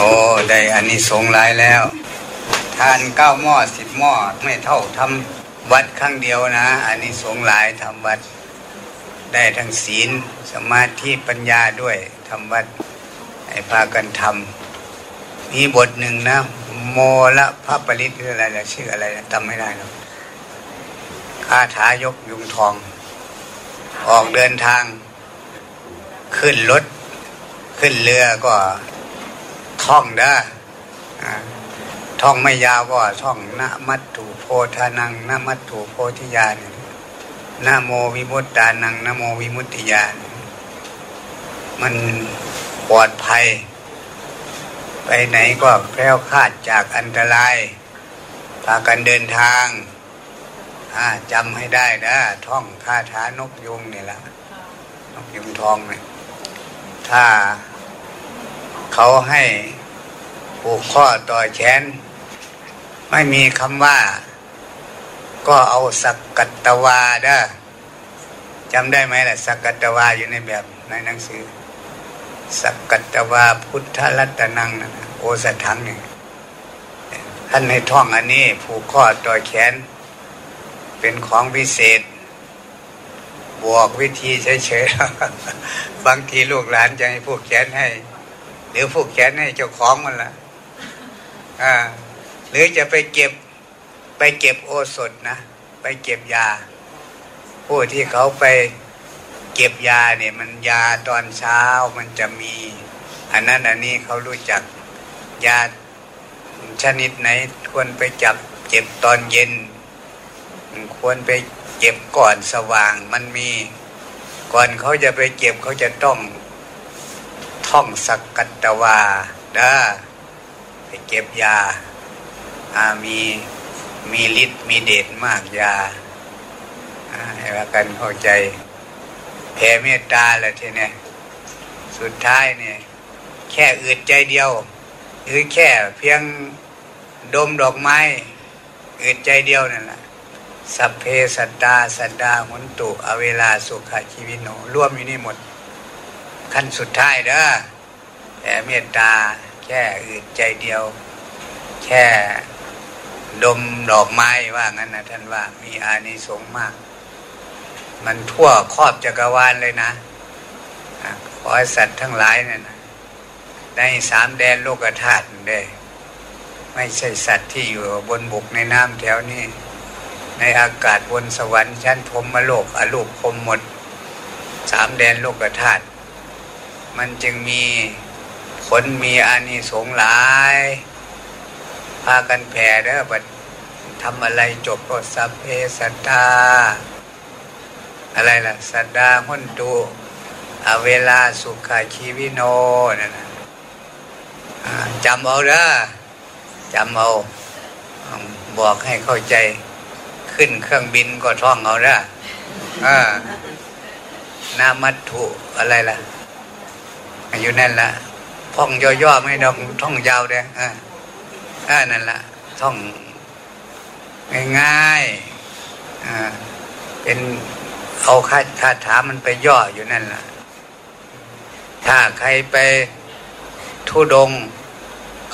โอ้ได้อันนี้สงหลายแล้ว ทานเก้าหม้อสิบหม้อไม่เท่าทำวัดครั้งเดียวนะ อันนี้สงหลายทำวัด ได้ทั้งศีลสมาธิปัญญาด้วยทำวัดให้พากันทำมีบทหนึ่งนะ โมละพระปริตคืออะไรนะชื่ออะไรนะจำไม่ได้หรอกคาถายกยุงทอง ออกเดินทาง ขึ้นรถ ขึ้นเรือก็ ท่องเด้อท่องไม่ยาวก็ท่องนะมัตถุโพธานังนะมัตถุโพธิญาณนะโมวิมุตตานังนะโมวิมุตติญาณมันปลอดภัย ไปไหนก็แคล้วคลาดจากอันตรายพากันเดินทางจำให้ได้นะท่องคาถานกยุงนี่แหละนกยุงทองเนี่ยถ้าเขาให้ ผูกข้อต่อแขน ไม่มีคำว่า ก็เอาสักกัตวาเด้อจำได้ไหมล่ะ สักกัตวาอยู่ในแบบในหนังสือ สักกัตวาพุทธรัตนังนะโอสถังเนี่ยท่านในท่องอันนี้ ผูกข้อต่อแขน เป็นของพิเศษ บวกวิธีเฉยๆบางทีลูกหลานจะให้ผูกแขนให้ หรือผูกแขนให้เจ้าของมันละ อ่าหรือจะไปเก็บไปเก็บโอสถนะ ไปเก็บยา ผู้ที่เขาไปเก็บยาเนี่ย มันยาตอนเช้ามันจะมี อันนั้นอันนี้เขารู้จักยาชนิดไหน ควรไปจับเจ็บตอนเย็น ควรไปเก็บก่อนสว่างมันมี ก่อนเขาจะไปเก็บเขาจะต้องท่องสักกัตวาเด้อ ไปเก็บยาามีมีฤทธิ์มีเดชมากยาให้ว่ากันเข้าใจแผ่เมตตาแหละทีนี้สุดท้ายเนี่ยแค่อืดใจเดียว หรือแค่เพียงดมดอกไม้อืดใจเดียวนั่นแหละสัพเพสัตตาสัตดาหุนตุอเวลาสุขชีวิโนร่วมอยู่นี่หมด ขั้นสุดท้ายเด้อแผ่เมตตา แค่อืดใจเดียว แค่ดมดอกไม้ว่างั้นนะท่านว่ามีอานิสงส์มาก มันทั่วครอบจักรวาลเลยนะขอให้สัตว์ทั้งหลายเนี่ยนะในสามแดนโลกธาตุได้ไม่ใช่สัตว์ที่อยู่บนบกในน้ำแถวนี้ ในอากาศบนสวรรค์ชั้นพรมโลกอรูปพรมหมดสามแดนโลกธาตุมันจึงมี ผลมีอานิสงส์หลาย พากันแผ่เด้อบัดทำอะไรจบก็สัพเพสัตตาอะไรล่ะ สัตดาหุนตุอเวลาสุขาชีวิโนนั่นนะจำเอาเด้อจำเอา บอกให้เข้าใจขึ้นเครื่องบินก็ท่องเอาเด้อนามัตถุอะไรล่ะ อยู่นั่นล่ะ ท่องย่อๆไม่ดองท่องยาวเด้อ่าอ่านั่นละท่องง่ายๆอ่าเป็นเอาคาคาถามันไปย่ออยู่นั่นละถ้าใครไปทุดง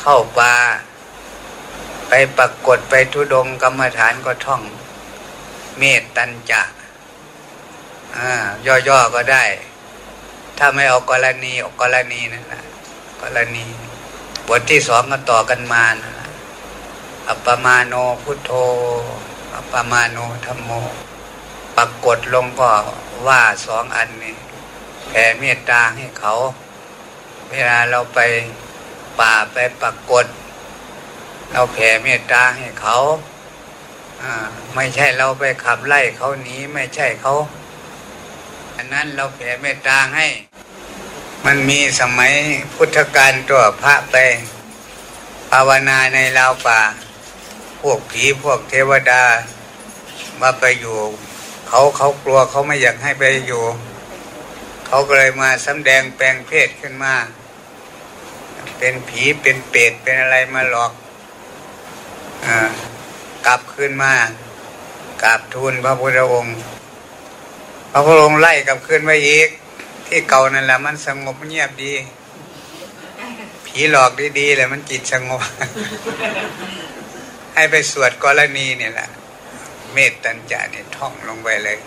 เข้าป่าไปปรากฏไปทุดงกรรมฐานก็ท่อง เมตตัญจะอ่าย่อๆก็ได้ ถ้าไม่เอากรณีเอากรณีนั่นแหละ รณีบทที่สองก็ต่อกันมานะอัปปมาโนพุทโธ อัปปมาโนธรรมโม ปรากฏลงก็ว่าสองอันนี้แผ่เมตตาให้เขา เวลาเราไปป่าไปปรากฏ เราแผ่เมตตาให้เขาไม่ใช่เราไปขับไล่เขาหนีไม่ใช่เขาอันนั้นเราแผ่เมตตาให้ มันมีสมัยพุทธกาลตัวพระไปภาวนาในลาวป่า พวกผีพวกเทวดา มาไปอยู่ เขาเขากลัวเขาไม่อยากให้ไปอยู่ เขาก็เลยมาสำแดงแปลงเพศขึ้นมา เป็นผีเป็นเปรตเป็นอะไรมาหลอกอกลับขึ้นมากราบทูลพระพุทธองค์ พระพุทธองค์ไล่กับขึ้นไว้อีก ที่เก่านั่นแหละมันสงบเงียบดี ผีหลอกดีๆเลยมันจิตสงบ ให้ไปสวดกรณีเนี่ยแหละเมตตัญจาเนี่ยท่องลงไปเลย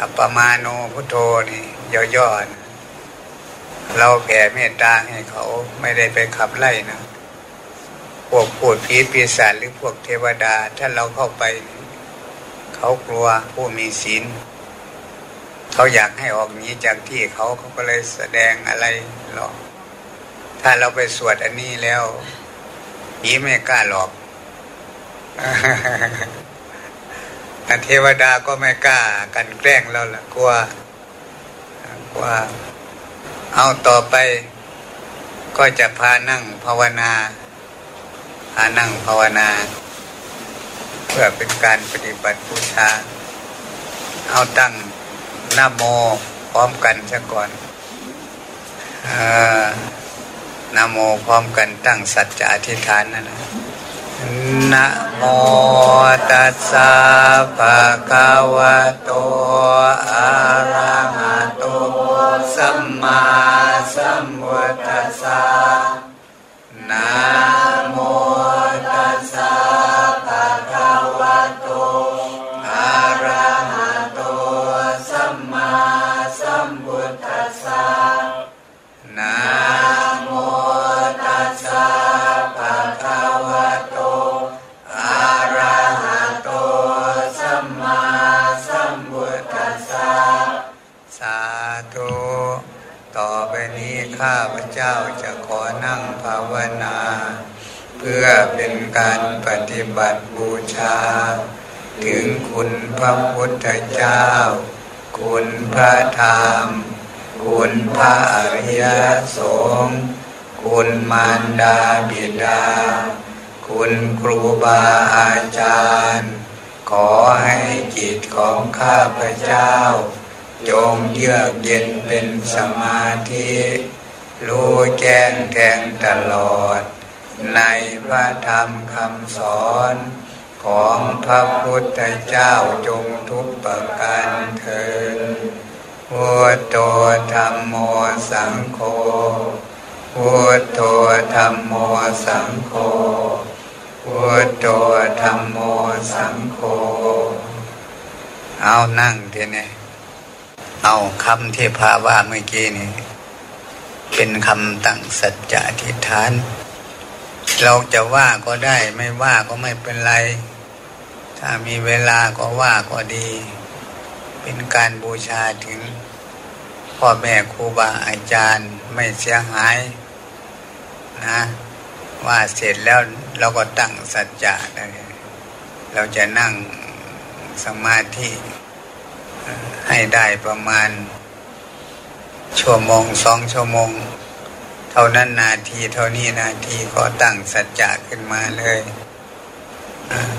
อัปมาโนพุทโธนี่ย่อๆเราแผ่เมตตาให้เขาไม่ได้ไปขับไล่นะพวกพูดผีปีศาจหรือพวกเทวดา ถ้าเราเข้าไป เขากลัวผู้มีศีล เขาอยากให้ออกหนีจากที่เขาเขาก็เลยแสดงอะไรหรอก ถ้าเราไปสวดอันนี้แล้วผีไม่กล้าหลอกเทวดาก็ไม่กล้ากันแกล้งเราละกลัวกลัวเอาต่อไป ก็จะพานั่งภาวนาพานั่งภาวนา เพื่อเป็นการปฏิบัติบูชา เอาตั้ง นโมพร้อมกันซะก่อนนโมพร้อมกันตั้งสัจจะอธิษฐานนั่นนะนะโมตัสสะภะคะวะโตอะระหะโตสัมมาสัมพุทธัสสะนะโมตัสสะภะคะวะโตอะระหะ พื่อเป็นการปฏิบัติบูชา ถึงคุณพระพุทธเจ้า คุณพระธรรม คุณพระอริยสงฆ์คุณมารดาบิดา คุณครูบาอาจารย์ ขอให้จิตของข้าพเจ้า จงเยือกเย็นเป็นสมาธิ รู้แจ้งแทงตลอด ในพระธรรมคำสอนของพระพุทธเจ้าจงทุกประการเถิดพุทโธธรรมโมสังโฆพุทโธธรรมโมสังโฆพุทโธธรรมโมสังโฆเอานั่งทีนี้เอาคำที่พาว่าเมื่อกี้นี่เป็นคำตั้งสัจจะอธิษฐาน เราจะว่าก็ได้ไม่ว่าก็ไม่เป็นไร ถ้ามีเวลาก็ว่าก็ดี เป็นการบูชาถึง พ่อแม่ครูบาอาจารย์ไม่เสียหายนะว่าเสร็จแล้วเราก็ตั้งสัจจะได้เราจะนั่งสมาธิให้ได้ประมาณ ชั่วโมงสองชั่วโมง ท่านั้นนาทีเท่านี้นาทีก็ตั้งสัจจะขึ้นมาเลย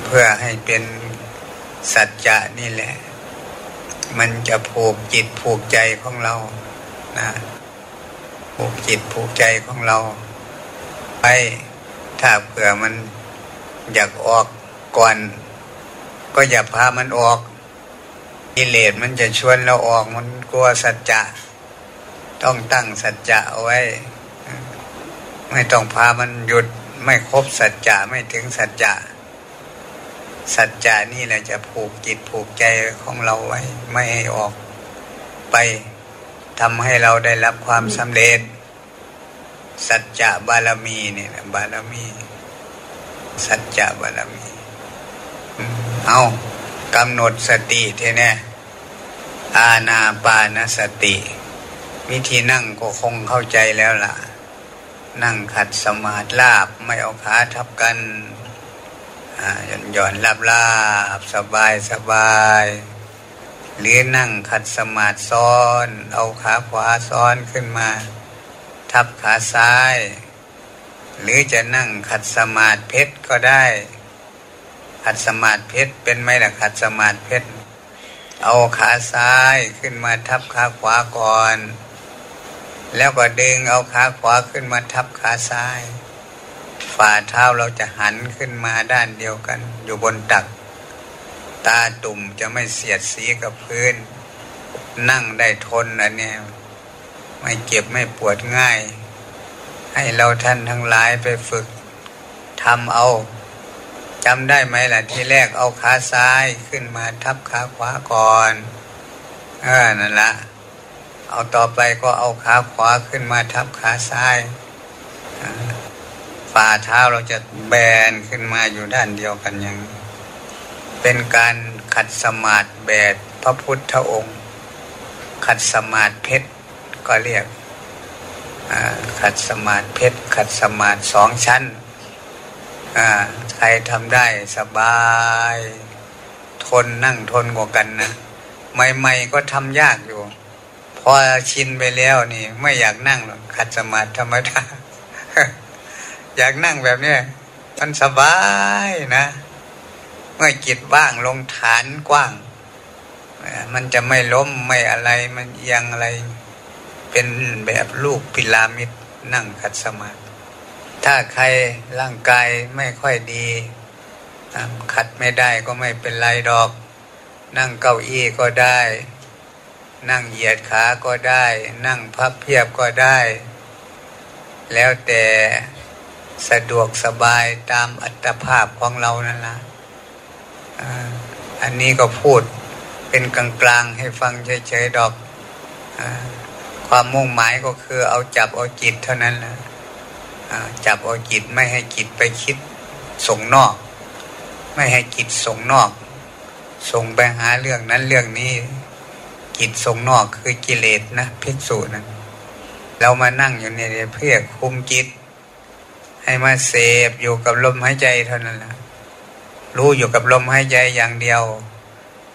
เพื่อให้เป็นสัจจะนี่แหละ มันจะผูกจิตผูกใจของเรานะผูกจิตผูกใจของเรา ไปถ้าเผื่อมันอยากออกก่อน ก็อย่าพามันออกกิเลสมันจะชวนเราออกมันกลัวสัจจะ ต้องตั้งสัจจะเอาไว้ ไม่ต้องพามันหยุดไม่ครบสัจจะไม่ถึงสัจจะสัจจะนี่แหละจะผูกจิตผูกใจของเราไว้ ไม่ให้ออกไปทำให้เราได้รับความสำเร็จ สัจจะบารมีเนี่ยบารมี สัจจะบารมี เอากำหนดสติเทเนี่อาณาปานสติ วิธีนั่งก็คงเข้าใจแล้วล่ะ นั่งขัดสมาธิลาบไม่เอาขาทับกันหย่อนหย่อนลาบลาบสบายสบายหรือนั่งขัดสมาธิซ้อน เอาขาขวาซ้อนขึ้นมา ทับขาซ้าย หรือจะนั่งขัดสมาธิเพชรก็ได้ ขัดสมาธิเพชรเป็นไหมล่ะขัดสมาธิเพชรเอาขาซ้ายขึ้นมาทับขาขวาก่อน แล้วก็ดึงเอาขาขวาขึ้นมาทับขาซ้าย ฝ่าเท้าเราจะหันขึ้นมาด้านเดียวกัน อยู่บนตัก ตาตุ่มจะไม่เสียดสีกับพื้น นั่งได้ทนอันนี้ไม่เก็บไม่ปวดง่ายให้ให้เราท่านทั้งหลายไปฝึกทำเอาจำได้ไหมล่ะที่แรกเอาขาซ้ายขึ้นมาทับขาขวาก่อน เออนั่นละ เอาต่อไปก็เอาขาขวาขึ้นมาทับขาซ้ายฝ่าเท้าเราจะแบนขึ้นมาอยู่ด้านเดียวกันอย่างเป็นการขัดสมาธิแบบพระพุทธองค์ ขัดสมาธิเพชรก็เรียกขัดสมาธิเพชรขัดสมาธิสองชั้นใครทำได้สบาย ทนนั่งทนกว่ากันนะใหม่ๆก็ทำยากอยู่ อชินไปแล้วนี่ ไม่อยากนั่งหรอกขัดสมาธิธรรมดาอยากนั่งแบบนี้มันสบายนะ เมื่อจิตว่างลงฐานกว้าง มันจะไม่ล้มไม่อะไรมันเอียงอะไร เป็นแบบลูกพิรามิดนั่งขัดสมาธิถ้าใครร่างกายไม่ค่อยดีขัดไม่ได้ก็ไม่เป็นไรดอก นั่งเก้าอี้ก็ได้ นั่งเหยียดขาก็ได้ นั่งพับเพียบก็ได้ แล้วแต่สะดวกสบายตามอัตภาพของเรานั่นละอันนี้ก็พูดเป็นกลางๆให้ฟังเฉยๆดอกอความมุ่งหมายก็คือเอาจับเอาจิตเท่านั้นละจับเอาจิตไม่ให้จิตไปคิดส่งนอก ไม่ให้จิตส่งนอก ส่งไปหาเรื่องนั้นเรื่องนี้ จิตส่งนอกคือกิเลสนะพิสูจนั้นเรามานั่งอยู่ในเพื่อคุมจิต ให้มาเสพอยู่กับลมหายใจเท่านั้นแหละรู้อยู่กับลมหายใจอย่างเดียว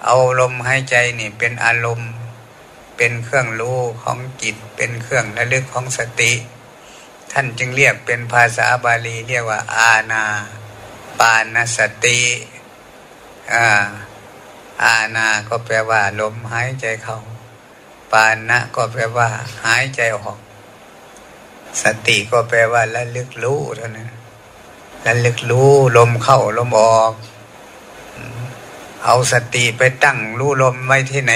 เอาลมหายใจนี่เป็นอารมณ์ เป็นเครื่องรู้ของจิต เป็นเครื่องระลึกของสติ ท่านจึงเรียกเป็นภาษาบาลีเรียกว่า อาณาปานสติอ่า อาณาก็แปลว่า ลมหายใจเข้า ปานะก็แปลว่า หายใจออก สติก็แปลว่าระลึกรู้เท่านั้นระลึกรู้ลมเข้าลมออก เอาสติไปตั้งรู้ลมไว้ที่ไหน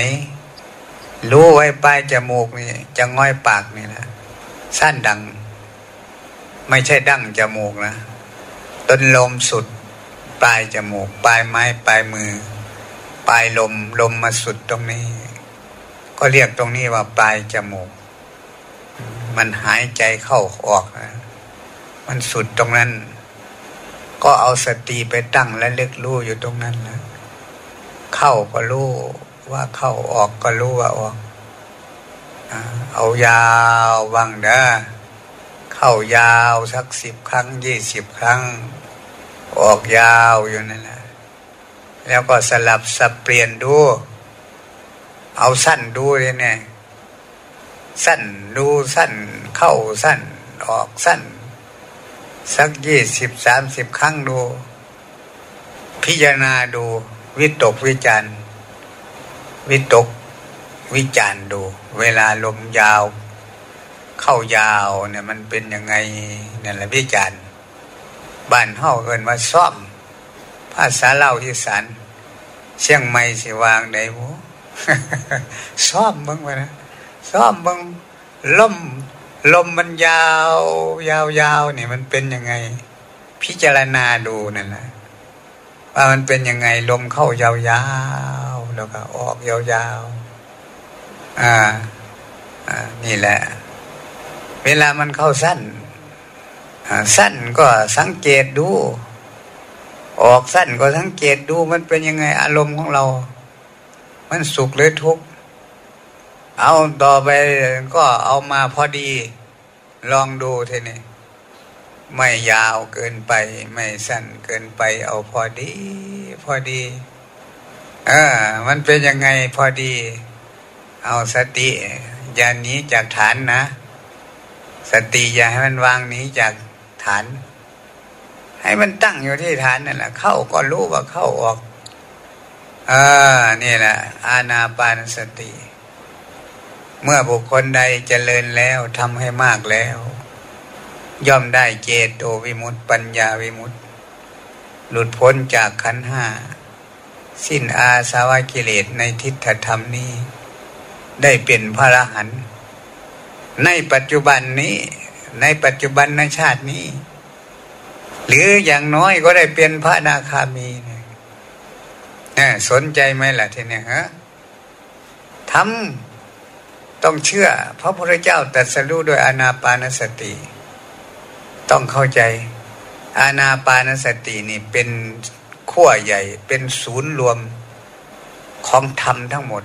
รู้ไว้ปลายจมูกนี่จะง่อยปากนี่นะสั้นดัง ไม่ใช่ดั้งจมูกนะต้นลมสุด ปลายจมูก ปลายไม้ ปลายมือ ปลายลมลมมาสุดตรงนี้ ก็เรียกตรงนี้ว่าปลายจมูก มันหายใจเข้าออกนะมันสุดตรงนั้น ก็เอาสติไปตั้งและเล็กรู้อยู่ตรงนั้นนะเข้าก็รู้ว่าเข้าออกก็รู้ว่าออกเอายาววังเด้อเข้ายาวสักสิบครั้งยี่สิบครั้ง ออกยาวอยู่นั่นแหละ แล้วก็สลับสับเปลี่ยนดู เอาสั้นดูเลยเนี่ยสั้นดูสั้น เข้าสั้น ออกสั้น สักยี่สิบสามสิบครั้งดู พิจารณาดู วิตกวิจารวิตกวิจารดู เวลาลมยาว เข้ายาวเนี่ยมันเป็นยังไงเนี่ยแหละพิจารณ์บ้านเฮาเอินว่าซ่อม ภาษาเล่าอีสาน เชียงใหม่สิวางไหนบ่ซ่อมบ้างวะนะซ่อมบ้างลมลมมันยาว ยาวยาวนี่มันเป็นยังไง พิจารณาดูนั่นแหละว่ามันเป็นยังไงลมเข้ายาวยาวแล้วก็ออกยาว ๆ อ่า อ่า นี่แหละ เวลามันเข้าสั้น สั้นก็สังเกตดู ออกสั้นก็สังเกตดูมันเป็นยังไงอารมณ์ของเรา มันสุขหรือทุกข์เอาต่อไปก็เอามาพอดี ลองดูทีนี้ไม่ยาวเกินไป ไม่สั้นเกินไป เอาพอดี พอดี เออ มันเป็นยังไงพอดี เอาสติอย่านี้จากฐานนะ สติอย่าให้มันวางหนีจากฐาน ให้มันตั้งอยู่ที่ฐานนั่นแหละเข้าก็รู้ว่าเข้าออกเออนี่แหละอาณาปานสติ เมื่อบุคคลใดเจริญแล้วทำให้มากแล้ว ย่อมได้เจโตวิมุตติ ปัญญาวิมุตติ หลุดพ้นจากขันห้า สิ้นอาสาวะกิเลสในทิฏฐธรรมนี้ ได้เป็นพระอรหันต์ในปัจจุบันนี้ ในปัจจุบันในชาตินี้ หรืออย่างน้อยก็ได้เป็นพระนาคามีเนี่ยสนใจไหมล่ะทีนี้ฮะทำต้องเชื่อพระพุทธเจ้าตรัสรู้โดยอานาปานสติ ต้องเข้าใจ อานาปานสตินี่เป็นขั้วใหญ่เป็นศูนย์รวมของธรรมทั้งหมด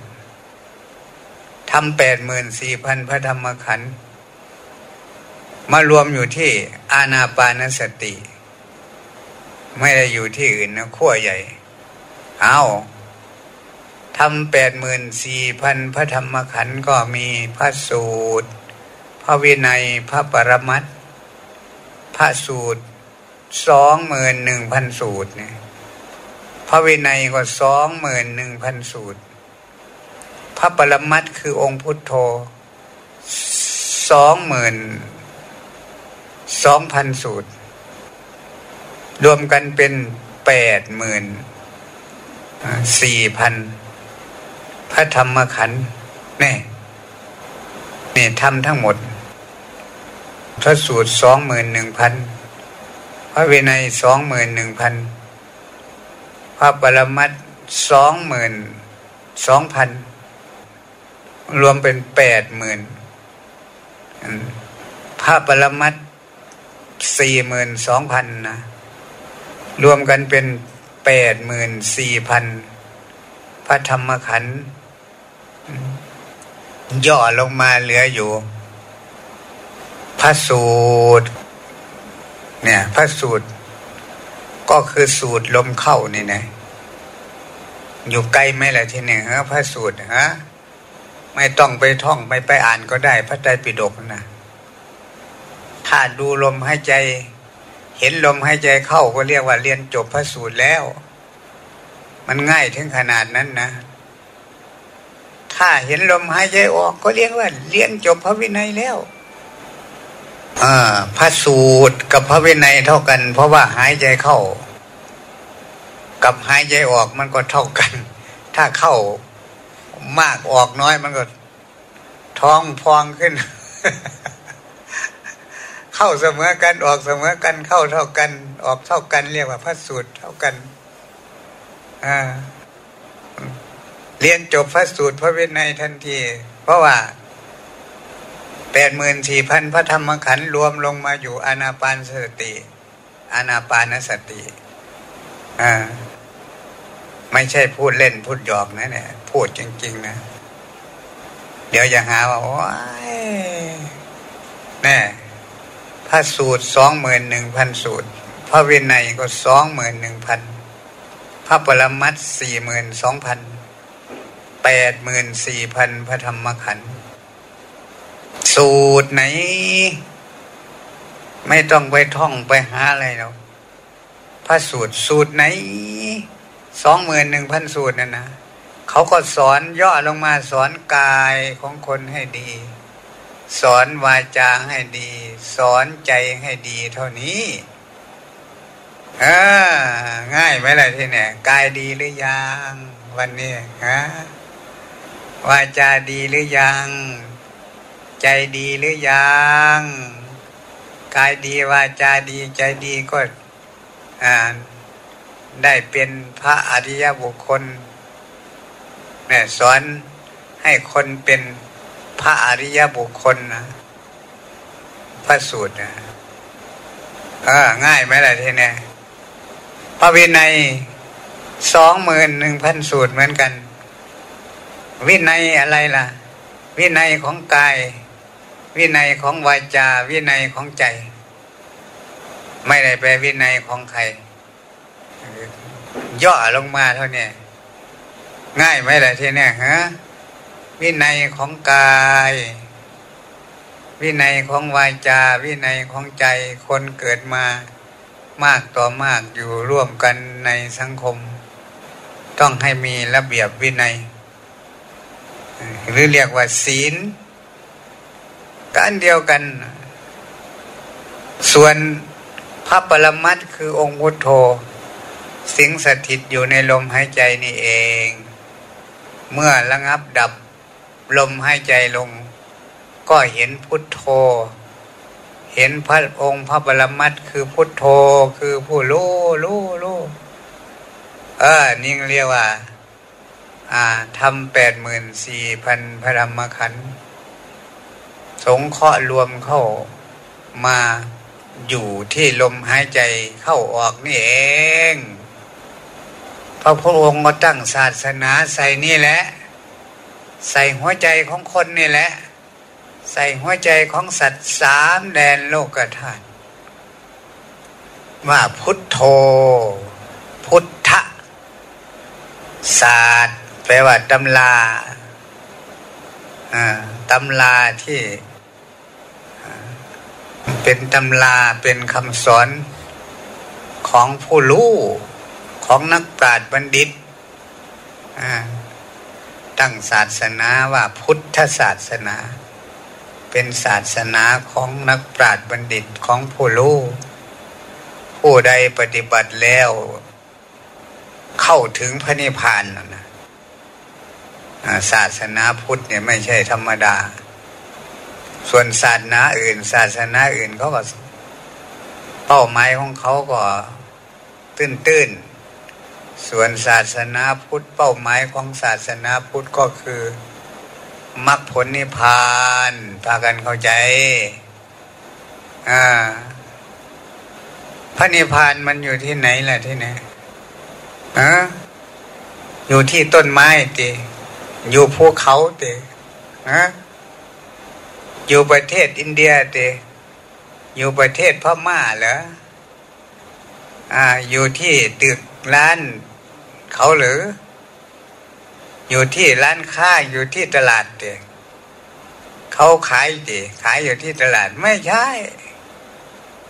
ทำแปดหมื่นสี่พันพระธรรมขันธ์มารวมอยู่ที่อาณาปานสติ ไม่ได้อยู่ที่อื่นนะขั้วใหญ่ เอาทำแปดหมื่นสี่พันพระธรรมขันธ์ก็มีพระสูตร พระวินัยพระปรมัตพระสูตรสองหมื่นหนึ่งพันสูตรเนี่ยพระวินัยก็สองหมื่นหนึ่งพันสูตร พระปรมัตคือองค์พุทโธสองหมื่นสองพันสูตร รวมกันเป็นแปดหมื่นสี่พันพระธรรมขันธ์นี่นี่ทำทั้งหมด พระสูตรสองหมื่นหนึ่งพันพระวินัยสองหมื่นหนึ่งพันพระปรมัตสองหมื่นสองพันรวมเป็นแปดหมื่นพระปรมัตสี่หมื่นสองพันนะ รวมกันเป็นแปดหมื่นสี่พันพระธรรมขันธ์ย่อลงมาเหลืออยู่ พระสูตร เนี่ย พระสูตร ก็คือสูตรลมเข้านี่นะอยู่ใกล้ไหมล่ะที่นึ่ฮะพระสูตรฮะไม่ต้องไปท่องไม่ไปอ่านก็ได้ พระไตรปิฎกนะถ้าดูลมหายใจ เห็นลมหายใจเข้าก็เรียกว่าเรียนจบพระสูตรแล้ว มันง่ายถึงขนาดนั้นนะ ถ้าเห็นลมหายใจออก ก็เรียกว่า เรียนจบพระวินัยแล้วพระสูตรกับพระวินัยเท่ากัน เพราะว่าหายใจเข้า กับหายใจออกมันก็เท่ากัน ถ้าเข้ามากออกน้อยมันก็ ท้องพองขึ้น เข้าเสมอกันออกเสมอกันเข้าเท่ากัน ออกเท่ากัน เรียกว่าพระสูตรเท่ากันอ่าเรียนจบพระสูตรพระวินัยทันที เพราะว่าแปดหมื่นสี่พันพระธรรมขันธ์รวมลงมาอยู่อนาปานสติอนาปานสติอ่าไม่ใช่พูดเล่นพูดหยอกนะเนี่ย พูดจริง ๆ นะ เดี๋ยวจะหาว่าโอ้ยแน่ ระสูตรสองหมื่นหนึ่งพันสูตร พระวินัยก็สองหมื่นหนึ่งพันพระปรมัตสี่หมื่นสองพันแปดหมื่นสี่พันพระธรรมขันธ์สูตรไหน ไม่ต้องไปท่องไปหาอะไรหรอกพระสูตรสูตรไหนสองหมื่นหนึ่งพันสูตรนั่นนะเขาก็สอนย่อลงมาสอนกายของคนให้ดี สอนวาจาให้ดี สอนใจให้ดีเท่านี้อง่ายไหมล่ะที่เนี่ยกายดีหรือยัง วันนี้ฮะวาจาดีหรือยัง ใจดีหรือยังกายดีวาจาดีใจดีก็ได้เป็นพระอริยบุคคลเนี่ยสอนให้คนเป็น ระอริยบุคคลนะพระสูตรนะเออง่ายไหมล่ะทีนี้พระวินัยสองหมื่นหนึ่งพันสูตรเหมือนกัน วินัยอะไรล่ะ วินัยของกาย วินัยของวาจา วินัยของใจ ไม่ได้แปลวินัยของใคร ย่อลงมาเท่านี้ง่ายไหมล่ะทีนี้ฮะ วินัยของกาย วินัยของวาจา วินัยของใจคนเกิดมามากต่อมากอยู่ร่วมกันในสังคม ต้องให้มีระเบียบวินัย หรือเรียกว่าศีลกันเดียวกัน ส่วนพระปรมัตคือองค์พุทโธ สิงสถิตอยู่ในลมหายใจนี่เอง เมื่อระงับดับ ลมหายใจลง ก็เห็นพุทโธ เห็นพระองค์พระบรมัตคือพุทโธคือผู้รู้รู้รู้เออนี่เรียกว่าอ่าทำแปดหมื่นสี่พันพระธรรมขันธ์สงเคราะห์รวมเข้ามาอยู่ที่ลมหายใจเข้าออกนี่เอง พระพุทธองค์ก็ตั้งศาสนาใส่นี่แหละ ใส่หัวใจของคนนี่แหละ ใส่หัวใจของสัตว์สามแดนโลกธาตุว่าพุทโธ พุทธศาสตร์แปลว่าตำลาตำลาที่ เป็นตำลาเป็นคำสอนของผู้รู้ ของนักปราชญ์บัณฑิต ตั้งศาสนาว่าพุทธศาสนา เป็นศาสนาของนักปราชญ์บัณฑิตของผู้รู้ผู้ใดปฏิบัติแล้ว เข้าถึงพระนิพพานนะศาสนาพุทธเนี่ยไม่ใช่ธรรมดา ส่วนศาสนาอื่น ศาสนาอื่นเขาก็เป้าหมายของเขาก็ตื้นตื้น ส่วนศาสนาพุทธเป้าหมายของศาสนาพุทธก็คือมรรคผลนิพพานพากันเข้าใจอ่าพระนิพพานมันอยู่ที่ไหนล่ะที่ไหนอะอยู่ที่ต้นไม้ตีอยู่ภูเขาตีนะอยู่ประเทศอินเดียเตอยู่ประเทศพม่าเหรออ่า อยู่ที่ตึกร้าน เขาหรือ อยู่ที่ร้านค้าอยู่ที่ตลาดเตเขาขายเตขายอยู่ที่ตลาดไม่ใช่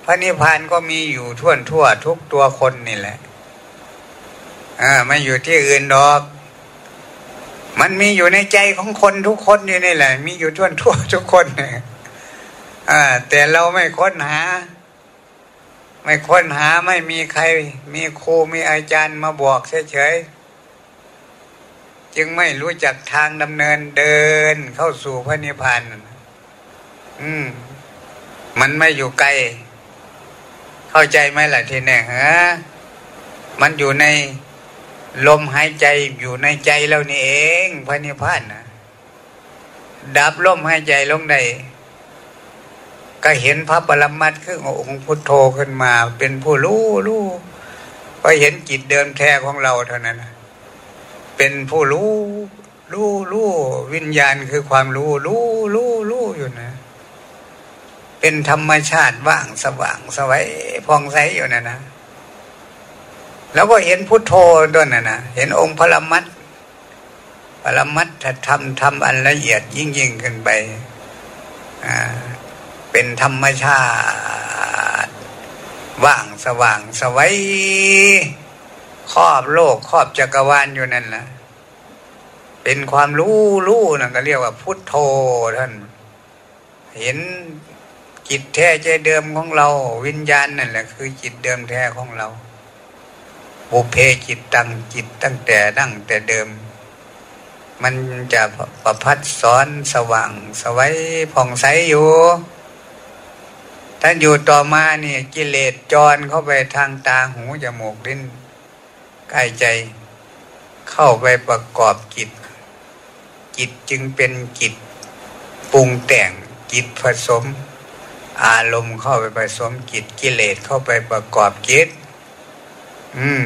พระนิพพานก็มีอยู่ทั่วทั่วทุกตัวคนนี่แหละอ่าไม่อยู่ที่อื่นดอก มันมีอยู่ในใจของคนทุกคนอยู่นี่แหละ มีอยู่ทั่วทั่วทุกคนเนี่ยแต่เราไม่ค้นหา ไม่ค้นหาไม่มีใคร มีครูมีอาจารย์มาบอกเฉยๆจึงไม่รู้จักทางดำเนินเดินเข้าสู่พระนิพพานอืม มันไม่อยู่ไกล เข้าใจไหมล่ะทีนี้ฮะมันอยู่ในลมหายใจอยู่ในใจเรานี่เองพระนิพพานนะดับลมหายใจลงได้ ก็เห็นพระปรมัตขึ้นองค์พุทโธขึ้นมา เป็นผู้รู้รู้ก็เห็นจิตเดิมแท้ของเราเท่านั้นเป็นผู้รู้รู้รู้วิญญาณคือความรู้รู้รู้รู้อยู่นะ เป็นธรรมชาติว่างสว่างสวัยพองใสอยู่นะนะแล้วก็เห็นพุทโธด้วยนะนะเห็นองค์พระมัตพระมัตทำทำอันละเอียดยิ่งยิ่งขึ้นไป อ่า เป็นธรรมชาติ ว่างสว่างสวัยครอบโลกครอบจักรวาลอยู่นั่นแหละเป็นความรู้รู้นั่นก็เรียกว่าพุทโธท่าน เห็นจิตแท้ใจเดิมของเรา วิญญาณนั่นแหละ คือจิตเดิมแท้ของเราบุเพจิตตังจิตตั้งแต่ดั้งแต่เดิม มันจะประพัดสอนสว่างสวัยผ่องใสอยู่ ถ้าอยู่ต่อมาเนี่ยกิเลสจรเข้าไปทางตาหูจมูกลิ้นกายใจ เข้าไปประกอบจิตจิตจึงเป็นจิตปรุงแต่งจิตผสม อารมณ์เข้าไปผสมจิตกิเลสเข้าไปประกอบจิต อืม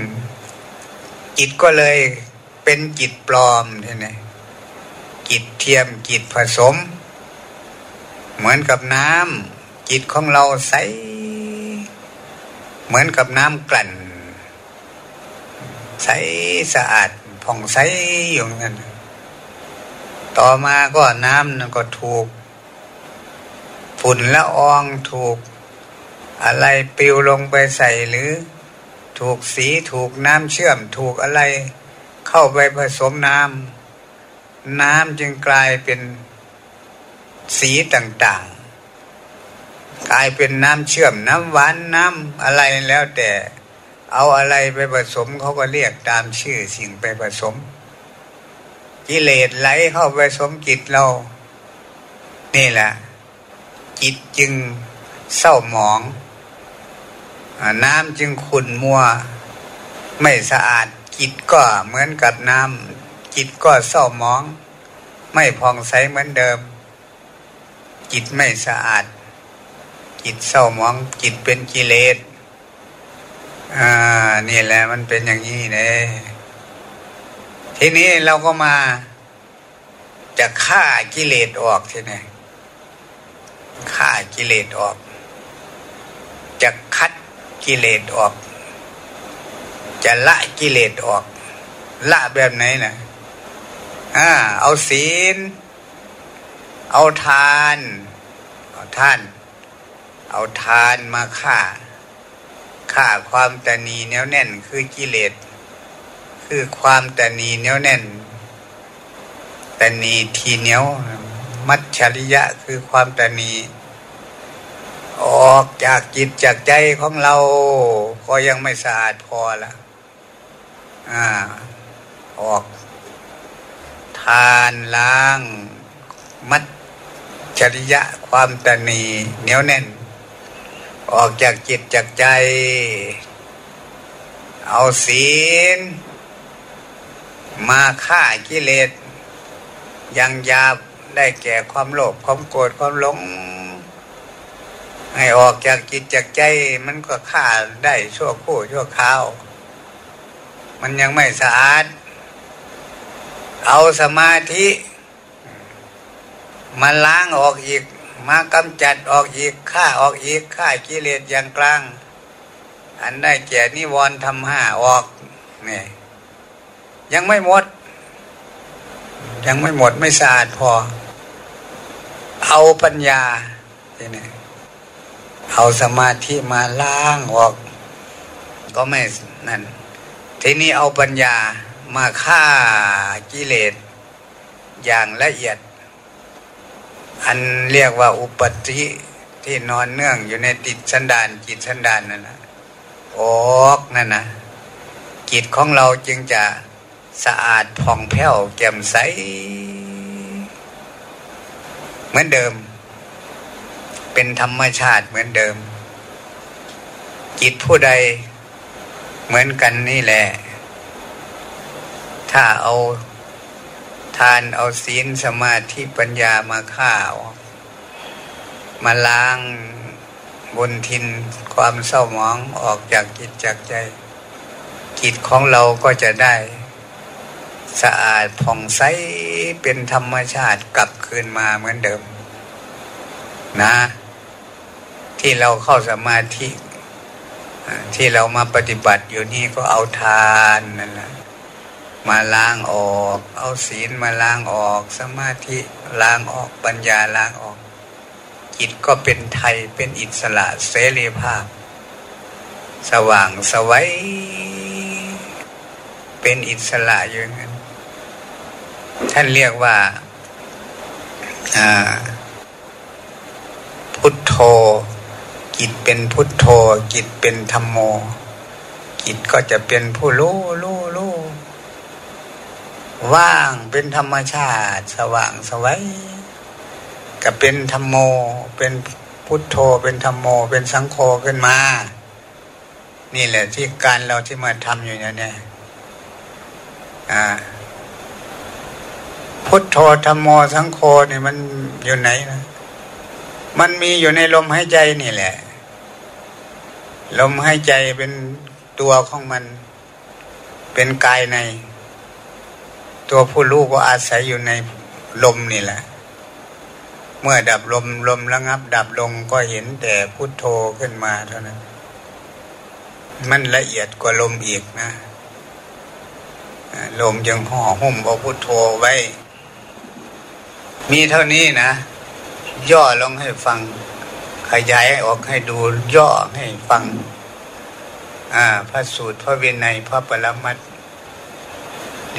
จิตก็เลยเป็นจิตปลอมใช่ไหมจิตเทียมจิตผสม เหมือนกับน้ำ จิตของเราใส เหมือนกับน้ำกลั่น ใสสะอาดผ่องใสอยู่นั้นต่อมาก็น้ำนั้นก็ถูกฝุ่นละอองถูก อะไรปิวลงไปใส่หรือ ถูกสีถูกน้ำเชื่อมถูกอะไร เข้าไปผสมน้ำน้ำจึงกลายเป็นสีต่างๆ กลายเป็นน้ำเชื่อมน้ำหวานน้ำอะไรแล้วแต่เอาอะไรไปผสมเขาก็เรียกตามชื่อสิ่งไปผสม กิเลสไหลเข้าไปสมจิตเรา นี่แหละ จิตจึงเศร้าหมอง น้ำจึงขุ่นมัว ไม่สะอาด จิตก็เหมือนกับน้ำจิตก็เศร้าหมอง ไม่ผ่องใสเหมือนเดิม จิตไม่สะอาด จิตเศร้าหมองจิตเป็นกิเลสอ่า นี่แหละมันเป็นอย่างนี้เนี่ยทีนี้เราก็มาจะฆ่ากิเลสออกทีนี้ฆ่ากิเลสออก จะคัดกิเลสออก จะละกิเลสออก ละแบบไหนนะอ่า เอาศีล เอาทาน เอาทาน เอาทานมาฆ่าฆ่าความตนีแน่วแน่นคือกิเลสคือความตนีแน่วแน่นตนีทีเนียวมัจฉริยะคือความตนีออกจากจิตจากใจของเรา ก็ยังไม่สะอาดพอละอ่า ออก ทานล้าง มัจฉริยะความตนีเหนียวแน่น ออกจากจิตจากใจ เอาศีล มาฆ่ากิเลสยังยาบได้แก่ความโลภความโกรธความหลง ให้ออกจากจิตจากใจ มันก็ฆ่าได้ชั่วคู่ชั่วคราว มันยังไม่สะอาด เอาสมาธิมาล้างออกอีก มากำจัดออกอีกฆ่าออกอีกฆ่ากิเลสอย่างกลาง อันได้แก่นิวรณ์ทำห้าออกนี่ยังไม่หมด ยังไม่หมดไม่สะอาดพอ เอาปัญญาทีนี้เอาสมาธิมาล้างออก ก็ไม่นั่นทีนี้เอาปัญญามาฆ่ากิเลสอย่างละเอียด อันเรียกว่าอุปติที่นอนเนื่องอยู่ในติดสันดานจิตสันดานนั่นนะออกนั่นนะจิตของเราจึงจะสะอาดผ่องแผ้วแจ่มใส เหมือนเดิม เป็นธรรมชาติเหมือนเดิม จิตผู้ใดเหมือนกันนี่แหละ ถ้าเอา ทานเอาศีลสมาธิปัญญามาข้าว มาล้างบนทินความเศร้าหมองออกจากจิตจากใจ จิตของเราก็จะได้ สะอาดผ่องใสเป็นธรรมชาติกลับคืนมาเหมือนเดิม นะ ที่เราเข้าสมาธิที่เรามาปฏิบัติอยู่นี่ก็เอาทานนั่นแหละ มาล้างออก เอาศีลมาล้างออก สมาธิล้างออกปัญญาล้างออก จิตก็เป็นไทยเป็นอิสระเสรีภาพ สว่างสวัยเป็นอิสระอยู่งั้นท่านเรียกว่าพุทโธ จิตเป็นพุทโธ จิตเป็นธรรมโม จิตก็จะเป็นผู้รู้รู้รู้ ว่างเป็นธรรมชาติ สว่างสวัยก็เป็นธรรมโม เป็นพุทโธเป็นธรรมโม เป็นสังโฆขึ้นมา นี่แหละที่การเราที่มาทำอยู่เนี่ยอ่าพุทโธธรรมโมสังโฆนี่มันอยู่ไหนนะมันมีอยู่ในลมหายใจนี่แหละ ลมหายใจเป็นตัวของมัน เป็นกายใน ตัวผู้รู้ก็อาศัยอยู่ในลมนี่แหละ เมื่อดับลมลมระงับ ดับลงก็เห็นแต่พุทโธขึ้นมาเท่านั้น มันละเอียดกว่าลมอีกนะลมยังห่อหุ้มเอาพุทโธไว้ มีเท่านี้นะ ย่อลงให้ฟัง ขยายออกให้ดูย่อให้ฟัง อ่า พระสูตรพระวินัยพระปรมัตเ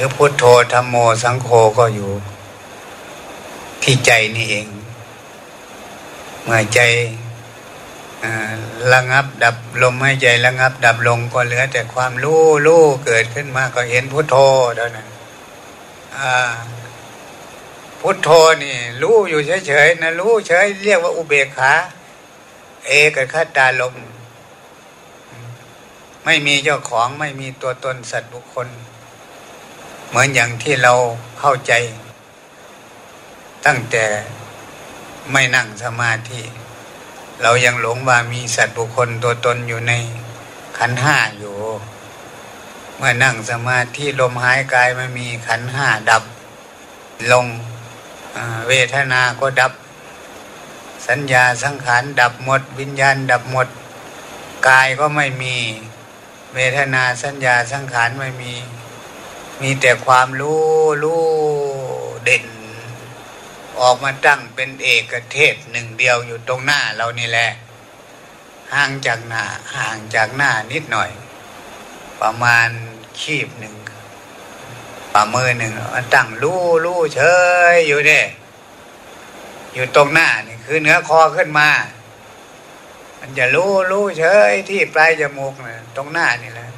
ดี๋ยวพุทโธธรรมโมสังโฆก็อยู่ที่ใจนี่เอง เมื่อใจระงับดับลมให้ใจระงับดับลงก็เหลือ แต่ความรู้รู้เกิดขึ้นมาก็เห็นพุทโธเท่านั้นพุทโธนี่ รู้อยู่เฉยๆนะรู้เฉยเรียกว่าอุเบกขา เอกคตาลม ไม่มีเจ้าของไม่มีตัวตนสัตว์บุคคล เหมือนอย่างที่เราเข้าใจ ตั้งแต่ไม่นั่งสมาธิ เรายังหลงว่ามีสัตว์บุคคลตัวตนอยู่ในขันห้าอยู่ เมื่อนั่งสมาธิลมหายกายไม่มีขันห้าดับ ลงเวทนาก็ดับ สัญญาสังขารดับหมด วิญญาณดับหมด กายก็ไม่มี เวทนาสัญญาสังขารไม่มี มีแต่ความรู้รู้เด่น ออกมาตั้งเป็นเอกเทศหนึ่งเดียวอยู่ตรงหน้าเรานี่แหละ ห่างจากหน้าห่างจากหน้านิดหน่อย ประมาณขีบหนึ่งฝ่ามือหนึ่งมันตั้งรู้รู้เฉยอยู่เนี่ยอยู่ตรงหน้านี่คือเนื้อคอขึ้นมา มันจะรู้รู้เฉยที่ปลายจมูกนะตรงหน้านี่แหละ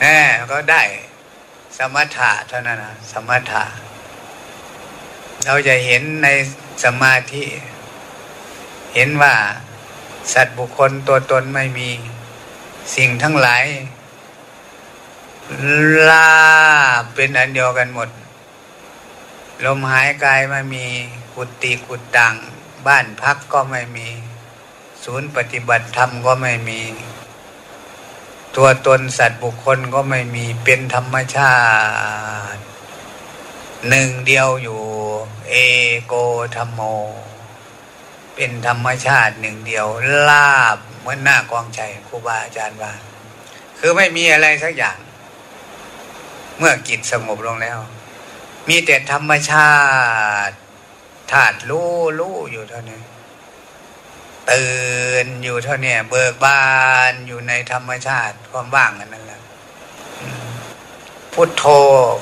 แหมก็ได้ สมถะเท่านั้นนะสมถะ เราจะเห็นในสมาธิ เห็นว่าสัตว์บุคคลตัวตนไม่มีสิ่งทั้งหลายลาเป็นอันเดียวกันหมด ลมหายกายไม่มีกุฏิกุตัง บ้านพักก็ไม่มี ศูนย์ปฏิบัติธรรมก็ไม่มี ตัวตนสัตว์บุคคลก็ไม่มีเป็นธรรมชาติ หนึ่งเดียวอยู่ เอโกธรรมโม เป็นธรรมชาติหนึ่งเดียวลาบเหมือนหน้ากองชัยครูบาอาจารย์ว่า คือไม่มีอะไรสักอย่าง เมื่อกิจสงบลงแล้ว มีแต่ธรรมชาติธาตุรู้รู้อยู่เท่านี้ ตื่นอยู่เท่านี้เบิกบานอยู่ในธรรมชาติความว่างนั่นแหละพุทโธ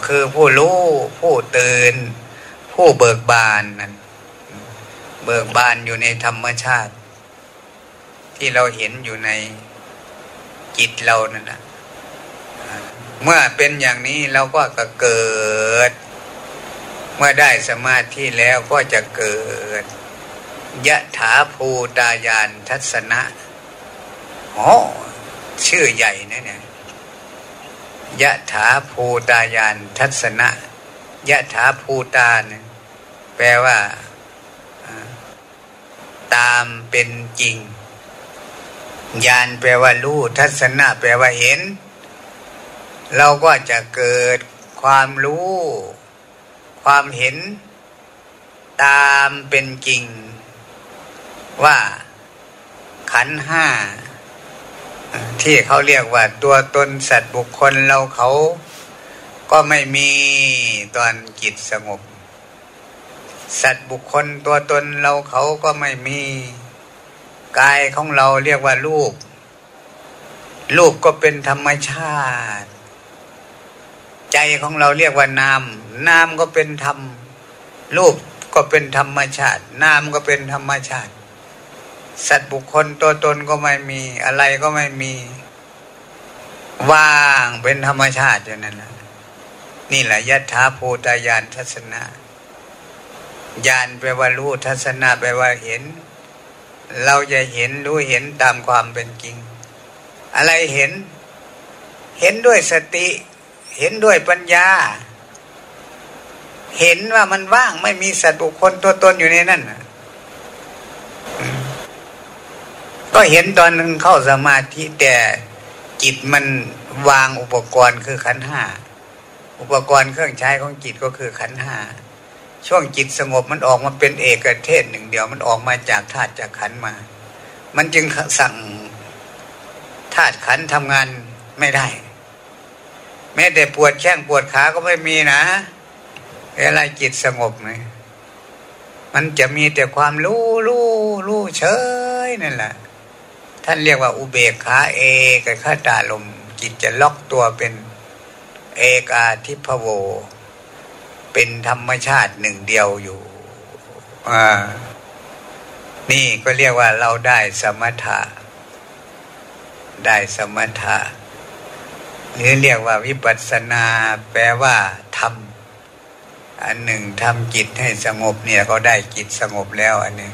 คือผู้รู้ผู้ตื่น ผู้เบิกบานนั้นเบิกบานอยู่ในธรรมชาติ ที่เราเห็นอยู่ในจิตเรานั่นนะเมื่อเป็นอย่างนี้เราก็เกิด เมื่อได้สมาธิแล้วก็จะเกิด ยะถาภูตายานทัศนะอ๋อชื่อใหญ่นะเนี่ยยะถาภูตายานทัศนะยะถาภูตานแปลว่า ตามเป็นจริงญาณแปลว่ารู้ทัศนะแปลว่าเห็น เราก็จะเกิดความรู้ ความเห็น ตามเป็นจริง ว่าขันห้าที่เขาเรียกว่าตัวตนสัตว์บุคคลเราเขาก็ไม่มีตอนจิตสงบ สัตว์บุคคลตัวตนเราเขาก็ไม่มีกายของเราเรียกว่ารูป รูปก็เป็นธรรมชาติ ใจของเราเรียกว่านาม นามก็เป็นธรรม รูปก็เป็นธรรมชาติ นามก็เป็นธรรมชาติ สัตว์บุคคลตัวตนก็ไม่มีอะไรก็ไม่มีว่างเป็นธรรมชาติอย่างนั้นนะนี่แหละยัตถาภูตายานทัศนะญาณแปลว่ารู้ทัศนะแปลว่าเห็น เราจะเห็นรู้เห็นตามความเป็นจริง อะไรเห็น เห็นด้วยสติ เห็นด้วยปัญญา เห็นว่ามันว่างไม่มีสัตว์บุคคลตัวตนอยู่ในนั้น ก็เห็นตอนนึงเข้าสมาธิแต่จิตมันวางอุปกรณ์คือขันห้าอุปกรณ์เครื่องใช้ของจิตก็คือขันห้าช่วงจิตสงบมันออกมาเป็นเอกเทศหนึ่งเดียวมันออกมาจากธาตุจากขันมา มันจึงสั่งธาตุขันทำงานไม่ได้ แม้แต่ปวดแข้งปวดขาก็ไม่มีนะเวลาจิตสงบเลยมันจะมีแต่ความรู้รู้รู้เฉยนั่นแหละ ท่านเรียกว่าอุเบกขาเอกขตาลมจิตจะล็อกตัวเป็นเอกาทิพโว เป็นธรรมชาติหนึ่งเดียวอยู่อ่านี่ก็เรียกว่าเราได้สมถะ ได้สมถะหรือเรียกว่าวิปัสสนาแปลว่าทำอันหนึ่งทำจิตให้สงบเนี่ยก็ได้จิตสงบแล้วอันนี้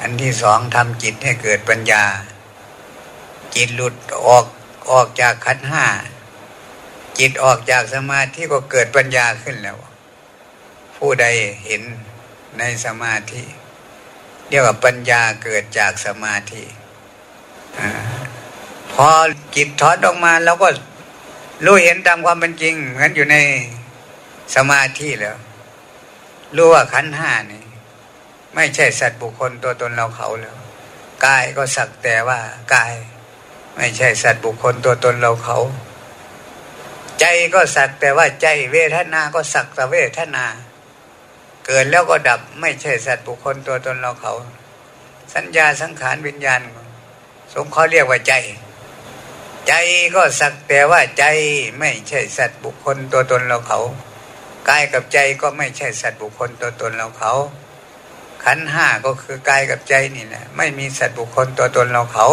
อันที่สองทำจิตให้เกิดปัญญา จิตหลุดออกออกจากขันห้าจิตออกจากสมาธิก็เกิดปัญญาขึ้นแล้ว ผู้ใดเห็นในสมาธิเรียกว่าปัญญาเกิดจากสมาธิอพอจิตถอนออกมาเราก็รู้เห็นตามความเป็นจริงเหมือนอยู่ในสมาธิแล้วรู้ว่าขันห้านี่ ไม่ใช่สัตว์บุคคลตัวตนเราเขาแล้วกายก็สักแต่ว่ากาย ไม่ใช่สัตว์บุคคลตัวตนเราเขา ใจก็สักแต่ว่าใจเวทนาก็สักแต่เวทนา เกิดแล้วก็ดับไม่ใช่สัตว์บุคคลตัวตนเราเขา สัญญาสังขารวิญญาณ สมเขาเรียกว่าใจ ใจก็สักแต่ว่าใจไม่ใช่สัตว์บุคคลตัวตนเราเขากายกับใจก็ไม่ใช่สัตว์บุคคลตัวตนเราเขา ขันห้าก็คือกายกับใจนี่แหละไม่มีสัตว์บุคคลตัวตนเราเขา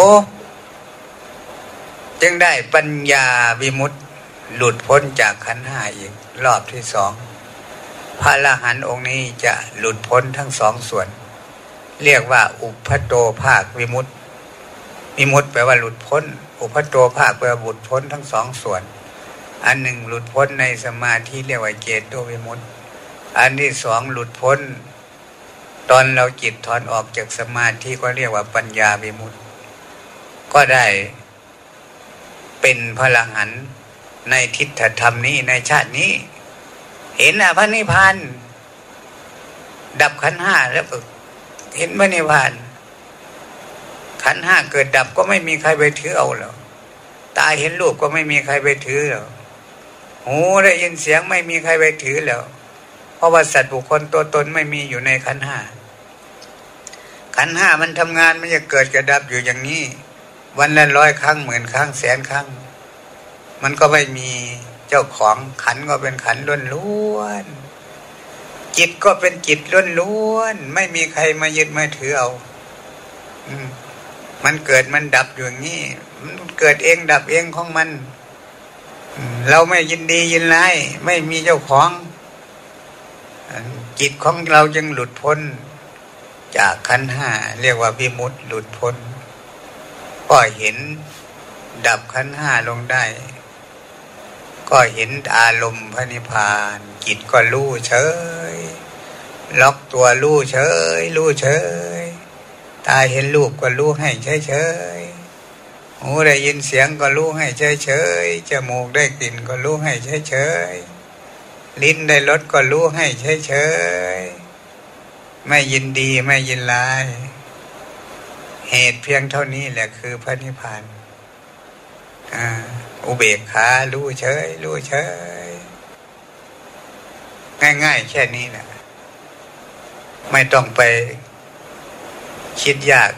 จึงได้ปัญญาวิมุตติหลุดพ้นจากขันห้าอีกรอบที่สองพระละหันองค์นี้จะหลุดพ้นทั้งสองส่วน เรียกว่า อุปโตภาควิมุตติวิมุตติแปลว่าหลุดพ้น อุปโตภาคแปลว่าบุดพ้นทั้งสองส่วน อันหนึ่งหลุดพ้นในสมาธิเรียกว่าเจโตวิมุตติอันที่สองหลุดพ้น ตอนเราจิตถอนออกจากสมาธิก็เรียกว่าปัญญาวิมุตติก็ได้เป็นพลังหันในทิฏฐธรรมนี้ในชาตินี้ เห็นอะพระนิพพานดับขันห้าแล้วก็เห็นพระนิพพานขันห้าเกิดดับก็ไม่มีใครไปถือเอาหรอกตาเห็นรูปก็ไม่มีใครไปถือหรอกหูได้ยินเสียงไม่มีใครไปถือแล้ว เพราะว่าสัตว์บุคคลตัวตนไม่มีอยู่ในขันห้า ขันห้ามันทำงานมันจะเกิดกระดับอยู่อย่างนี้ วันละร้อยครั้งหมื่นครั้งแสนครั้ง มันก็ไม่มีเจ้าของขันก็เป็นขันล้วนล้วนจิตก็เป็นจิตล้วนล้วนไม่มีใครมายึดมาถือเอา อืมมันเกิดมันดับอยู่อย่างนี้มันเกิดเองดับเองของมัน เราไม่ยินดียินร้ายไม่มีเจ้าของ จิตของเราจึงหลุดพ้น จากขันห้าเรียกว่าพิมุตหลุดพ้น ก็เห็นดับขันห้าลงได้ ก็เห็นอารมณ์พระนิพพาน จิตก็รู้เฉย ล็อกตัวรู้เฉยรู้เฉย ตาเห็นรูปก็รู้ให้เฉยเฉยหูได้ยินเสียงก็รู้ให้เฉยเฉยจมูกได้กลิ่นก็รู้ให้เฉยเฉยลิ้นได้รสก็รู้ให้เฉยเฉย ไม่ยินดีไม่ยินร้าย เหตุเพียงเท่านี้แหละคือพระนิพพานอุเบกขารู้เฉยรู้เฉย ง่ายๆแค่นี้แหละไม่ต้องไปคิดยาก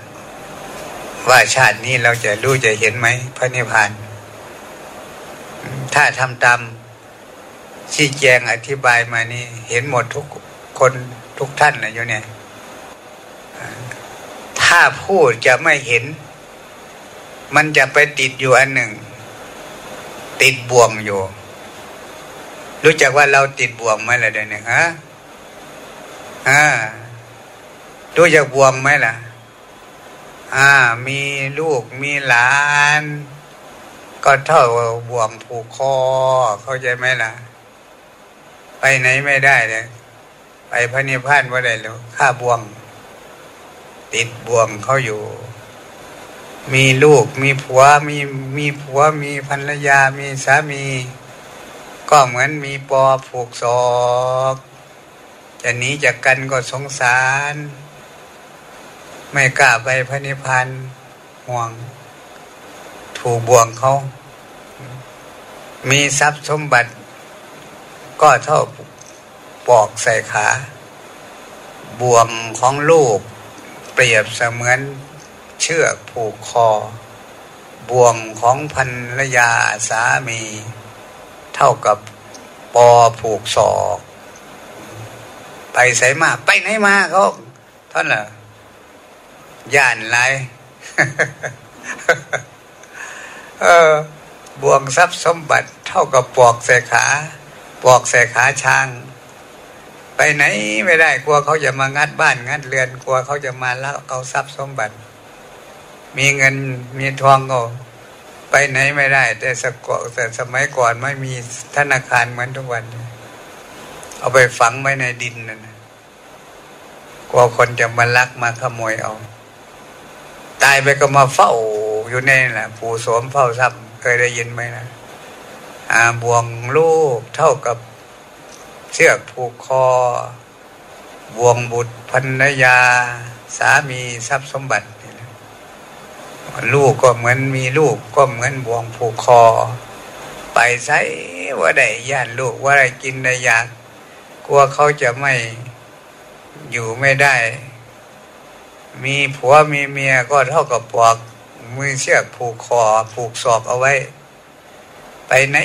ว่าชาตินี้เราจะรู้จะเห็นไหมพระนิพพาน ถ้าทำตามชี้แจงอธิบายมานี่ เห็นหมดทุกคน ทุกท่านนะอยู่เนี่ยถ้าพูดจะไม่เห็น มันจะไปติดอยู่อันหนึ่ง ติดบ่วงอยู่ รู้จักว่าเราติดบ่วงไหมล่ะเดี๋ยวนี้ฮะอ่ารู้จักบ่วงไหมล่ะ อ่า มีลูกมีหลาน ก็เท่าบ่วงผูกคอ เข้าใจไหมล่ะ ไปไหนไม่ได้เลย ไปพระนิพพานว่าได้แล้วข้าบ่วง ติดบ่วงเขาอยู่ มีลูกมีผัวมีมีผัวมีภรรยามีสามี ก็เหมือนมีปอผูกศอกจะหนีจากกันก็สงสาร ไม่กล้าไปพระนิพพานห่วง ถูกบ่วงเขา มีทรัพย์สมบัติ ก็เท่า ปอกใส่ขาบ่วงของลูก เปรียบเสมือนเชือกผูกคอบ่วงของพันรยาสามี เท่ากับปอผูกศอกไปใส่มาไปไหนมาเขาท่านเหรอย่านไรเออบ่วงทรัพย์สมบัติเท่ากับปอกใส่ขา ปอกใส่ขาช้าง ไปไหนไม่ได้กลัวเขาจะมางัดบ้านงัดเรือนกลัวเขาจะมาแล้วเอาทรัพย์สมบัติ มีเงินมีทองก็ไปไหนไม่ได้ แต่สกแต่สมัยก่อนไม่มีธนาคารเหมือนทุกวัน เอาไปฝังไว้ในดินนั่นกลัวคนจะมาลักมาขโมยเอา ตายไปก็มาเฝ้าอยู่ในแหละปู่โสมเฝ้าทรัพย์เคยได้ยินไหมนะอาบวงลูกเท่ากับ เชือกผูกคอบวงบุตรพันยา สามีทรัพย์สมบัติ ลูกก็เหมือนมีลูกก็เหมือนบวงผูกคอ ไปใช้ว่าได้ย่านลูกว่าได้กินได้อยาก กลัวเขาจะไม่อยู่ไม่ได้ มีผัวมีเมียก็เท่ากับปอกมือเชือกผูกคอผูกศอกเอาไว้ ไปไหน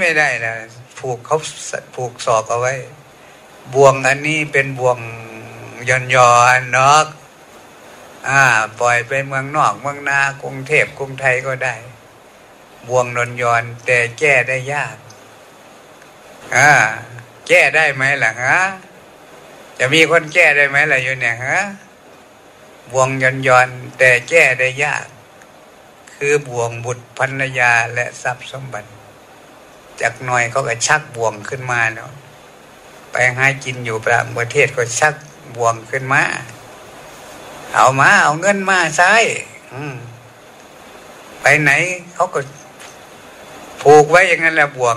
ไม่ได้นะ ผูกเขาผูกศอกเอาไว้ บ่วงอันนี้เป็นบ่วงย่อนย่อนนอกอ่า ปล่อยไปเมืองนอกเมืองนากรุงเทพกรุงไทยก็ได้ บ่วงนอนยอนแต่แก้ได้ยากอ่าแก้ได้ไหมล่ะฮะจะมีคนแก้ได้ไหมล่ะอยู่เนี่ยฮะบ่วงยอนยอนแต่แก้ได้ยาก คือบ่วงบุตรภรรยาและทรัพย์สมบัติ จากหน่อยเขาก็ชักบ่วงขึ้นมาเนาะไปหากินอยู่ประประเทศก็ชักบ่วงขึ้นมา เอามาเอาเงินมาใช้ไปไหนเขาก็ผูกไว้อย่างนั้นแหละบ่วง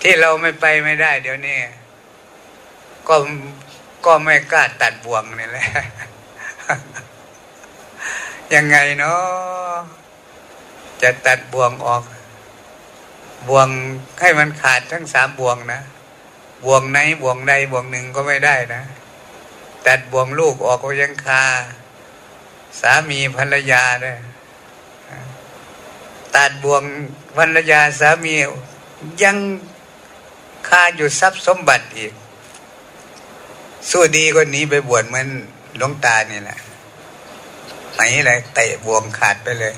ที่เราไม่ไปไม่ได้ เดี๋ยวนี้ก็ก็ไม่กล้าตัดบ่วงนี่แหละยังไงเนาะจะตัดบ่วงออก บ่วงให้มันขาดทั้งสามบ่วงนะบ่วงไหนบ่วงใดบ่วงหนึ่งก็ไม่ได้นะตัดบ่วงลูกออกก็ยังคา สามีภรรยาด้วยตัดบ่วงภรรยาสามียังคาอยู่ทรัพย์สมบัติอีก สู้ดีก็หนีไปบวชเหมือนหลวงตานี่แหละไหนเลยเตะบ่วงขาดไปเลย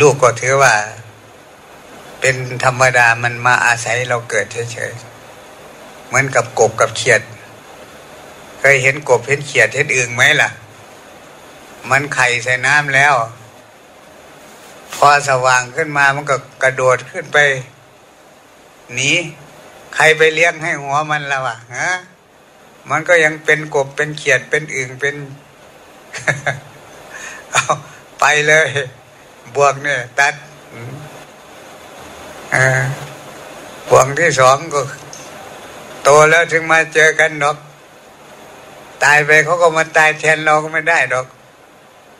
ลูกก็ถือว่า เป็นธรรมดามันมาอาศัยเราเกิดเฉยๆเหมือนกับกบกับเขียด เคยเห็นกบเห็นเขียดเห็นอึ่งไหมล่ะ มันไข่ใส่น้ำแล้ว พอสว่างขึ้นมามันก็กระโดดขึ้นไปหนีใครไปเลี้ยงให้หัวมันล้วอะฮะมันก็ยังเป็นกบเป็นเขียดเป็นอึ่งเป็นเอาไปเลย บวกเนี่ย ตัด ห่วงที่สองก็โตแล้วถึงมาเจอกันดอก ตายไปเขาก็มาตายแทนเราก็ไม่ได้ดอก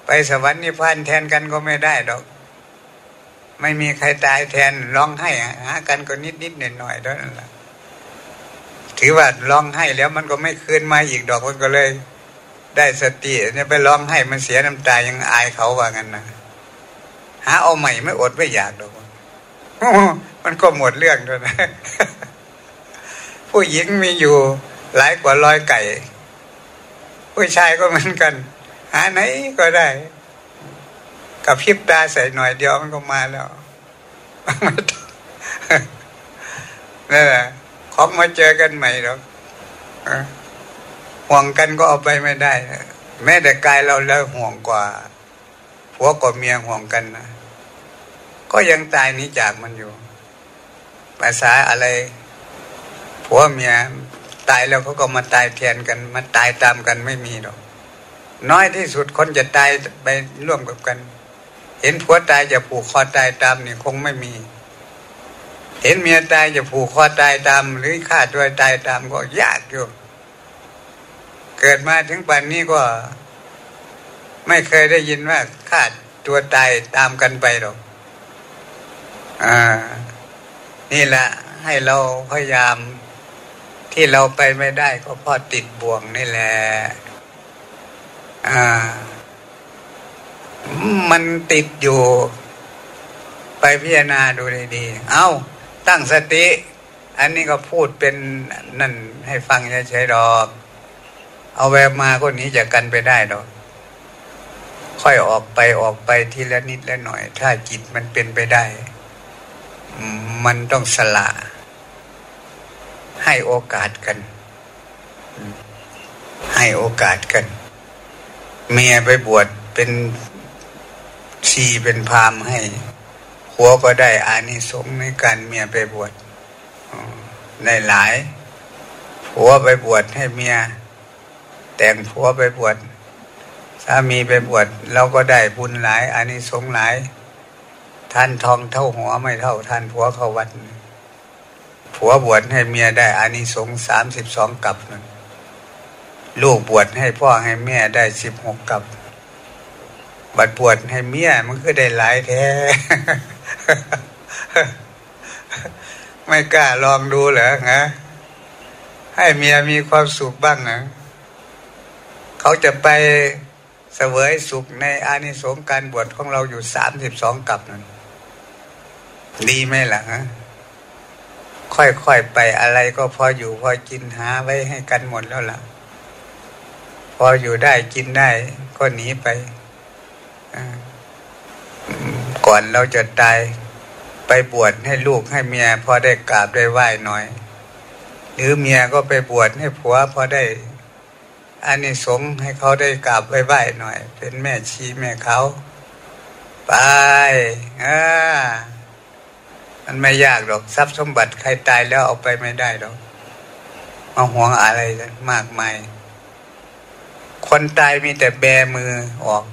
ไปสวรรค์นิพพานแทนกันก็ไม่ได้ดอก ไม่มีใครตายแทนร้องให้หากันก็นิดนิดหน่อยหน่อยเท่านั้นแหละถือว่าร้องให้แล้วมันก็ไม่คืนมาอีกดอกมันก็เลย ได้สติเนี่ยไปร้องให้มันเสียน้ำตายังอายเขาว่างั้นนะหาเอาใหม่ไม่อดไม่อยากดอก มันก็หมดเรื่องด้วยนะ ผู้หญิงมีอยู่หลายกว่าร้อยไก่ ผู้ชายก็เหมือนกัน หาไหนก็ได้กับพิบตาใส่หน่อยเดียวมันก็มาแล้วนั่นแหละของมาเจอกันใหม่หรอกห่วงกันก็เอาไปไม่ได้ แม้แต่กายเราแล้วห่วงกว่าผัวกับเมียห่วงกันนะ ก็ยังตายนี้จากมันอยู่ ภาษาอะไรผัวเมียตายแล้วเขาก็มาตายแทนกันมาตายตามกันไม่มีหรอก น้อยที่สุดคนจะตายไปร่วมกับกัน เห็นผัวตายจะผูกคอตายตามนี่คงไม่มี เห็นเมียตายจะผูกคอตายตาม หรือฆ่าตัวตายตามก็ยากอยู่ เกิดมาถึงปัจนนี้ก็ ไม่เคยได้ยินว่าฆ่าตัวตายตามกันไปหรอก อ่า นี่แหละให้เราพยายามที่เราไปไม่ได้ก็เพราะติดบ่วงนี่แหละอ่า มันติดอยู่ ไปพิจารณาดูดีๆ เอา้า ตั้งสติ อันนี้ก็พูดเป็นนั่นให้ฟังเฉยๆดอก เอาแวบมาคนนี้จะกันไปได้ดอก ค่อยออกไปออกไปทีละนิดละหน่อย ถ้าจิตมันเป็นไปได้ มันต้องสละ ให้โอกาสกัน ให้โอกาสกัน เมียไปบวชเป็นชีเป็นพามให้หัวก็ได้อานิสงส์ในการเมียไปบวชในหลายผัวไปบวชให้เมีย แต่งผัวไปบวชสามีไปบวชเราก็ได้บุญหลายอานิสงส์หลาย ท่านทองเท่าหัวไม่เท่าท่านผัวเขาวัดผัวบวชให้เมียได้อานิสงส์สามสิบสองกับนั่นลูกบวชให้พ่อให้แม่ได้สิบหกกับ บัดบวชให้เมียมันก็ได้หลายแท้ ไม่กล้าลองดูเหรอฮะให้เมียมีความสุขบ้างนะเขาจะไปเสวยสุขในอานิสงส์การบวชของเราอยู่สามสิบสองกับนั่น ดีไหมล่ะฮะค่อยๆไปอะไรก็พออยู่พอกินหาไว้ให้กันหมดแล้วล่ะ พออยู่ได้กินได้ก็หนีไปก่อนเราจะตายไปบวชให้ลูกให้เมียพอได้กราบได้ไหว้หน่อย หรือเมียก็ไปบวชให้ผัวพอได้อันนี้สงให้เขาได้กราบไว้ไหว้หน่อย เป็นแม่ชีแม่เขา ไปอ่า มันไม่ยากหรอก ทรัพย์สมบัติใครตายแล้วเอาไปไม่ได้หรอกมาห่วงอะไรมากมาย คนตายมีแต่แบมือออก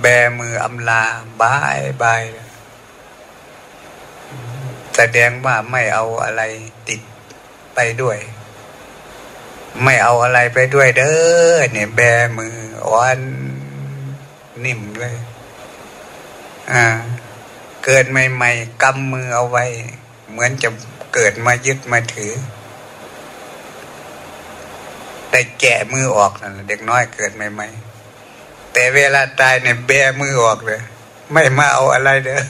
แบมืออำลาบายบายแสดงว่าไม่เอาอะไรติดไปด้วย ไม่เอาอะไรไปด้วยเด้อเนี่ยแบมืออ่อนนิ่มเลย อ่า เกิดใหม่ ๆกำมือเอาไว้ เหมือนจะเกิดมายึดมาถือ แต่แกะมือออกนั่นเด็กน้อยเกิดใหม่ ๆ แต่เวลาตายเนี่ยแบมือออกเลย ไม่มาเอาอะไรเด้อ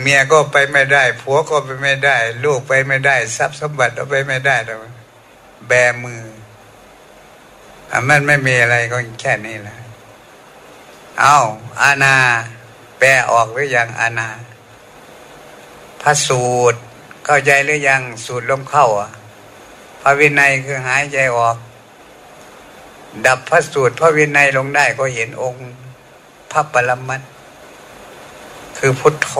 เมียก็ไปไม่ได้ผัวก็ไปไม่ได้ ลูกไปไม่ได้ ทรัพย์สมบัติเอาไปไม่ได้แล้วแบมืออมันไม่มีอะไรก็แค่นี้แหละเอาอาณา แปลออกหรือยังอานาพระสูตรเข้าใจหรือยังสูตรลมเข้าอะพระวินัยคือหายใจออก ดับพระสูตรพระวินัยลงได้ก็เห็นองค์พระปรมัตคือพุทโธ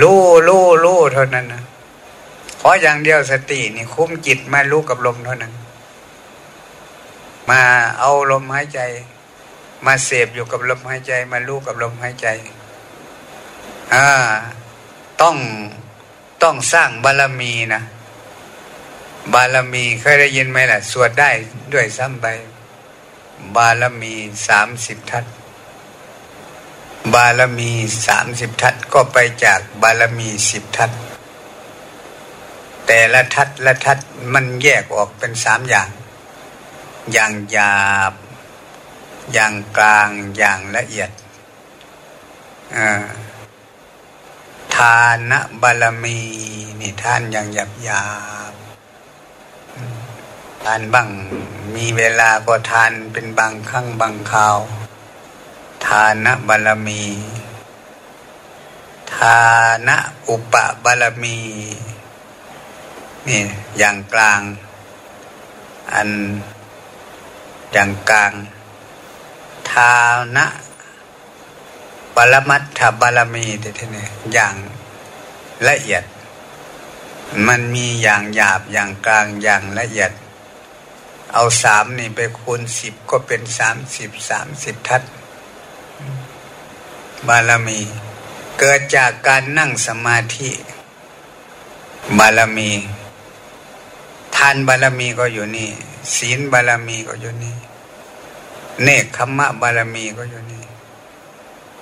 รู้รู้รู้เท่านั้นนะขออย่างเดียวสตินี่คุ้มจิตมารู้กับลมเท่านั้น มาเอาลมหายใจ มาเสพอยู่กับลมหายใจ มาลูกกับลมหายใจอ่าต้องต้องสร้างบารมีนะบารมีเคยได้ยินไหมล่ะ สวดได้ด้วยซ้ำไป บารมีสามสิบทัศบารมีสามสิบทัศก็ไปจากบารมีสิบทัศแต่ละทัศละทัศมันแยกออกเป็นสามอย่าง อย่างหยาบ อย่างกลางอย่างละเอียดทานบารมีนี่ท่านอย่างหยาบหยาบทานบ้างมีเวลาก็ทานเป็นบางครั้งบางคราว ทานบารมี ทานอุปบารมีนี่อย่างกลาง อันอย่างกลางานะบารมัตถบารมีทีนี้อย่างละเอียด มันมีอย่างหยาบอย่างกลางอย่างละเอียด เอาสามนี่ไปคูณสิบก็เป็นสามสิบสามสิบทัศบารมี เกิดจากการนั่งสมาธิ บารมี ทานบารมีก็อยู่นี่ ศีลบารมีก็อยู่นี่ เนคขมะบารมีก็อยู่นี่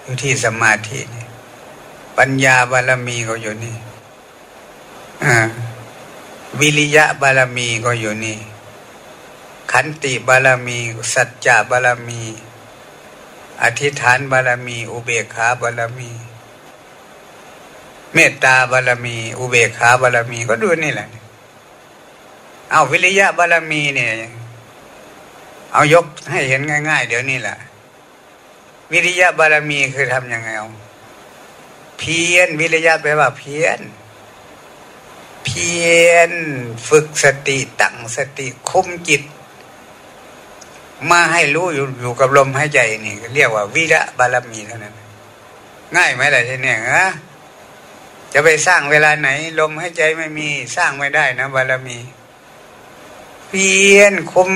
อยู่ที่สมาธินี่ ปัญญาบารมีก็อยู่นี่วิริยะบารมีก็อยู่นี่ ขันติบารมี สัจจะบารมี อธิษฐานบารมี อุเบกขาบารมี เมตตาบารมี อุเบกขาบารมีก็ดูนี่แหละ เอาวิริยะบารมีเนี่ย เอายกให้เห็นง่าย ๆ เดี๋ยวนี้แหละ วิริยะบารมีคือทำยังไงเอาเพียนวิริยะแปลว่าเพียน เพียรฝึกสติตั้งสติคุมจิต มาให้รู้อยู่อยู่กับลมหายใจนี่เรียกว่า วิระบารมีเท่านั้น ง่ายไหมล่ะทีเนี้ฮะจะไปสร้างเวลาไหน ลมหายใจไม่มีสร้างไม่ได้นะบารมี เพียรคุม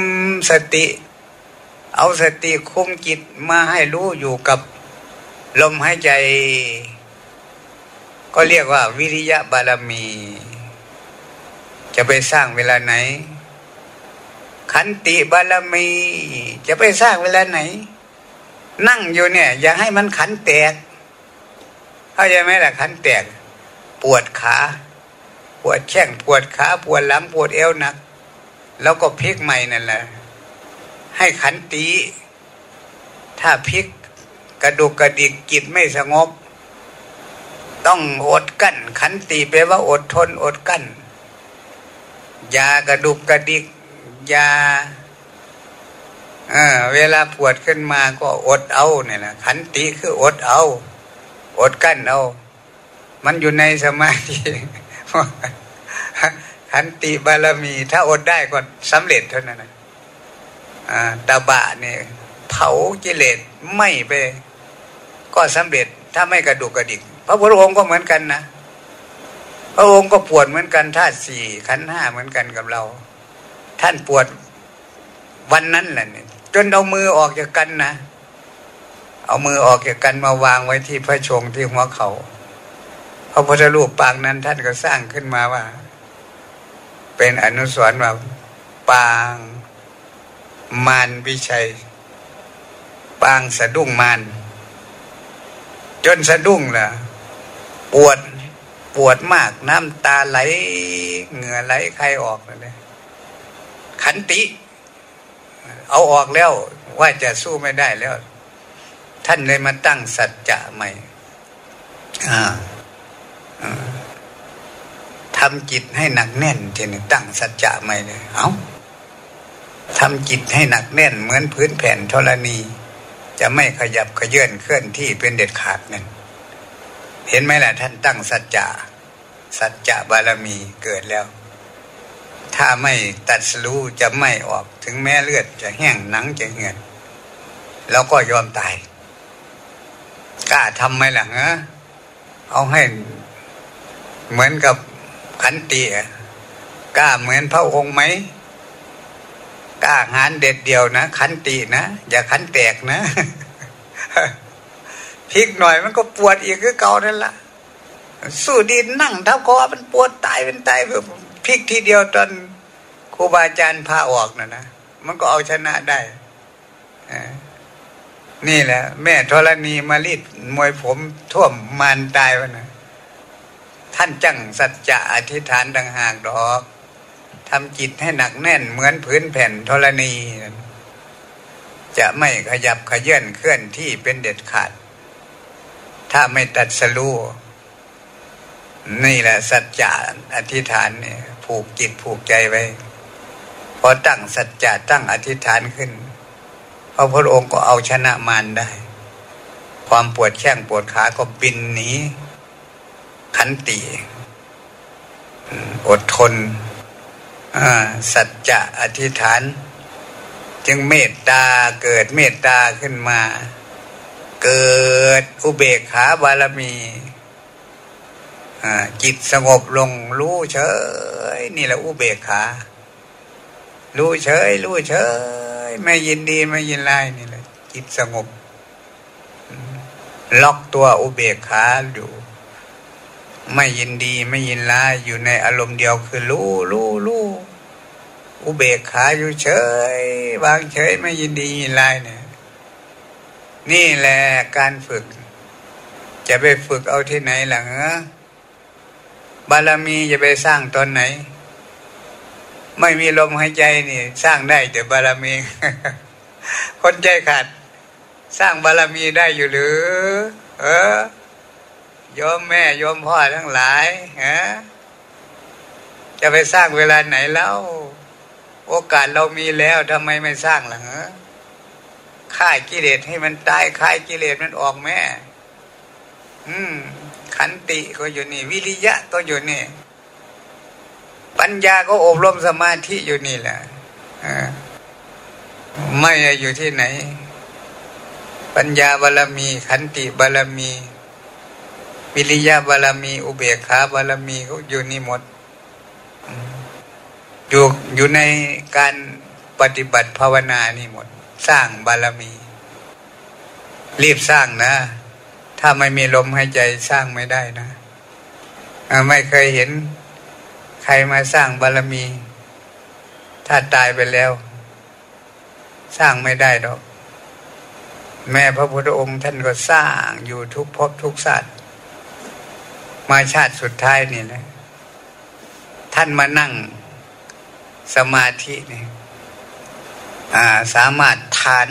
สติ เอาสติคุมจิตมาให้รู้อยู่กับลมหายใจ ก็เรียกว่า วิริยะบารมี จะไปสร้างเวลาไหน ขันติบารมี จะไปสร้างเวลาไหน นั่งอยู่เนี่ย อย่าให้มันขันแตกเข้าใจไหมล่ะขันแตก ปวดขา ปวดแข้งปวดขา ปวดหลังปวดเอวหนัก แล้วก็พลิกใหม่นั่นแหละ ให้ขันตีถ้าพลิกกระดูกกระดิกจิตไม่สงบ ต้องอดกั้น ขันตีแปลว่าอดทนอดกั้นยากระดูกกระดิกยาเออเวลาปวดขึ้นมาก็อดเอาเนี่ยนะขันติคืออดเอา อดกั้นเอา มันอยู่ในสมาธิขันติบารมี ถ้าอดได้ก็สำเร็จเท่านั้นนะ ตาบะเนี่ยเผากิเลสไม่ไป ก็สำเร็จถ้าไม่กระดูกกระดิกพระพุทธองค์ก็เหมือนกันนะพระองค์ก็ปวดเหมือนกันธาตุสี่ขันห้าเหมือนกันกับเรา ท่านปวดวันนั้นแหละเนี่ยจนเอามือออกจากกันนะเอามือออกจากกันมาวางไว้ที่พระชงที่หัวเขาพระพุทธรูปปางนั้นท่านก็สร้างขึ้นมาว่า เป็นอนุสรณ์ว่าปาง มารวิชัย ปางสะดุ้งมารจนสะดุ้งล่ะ ปวดปวดมากน้ำตาไหล เหงื่อไหลใครออกเลยขันติ เอาออกแล้วว่าจะสู้ไม่ได้แล้ว ท่านเลยมาตั้งสัจจะใหม่ทำจิตให้หนักแน่นทีนี้ตั้งสัจจะใหม่เลยเอ้า ทำจิตให้หนักแน่นเหมือนพื้นแผ่นธรณี จะไม่ขยับขยื่นเคลื่อนที่เป็นเด็ดขาดนั่นเห็นไหมล่ะท่านตั้งสัจจะสัจจะบารมีเกิดแล้ว ถ้าไม่ตัดสู้จะไม่ออกถึงแม้เลือดจะแห้งหนังจะเหือดแล้วก็ยอมตายกล้าทำไหมล่ะเงเอาให้เหมือนกับขันตีกล้าเหมือนพระองค์ไหม กล้าหารเด็ดเดียวนะขันตีนะอย่าขันแตกนะพลิกหน่อยมันก็ปวดอีกคือเก่านั่นละสู้ดีนั่งเท้าคอมันปวดตายเป็นตายเพื่อพลิกทีเดียวตอนครูบาอาจารย์พาออกนะนะมันก็เอาชนะได้นี่แหละ แม่ธรณีมาลีดมวยผมท่วมมานตายวะนะท่านจังสัจจะอธิษฐานดังหากดอก ทำจิตให้หนักแน่นเหมือนพื้นแผ่นธรณี จะไม่ขยับขยื่นเคลื่อนที่เป็นเด็ดขาด ถ้าไม่ตัดสรู้นี่แหละสัจจะอธิษฐานเนี่ยผูกจิตผูกใจไว้พอตั้งสัจจะตั้งอธิษฐานขึ้นพระพุทธองค์ก็เอาชนะมารได้ ความปวดแข้งปวดขาก็บินหนีขันติอดทน สัจจะอธิษฐาน จึงเมตตาเกิดเมตตาขึ้นมา เกิดอุเบกขาบารมีจิตสงบลงรู้เฉย นี่แหละอุเบกขารู้เฉยรู้เฉย ไม่ยินดีไม่ยินไล่นี่แหละจิตสงบ ล็อกตัวอุเบกขาอยู่ ไม่ยินดีไม่ยินร้ายอยู่ในอารมณ์เดียวคือรู้รู้รู้อุเบกขาอยู่เฉยวางเฉยไม่ยินดียินร้ายเนี่ย นี่แหละการฝึก จะไปฝึกเอาที่ไหนหลังบารมีจะไปสร้างตอนไหน ไม่มีลมหายใจนี่ สร้างได้แต่บารมี คนใจขาด สร้างบารมีได้อยู่หรือ เออ ยอมแม่ยอมพ่อทั้งหลายฮะจะไปสร้างเวลาไหนแล้ว โอกาสเรามีแล้วทำไมไม่สร้างล่ะฮะค่ายกิเลสให้มันตายค่ายกิเลสมันออกแม่ อืม ขันติก็อยู่นี่ วิริยะก็อยู่นี่ ปัญญาก็อบรมสมาธิอยู่นี่แหละไม่อยู่ที่ไหน ปัญญาบารมี ขันติบารมี วิริยะบารมีอุเบกขาบารมีเขาอยู่นี่หมด อยู่อยู่ในการปฏิบัติภาวนานี่หมด สร้างบารมี รีบสร้างนะ ถ้าไม่มีลมหายใจสร้างไม่ได้นะไม่เคยเห็น ใครมาสร้างบารมี ถ้าตายไปแล้ว สร้างไม่ได้ดอก แม่พระพุทธองค์ท่านก็สร้างอยู่ทุกภพทุกชาติ มาชาติสุดท้ายนี่แหละท่านมานั่งสมาธินี่สามารถทาน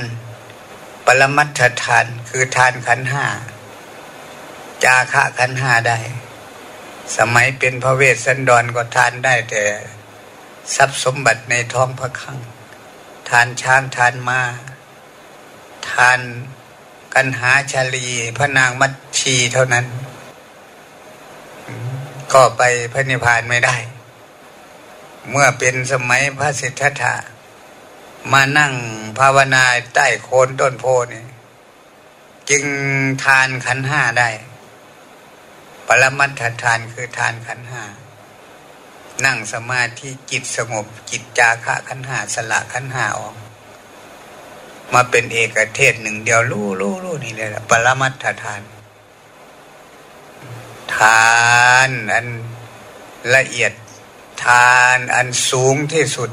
ปรมัตถทานคือทานขันห้าจาคะขันห้าได้ สมัยเป็นพระเวสสันดรก็ทานได้แต่ทรัพย์สมบัติในท้องพระคัง ทานช้างทานมาทานกันหาชาลี พระนางมัชชีเท่านั้น ก็ไปพระนิพพานไม่ได้ เมื่อเป็นสมัยพระสิทธัตถะมานั่งภาวนาใต้โคนต้นโพนี่จึงทานขันห้าได้ ปรมัตถทานคือทานขันห้านั่งสมาธิจิตสงบจิตจาคะขันห้าสละขันห้าออก มาเป็นเอกเทศหนึ่งเดียวรู้รู้รู้นี่เลยปรมัตถทานทาน อันละเอียดทานอันสูงที่สุด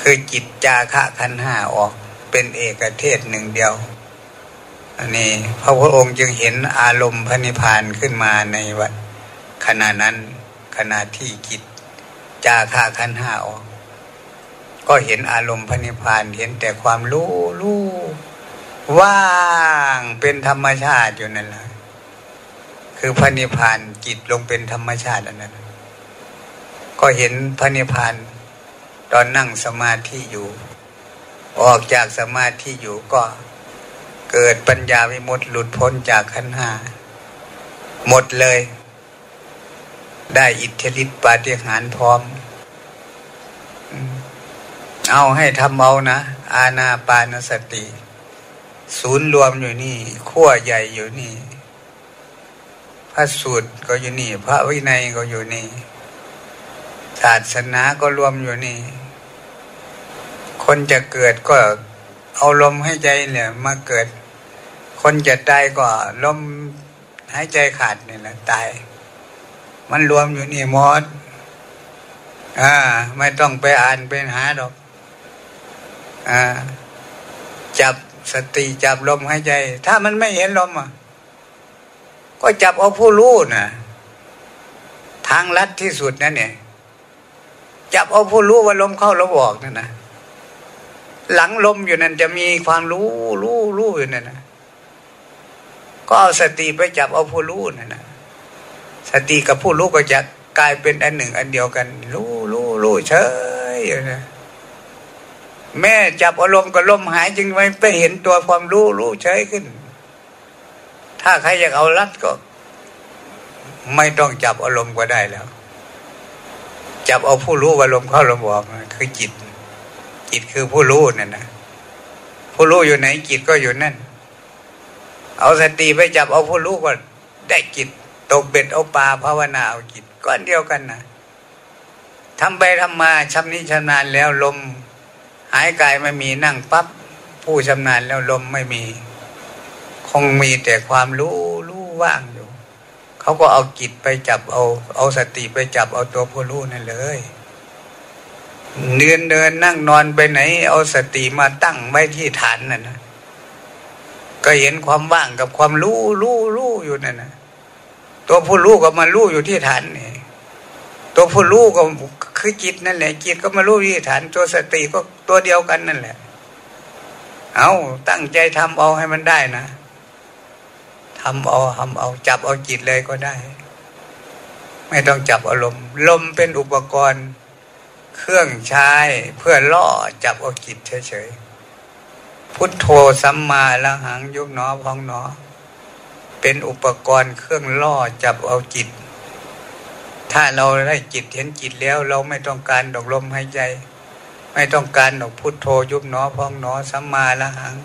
คือจิตจาคะขันห้าออกเป็นเอกเทศหนึ่งเดียวอันนี้พระพุทธองค์จึงเห็นอารมณ์พระนิพพานขึ้นมาในวันขณะนั้นขณะที่กิจจาค่าขันห้าออก ก็เห็นอารมณ์พระนิพพานเห็นแต่ความรู้รู้ว่างเป็นธรรมชาติอยู่นั่นแหละ คือพระนิพพานจิตลงเป็นธรรมชาติอันนั้น ก็เห็นพระนิพพานตอนนั่งสมาธิอยู่ ออกจากสมาธิอยู่ก็เกิดปัญญาวิมุตติหลุดพ้นจากขันหาหมดเลย ได้อิทธิฤทธิปาฏิหาริย์พร้อม เอาให้ทำเอานะ อาณาปานสติ ศูนย์รวมอยู่นี่ขั้วใหญ่อยู่นี่ พระสูตรก็อยู่นี่ พระวินัยก็อยู่นี่ ศาสนาก็รวมอยู่นี่ คนจะเกิดก็เอาลมให้ใจเนี่ยมาเกิด คนจะตายก็ลมหายใจขาดนี่แหละตาย มันรวมอยู่นี่หมดอ่า ไม่ต้องไปอ่านไปหาดอกอ่าจับสติจับลมหายใจ ถ้ามันไม่เห็นลมอะ ก็จับเอาผู้รู้นะทางลัดที่สุดนั่นเนี่ย จับเอาผู้รู้ว่าลมเข้าลมออกนั่นนะหลังลมอยู่นั่นจะมีความรู้รู้รู้อยู่นั่นนะก็เอาสติไปจับเอาผู้รู้นั่นนะสติกับผู้รู้ก็จะกลายเป็นอันหนึ่ง อันเดียวกัน รู้รู้รู้เฉยอยู่นะแม่จับอารมณ์กับลมหายจึงไม่ไปเห็นตัวความรู้รู้เฉยขึ้น ถ้าใครอยากเอารัดก็ ไม่ต้องจับอารมณ์ก็ได้แล้ว จับเอาผู้รู้อารมณ์เข้าลมออกคือจิต จิตคือผู้รู้นั่นนะผู้รู้อยู่ไหนจิตก็อยู่นั่น เอาสติไปจับเอาผู้รู้ก็ได้จิตตกเบ็ดเอาปลาภาวนาเอาจิตก้อนเดียวกันนะทำไปทำมาชำนิชำนาญแล้วลม หายกายไม่มีนั่งปั๊บผู้ชำนาญแล้วลมไม่มี คงมีแต่ความรู้รู้ว่างอยู่ เขาก็เอาจิตไปจับเอา เอาสติไปจับเอาตัวผู้รู้นั่นเลยเดินเดินนั่งนอนไปไหน เอาสติมาตั้งไว้ที่ฐานนั่นนะก็เห็นความว่างกับความรู้รู้รู้อยู่นั่นนะตัวผู้รู้ก็มารู้อยู่ที่ฐานนี่ตัวผู้รู้ก็คือจิตนั่นแหละจิตก็มารู้ที่ฐานตัวสติก็ตัวเดียวกันนั่นแหละ เอาตั้งใจทำเอาให้มันได้นะ ทำเอาทำเอาจับเอาจิตเลยก็ได้ ไม่ต้องจับอารมณ์ลมเป็นอุปกรณ์ เครื่องใช้เพื่อล่อจับเอาจิตเฉยๆพุทโธสัมมาละหังยุกหนอพองหนอ เป็นอุปกรณ์เครื่องล่อจับเอาจิต ถ้าเราได้จิตเห็นจิตแล้ว เราไม่ต้องการดอกลมหายใจ ไม่ต้องการดอกพุทโธยุบหนอพองหนอสัมมาละหัง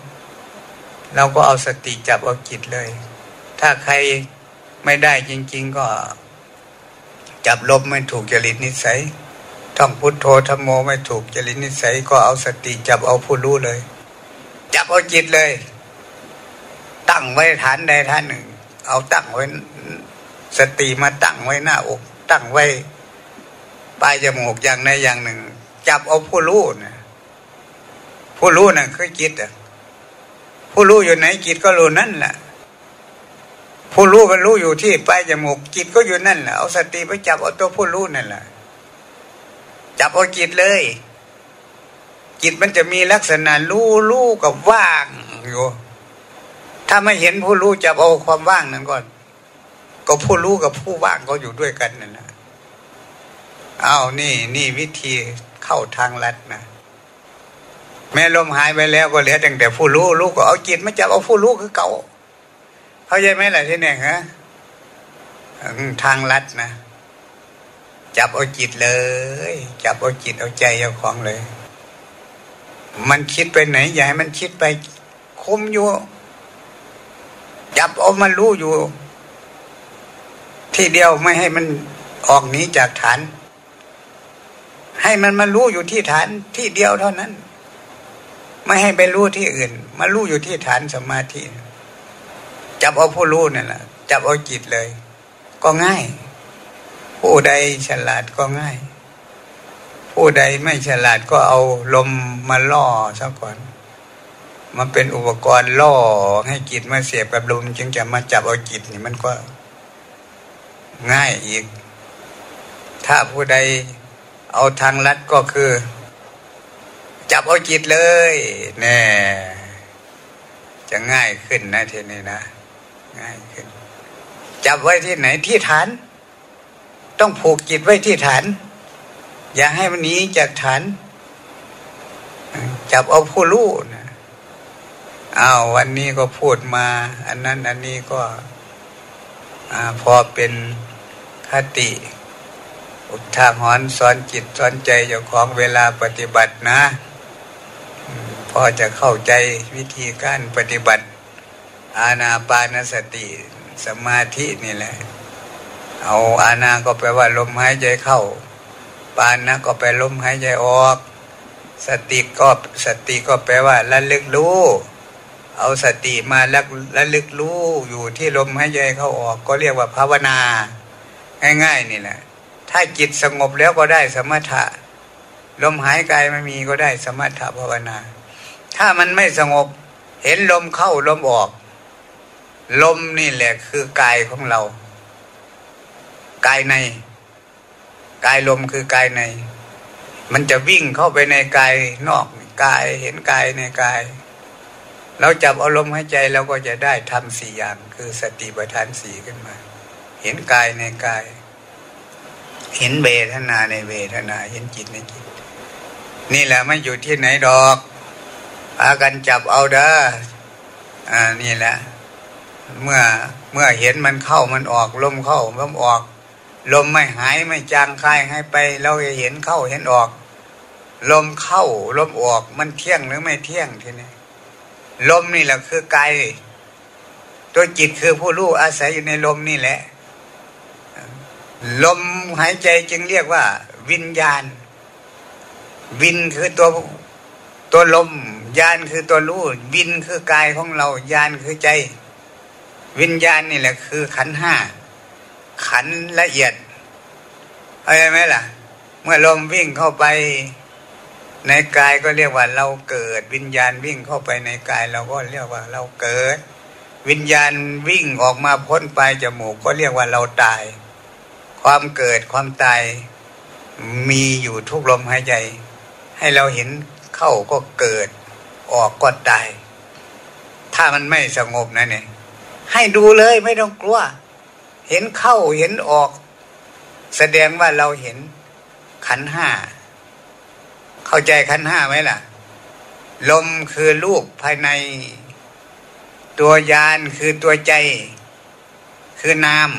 เราก็เอาสติจับเอาจิตเลย ถ้าใครไม่ได้จริง ๆ ก็ จับลมไม่ถูกจริตนิสัยท่องพุทโธธรรมโมไม่ถูกจริตนิสัย ก็เอาสติจับเอาผู้รู้เลย จับเอาจิตเลย ตั้งไว้ฐานใดฐานหนึ่ง เอาตั้งไว้ สติมาตั้งไว้หน้าอก ตั้งไว้ปลายจมูกอย่างใดอย่างหนึ่ง จับเอาผู้รู้นะผู้รู้นะ่ะคือจิตอะผู้รู้อยู่ไหนจิตก็รู้นั่นแหละ ผู้รู้มันรู้อยู่ที่ปลายจมูกจิตก็อยู่นั่นแหละเอาสติไปจับเอาตัวผู้รู้นั่นแหละจับเอาจิตเลย จิตมันจะมีลักษณะรู้รู้กับว่างอยู่ ถ้าไม่เห็นผู้รู้จับเอาความว่างนั้นก่อน ก็ผู้รู้กับผู้ว่างก็อยู่ด้วยกันนั่นนะเอาวนี่ นี่วิธีเข้าทางลัดนะแม่ลมหายไปแล้วก็เหลือแต่แต่ผู้รู้รู้ก็เอาจิตมาจับเอาผู้รู้คือเก่า เข้าใจไหมล่ะที่นี่ฮะทางลัดนะจับเอาจิตเลย จับเอาจิตเอาใจเอาของเลย มันคิดไปไหน อย่าให้มันคิดไปคุมอยู่ จับเอามันรู้อยู่ ที่เดียวไม่ให้มันออกหนีจากฐาน ให้มันมารู้อยู่ที่ฐานที่เดียวเท่านั้น ไม่ให้ไปรู้ที่อื่น มารู้อยู่ที่ฐานสมาธิ จับเอาผู้รู้นี่แหละจับเอาจิตเลย ก็ง่าย ผู้ใดฉลาดก็ง่าย ผู้ใดไม่ฉลาดก็เอาลมมาล่อซะก่อนมันเป็นอุปกรณ์ล่อให้จิตมาเสียบกับลมจึงจะมาจับเอาจิตนี่มันก็ง่ายอีก ถ้าผู้ใดเอาทางลัดก็คือ จับเอาจิตเลยแน่จะง่ายขึ้นนะทีนี้นะ ง่ายขึ้นจับไว้ที่ไหนที่ฐาน ต้องผูกจิตไว้ที่ฐาน อย่าให้มันหนีจากฐาน จับเอาผู้รู้นะอ้าววันนี้ก็พูดมา อันนั้นอันนี้ก็พอเป็นคติ อุทาหรณ์สอนจิตสอนใจเจ้าของเวลาปฏิบัตินะ พอจะเข้าใจวิธีการปฏิบัติ อาณาปานสติสมาธินี่แหละ เอาอานาก็แปลว่าลมหายใจเข้า ปานนะก็แปลลมหายใจออก สติก็สติก็แปลว่าระลึกรู้ เอาสติมาระระลึกรู้อยู่ที่ลมหายใจเข้าออก ก็เรียกว่าภาวนา ง่ายๆนี่แหละ ถ้าจิตสงบแล้วก็ได้สมถะ ลมหายใจไม่มีก็ได้สมถะภาวนา ถ้ามันไม่สงบเห็นลมเข้าลมออก ลมนี่แหละคือกายของเรา กายใน กายลมคือกายใน มันจะวิ่งเข้าไปในกายนอกกายเห็นกายในกาย เราจับอารมณ์ให้ใจเราก็จะได้ทำสี่อย่าง คือสติปัฏฐานสี่ขึ้นมา เห็นกายในกาย เห็นเวทนาในเวทนา เห็นจิตในจิต นี่แหละไม่อยู่ที่ไหนดอกพากันจับเอาเด้ออ่านี่แหละ เมื่อเมื่อเห็นมันเข้ามันออกลมเข้าลมออก ลมไม่หายไม่จางคลายให้ไป เราจะเห็นเข้าเห็นออก ลมเข้าลมออกมันเที่ยงหรือไม่เที่ยงทีนี้ลมนี่แหละคือกายตัวจิตคือผู้รู้อาศัยอยู่ในลมนี่แหละ ลมหายใจจึงเรียกว่า วิญญาณ วินคือตัวตัวลม ญาณคือตัวรู้ วินคือกายของเรา ญาณคือใจ วิญญาณนี่แหละคือ ขันห้าขันละเอียดเข้าใจไหมล่ะ เมื่อลมวิ่งเข้าไปในกายก็เรียกว่าเราเกิด วิญญาณวิ่งเข้าไปในกาย เราก็เรียกว่าเราเกิด วิญญาณวิ่งออกมาพ้นปลายจมูกก็เรียกว่าเราตาย ความเกิดความตายมีอยู่ทุกลมหายใจ ให้เราเห็นเข้าก็เกิด ออกก็ตาย ถ้ามันไม่สงบนะเนี่ย ให้ดูเลยไม่ต้องกลัว เห็นเข้าเห็นออก แสดงว่าเราเห็นขันห้า เข้าใจขันห้าไหมล่ะ ลมคือลูกภายใน ตัวยานคือตัวใจ คือนาม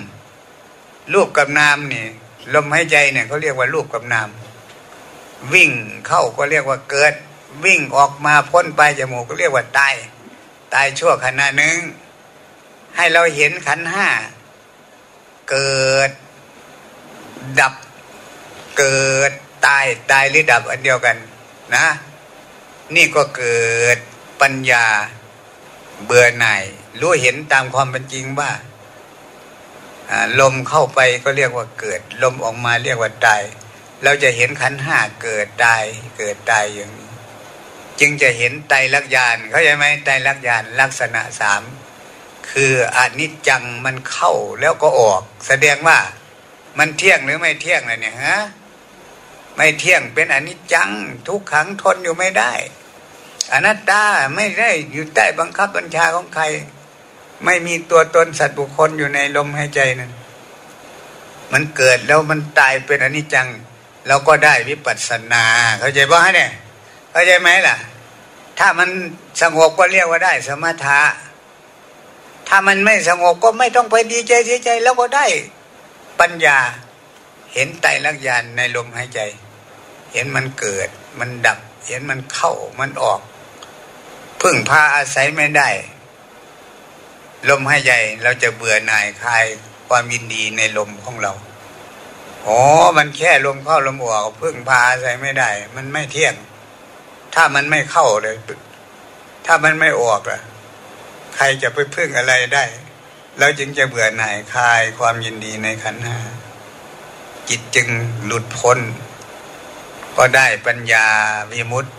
รูปกับนามนี่ ลมหายใจเนี่ยเขาเรียกว่ารูปกับนาม วิ่งเข้าก็เรียกว่าเกิด วิ่งออกมาพ้นไปจมูกก็เรียกว่าตาย ตายชั่วขณะหนึ่ง ให้เราเห็นขันห้า เกิด ดับ เกิด ตาย ตายหรือดับอันเดียวกัน นะ นี่ก็เกิดปัญญาเบื่อหน่ายรู้เห็นตามความเป็นจริงว่าลมเข้าไปก็เรียกว่าเกิด ลมออกมาเรียกว่าตาย เราจะเห็นขันห้าเกิดตาย เกิดตายอย่างนี้ จึงจะเห็นไตรลักษณ์ญาณเข้าใจไหมไตรลักษณ์ญาณลักษณะสาม คืออนิจจังมันเข้าแล้วก็ออก แสดงว่ามันเที่ยงหรือไม่เที่ยงเลยเนี่ยฮะไม่เที่ยงเป็นอนิจจัง ทุกขังทนอยู่ไม่ได้ อนัตตาไม่ได้อยู่ใต้บังคับบัญชาของใคร ไม่มีตัวตนสัตว์บุคคลอยู่ในลมหายใจนั้นมันเกิดแล้วมันตายเป็นอนิจจังเราก็ได้วิปัสสนา เข้าใจป่ะเนี่ยเข้าใจไหมล่ะ ถ้ามันสงบก็เรียกว่าได้สมถะ ถ้ามันไม่สงบก็ไม่ต้องไปดีใจเสียใจแล้วก็ได้ปัญญา เห็นไตรลักษณ์ในลมหายใจ เห็นมันเกิด มันดับ เห็นมันเข้ามันออก พึ่งพาอาศัยไม่ได้ ลมหายใจเราจะเบื่อหน่ายคลายความยินดีในลมของเราอ๋อมันแค่ลมเข้าลมออกพึ่งพาใส่ไม่ได้ มันไม่เที่ยง ถ้ามันไม่เข้าเลย ถ้ามันไม่ออกอะ ใครจะไปพึ่งอะไรได้ แล้วจึงจะเบื่อหน่ายคลายความยินดีในขันห้าจิตจึงหลุดพ้น ก็ได้ปัญญาวิมุตติ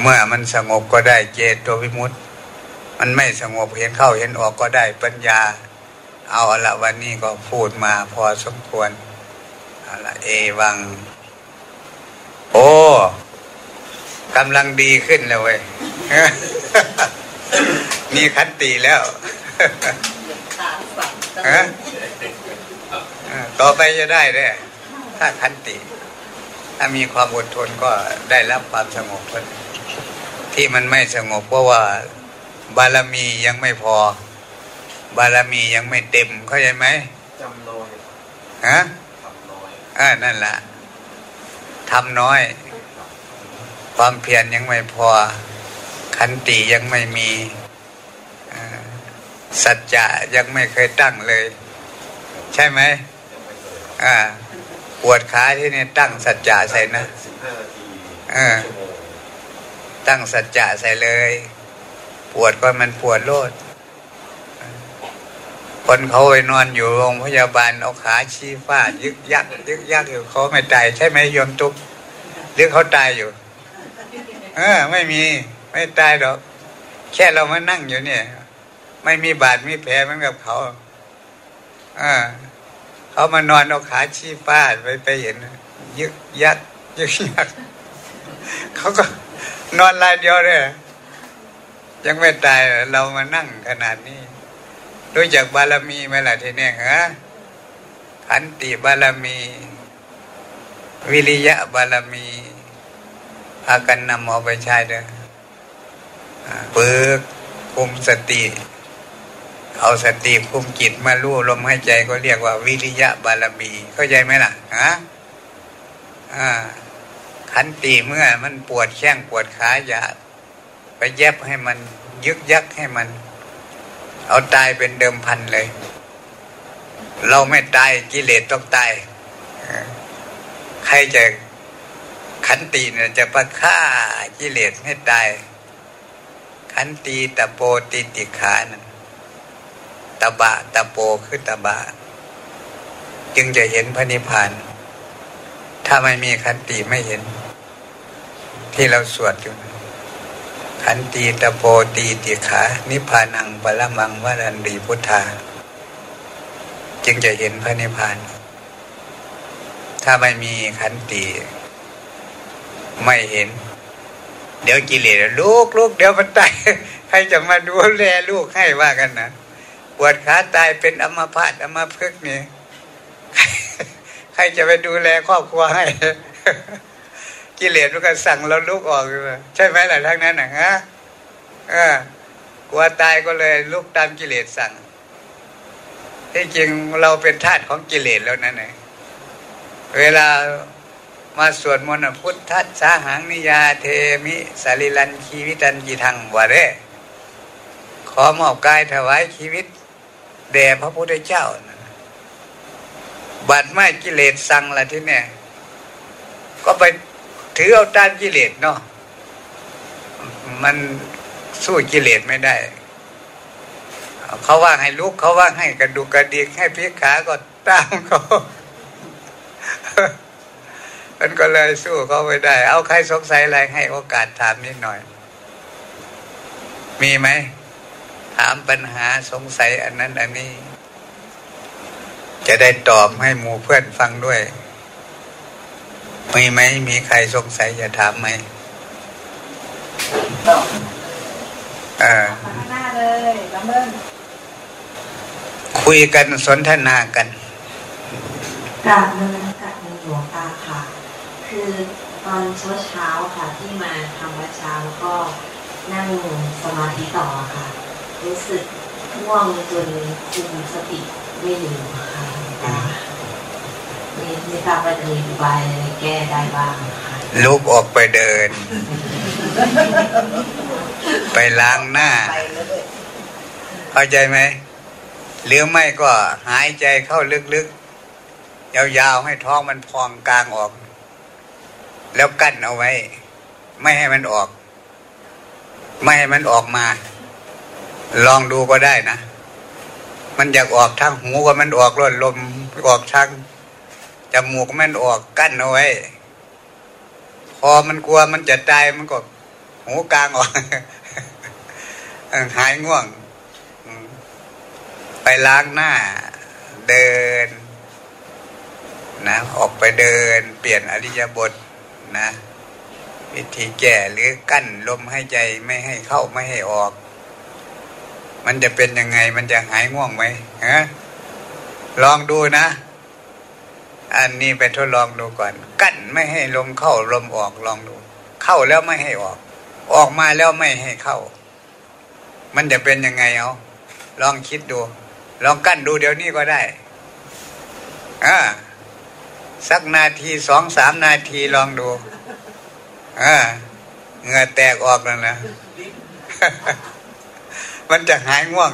เมื่อมันสงบก็ได้เจโตวิมุตติ มันไม่สงบเห็นเข้าเห็นออกก็ได้ปัญญา เอาละวันนี้ก็พูดมาพอสมควรเอาละเอวัง โอ้กำลังดีขึ้นแล้วเว้ย มีขันตีแล้วต่อไปจะได้ด้ถ้าขันติ ถ้ามีความอดทนก็ได้รับความสงบที่มันไม่สงบเพราะว่า บารมียังไม่พอ บารมียังไม่เต็มเข้าใจไหมจำน้อยฮะทำน้อยอ่านั่นแหละทำน้อย ความเพียรยังไม่พอ ขันติยังไม่มีสัจจะยังไม่เคยตั้งเลย ใช่ไหมอ่าปวดขาที่นี่ตั้งสัจจะใส่นะเออตั้งสัจจะใส่เลย ปวดก็มันปวดโลดคนเขาไปนอนอยู่โรงพยาบาลเอาขาชี้ฟ้ายึกยักยึกยักอยู่เขาไม่ตายใช่ไหมยมตุ๊กหรือเขาตายอยู่ เออ ไม่มี ไม่ตายหรอก แค่เรามานั่งอยู่เนี่ย ไม่มีบาดมีแผลเหมือนกับเขาเออเขามานอนเอาขาชี้ฟ้าไปไปเห็น ยึกยักยึกยักเขาก็นอนลายเดียวเลยยังไม่ตายเรามานั่งขนาดนี้รู้จักบารมีไหมล่ะทีนี้ฮะขันติบารมี วิริยะบารมีอากันนำเอาไปใช้เด้อ ปึกคุมสติ เอาสติคุมจิตมาลู่ลมหายใจก็เรียกว่า วิริยะบารมี เข้าใจไหมล่ะฮะขันติเมื่อมันปวดแข้งปวดขาอย่าไปแยบให้มันยึกยักให้มัน เอาตายเป็นเดิมพันเลย เราไม่ตายกิเลสต้องตายใครจะขันตีเนี่ยจะประฆ่ากิเลสให้ตาย ขันตีตะโปติติขานะตะบะตะโปคือตะบะ จึงจะเห็นพระนิพพาน ถ้าไม่มีขันตีไม่เห็น ที่เราสวดอยู่ขันตีตะโพตีติขา นิพพานังปรมังวรันดีพุทธา จึงจะเห็นพระนิพพาน ถ้าไม่มีขันตีไม่เห็น เดี๋ยวกิเลสลูกลูกเดี๋ยวมันตายใครจะมาดูแลลูกให้ว่ากันนะปวดขาตายเป็นอมพาตอมพึกนี่ใครจะไปดูแลครอบครัวให้ กิเลสมันก็สั่งเราลุกออกใช่ไหมล่ะทั้งนั้นนะฮะเออกลัวตายก็เลยลุกตามกิเลสสั่งที่จริงเราเป็นทาสของกิเลสแล้วนั่นเองเวลา มาสวดมนต์พุทธัสสาหังนิยาเทมิสาริลันชีวิตันกีทังวะเรขอมอบกายถวายชีวิตแด่พระพุทธเจ้าบัดไม่กิเลสสั่งละที่เนี่ยก็ไปถือเอาตามกิเลสเนาะมันสู้กิเลสไม่ได้ เขาว่าให้ลุกเขาว่าให้กระดูกกระดิกให้พิกขาก็ตามเขา มันก็เลยสู้เขาไม่ได้ เอาใครสงสัยอะไรให้โอกาสถามนิดหน่อย มีไหม ถามปัญหาสงสัยอันนั้นอันนี้ จะได้ตอบให้หมู่เพื่อนฟังด้วย มีไหม มีใครสงสัยจะถามไหมเออหน้าเลยลเบิ้คุยกันสนทนากันกราบนมัสการในหลวงตาค่ะ คือตอนเช้าเช้าค่ะที่มาทำวัดเช้าแล้วก็นั่งสมาธิต่อค่ะ รู้สึกง่วงจนคุมสติไม่อยู่ค่ะมีมีทราบว่าจะมีอุบายอะไรแก้ได้บ้างค่ะลุกออกไปเดิน ไปล้างหน้า เข้าใจไหมหรือไม่ก็หายใจเข้าลึกๆยาวๆให้ท้องมันพองกลางออก แล้วกั้นเอาไว้ ไม่ให้มันออก ไม่ให้มันออกมา ลองดูก็ได้นะมันอยากออกทางหูก็มันออกรดลมออกทางจมูกมันออกกั้นเอาไว้ พอมันกลัวมันจะตายมันก็ หูกลางออกหายง่วง ไปล้างหน้า เดิน นะ ออกไปเดิน เปลี่ยนอริยบท นะ วิธีแก้หรือกั้นลมให้ใจไม่ให้เข้าไม่ให้ออก มันจะเป็นยังไงมันจะหายง่วงไหมฮะลองดูนะ อันนี้ไปทดลองดูก่อน กั้นไม่ให้ลมเข้าลมออกลองดู เข้าแล้วไม่ให้ออก ออกมาแล้วไม่ให้เข้า มันจะเป็นยังไงเอาลองคิดดู ลองกั้นดูเดี๋ยวนี้ก็ได้อ่า สักนาทีสองสามนาทีลองดูอ่าเงื่อแตกออกแล้วนะ มันจะหายง่วง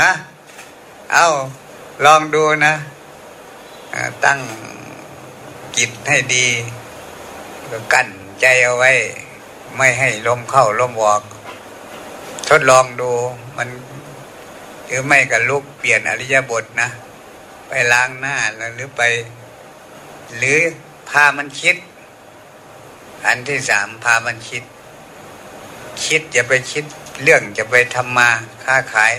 นะ เอาลองดูนะ ตั้งจิตให้ดีก็กั้นใจเอาไว้ ไม่ให้ลมเข้าลมออก ทดลองดูมันหรือไม่กับลุกเปลี่ยนอริยบทนะ ไปล้างหน้าหรือไป หรือพามันคิด อันที่สามพามันคิด คิดอย่าไปคิด เรื่องจะไปทำมาค้าขาย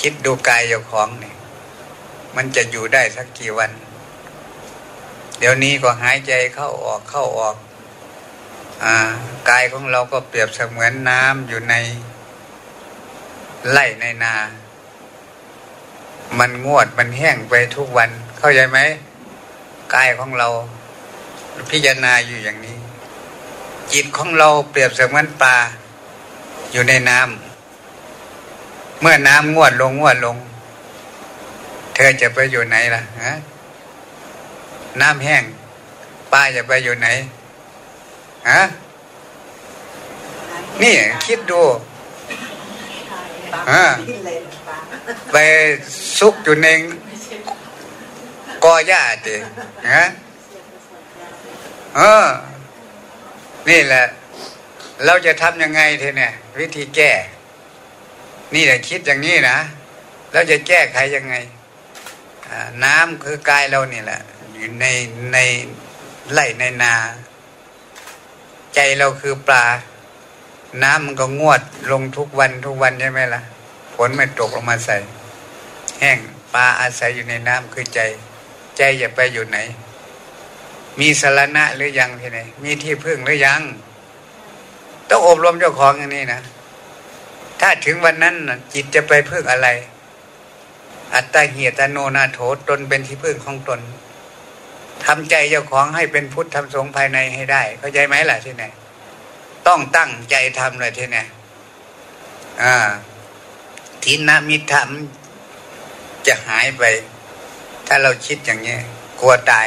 คิดดูกายเจ้าของนี่มันจะอยู่ได้สักกี่วัน เดี๋ยวนี้ก็หายใจเข้าออกเข้าออกอกายของเราก็เปรียบเสมือนน้ำอยู่ในไล่ในนา มันงวดมันแห้งไปทุกวัน เข้าใจไหม กายของเราพิจารณาอยู่อย่างนี้ จิตของเราเปรียบเสมือนปลาอยู่ในน้ำเมื่อน้ำงวดลงงวดลง เธอจะไปอยู่ไหนล่ะฮะน้ำแห้งป้าจะไปอยู่ไหนฮะนี่คิดดูไปซุกอยู่ใน อญาจีฮะเออ นี่แหละ เราจะทำยังไงทีเนี่ย วิธีแก้ นี่แหละคิดอย่างนี้นะเราจะแก้ไขยังไงน้ำคือกายเรานี่แหละ อยู่ในในไล่ในนา ใจเราคือปลา น้ำมันก็งวดลงทุกวันทุกวันใช่ไหมละ่ะฝนไม่ตกลงมาใส่ แห้งปลาอาศัยอยู่ในน้ำคือใจ ใจอย่าไปอยู่ไหน มีสารณะหรือยังที่ไหน มีที่พึ่งหรือยัง ต้องอบรมเจ้าของอย่างนี้นะ ถ้าถึงวันนั้นจิตจะไปพึ่งอะไร อัตตาเหียตโนนาโถตนเป็นที่พึ่งของตนทำใจเจ้าของให้เป็นพุทธทำสงภายในให้ได้ เข้าใจไหมล่ะที่ไหนต้องตั้งใจทำเลยที่ไหนอ่าทินามิธรรมจะหายไป ถ้าเราคิดอย่างนี้กลัวตาย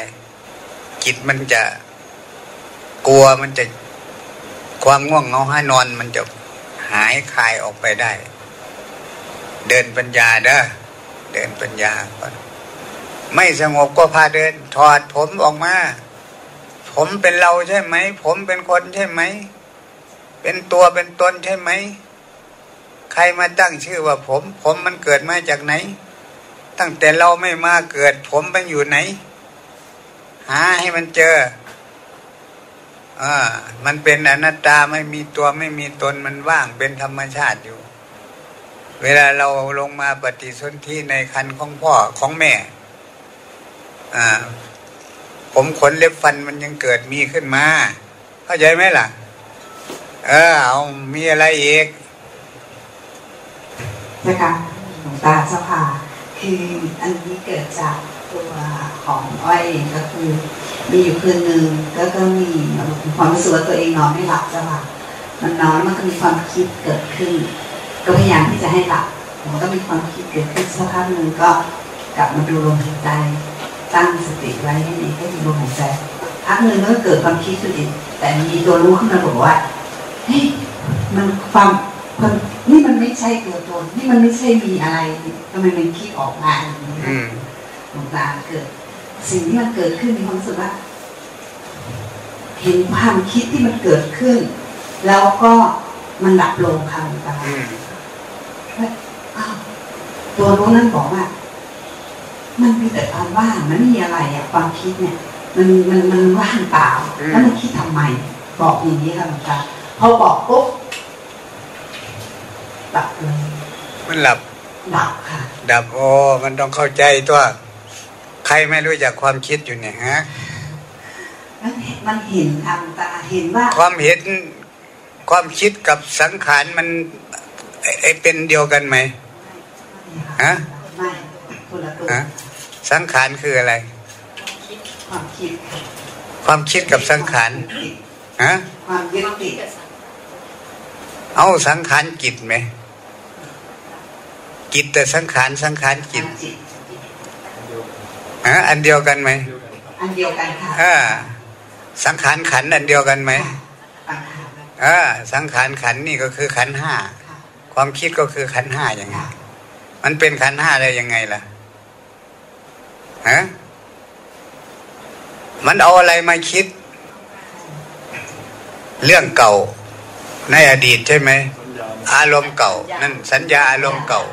จิตมันจะกลัวมันจะความง่วงเงาห้านอนมันจะหายคลายออกไปได้ เดินปัญญาเด้อเดินปัญญาก่อนไม่สงบก็พาเดิน ถอดผมออกมา ผมเป็นเราใช่ไหม ผมเป็นคนใช่ไหม เป็นตัวเป็นตนใช่ไหม ใครมาตั้งชื่อว่าผม ผมมันเกิดมาจากไหน ตั้งแต่เราไม่มาเกิด ผมมันอยู่ไหน หาให้มันเจออ่ามันเป็นอนัตตาไม่มีตัวไม่มีตนมันว่างเป็นธรรมชาติอยู่ เวลาเราลงมาปฏิสนธิในคันของพ่อของแม่ อ่า ผมขนเล็บฟันมันยังเกิดมีขึ้นมา เข้าใจไหมล่ะ เออเอามีอะไรอีกนะคะหลวงตาเจ้าค่ะ คืออันนี้เกิดจากตัวของอ้อยก็คือ มีอยู่คืนหนึ่งก็ก็มีความรู้สึกว่าตัวเองนอนไม่หลับจ้าค่ะมันนอนมันก็มีความคิดเกิดขึ้น ก็พยายามที่จะให้หลับผมก็มีความคิดเกิดขึ้นสักพักหนึ่งก็กลับมาดูลมหายใจตั้งสติไว้ให้ดีให้ดูลมหายใจพักหนึ่งก็เกิดความคิดขึ้นอีกแต่มีตัวรู้ขึ้นมาบอกว่าเฮ้ยมันความ ความนี่มันไม่ใช่ตัวตนนี่มันไม่ใช่มีอะไรทำไมมันคิดออกมาอย่างนี้อืมหลวงตาเกิด สิ่งที่มันเกิดขึ้นมีความรู้สึกว่าเห็นความคิดที่มันเกิดขึ้น แล้วก็มันดับลงค่ะหลวงตาอืมอ้าวตัวรู้นั่นบอกว่า มันมีแต่ความว่างมันไม่มีอะไรอะความคิดเนี่ย มันมันมันว่างเปล่าแล้วมันคิดทำไม บอกอย่างนี้ค่ะหลวงตาพอบอกปุ๊บ ดับเลยมันหลับดับค่ะ ดับโอ้มันต้องเข้าใจตัวใครไม่รู้จักความคิดอยู่เนี่ยฮะมันเห็นมันเห็นทางตาเห็นว่า ความเห็นความคิดกับสังขารมันไอ้ไอ้เป็นเดียวกันไหมฮะไม่คนละตัวฮะสังขารคืออะไร ความคิดค่ะความคิดกับสังขารฮะความยึดติดเอาสังขารจิตไหม จิตแต่สังขารสังขารจิตความจิตฮะอันเดียวกันไหมอันเดียวกันค่ะเออสังขารขันธ์อันเดียวกันไหมปัญหาเออสังขารขันธ์นี่ก็คือขันธ์ห้าค่ะความคิดก็คือขันธ์ห้าอย่างไงค่ะมันเป็นขันธ์ห้าได้ยังไงล่ะฮะมันเอาอะไรมาคิด เรื่องเก่าในอดีตใช่ไหมอารมณ์เก่า นั่นสัญญาอารมณ์เก่า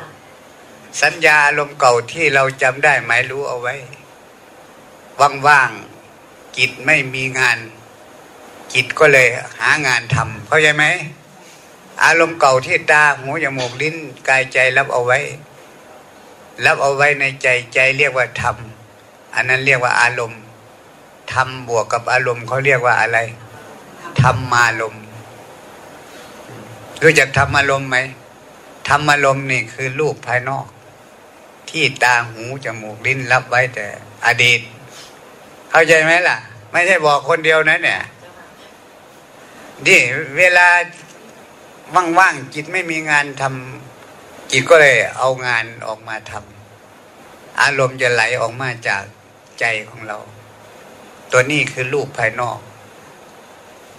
สัญญาอารมณ์เก่าที่เราจำได้หมายรู้เอาไว้ ว่างๆจิตไม่มีงานจิตก็เลยหางานทำเข้าใจไหม อารมณ์เก่าที่ตาหูจมูกลิ้นกายใจรับเอาไว้ รับเอาไว้ในใจใจเรียกว่าธรรมอันนั้นเรียกว่าอารมณ์ธรรมบวกกับอารมณ์เขาเรียกว่าอะไรธรรมารมณ์รู้จักธรรมารมณ์ไหมธรรมารมณ์นี่คือรูปภายนอก ที่ตาหูจมูกลิ้นรับไว้แต่อดีต เข้าใจไหมล่ะ ไม่ใช่บอกคนเดียวนะเนี่ยนี่เวลาว่างๆจิตไม่มีงานทำจิตก็เลยเอางานออกมาทำอารมณ์จะไหลออกมาจากใจของเรา ตัวนี้คือรูปภายนอก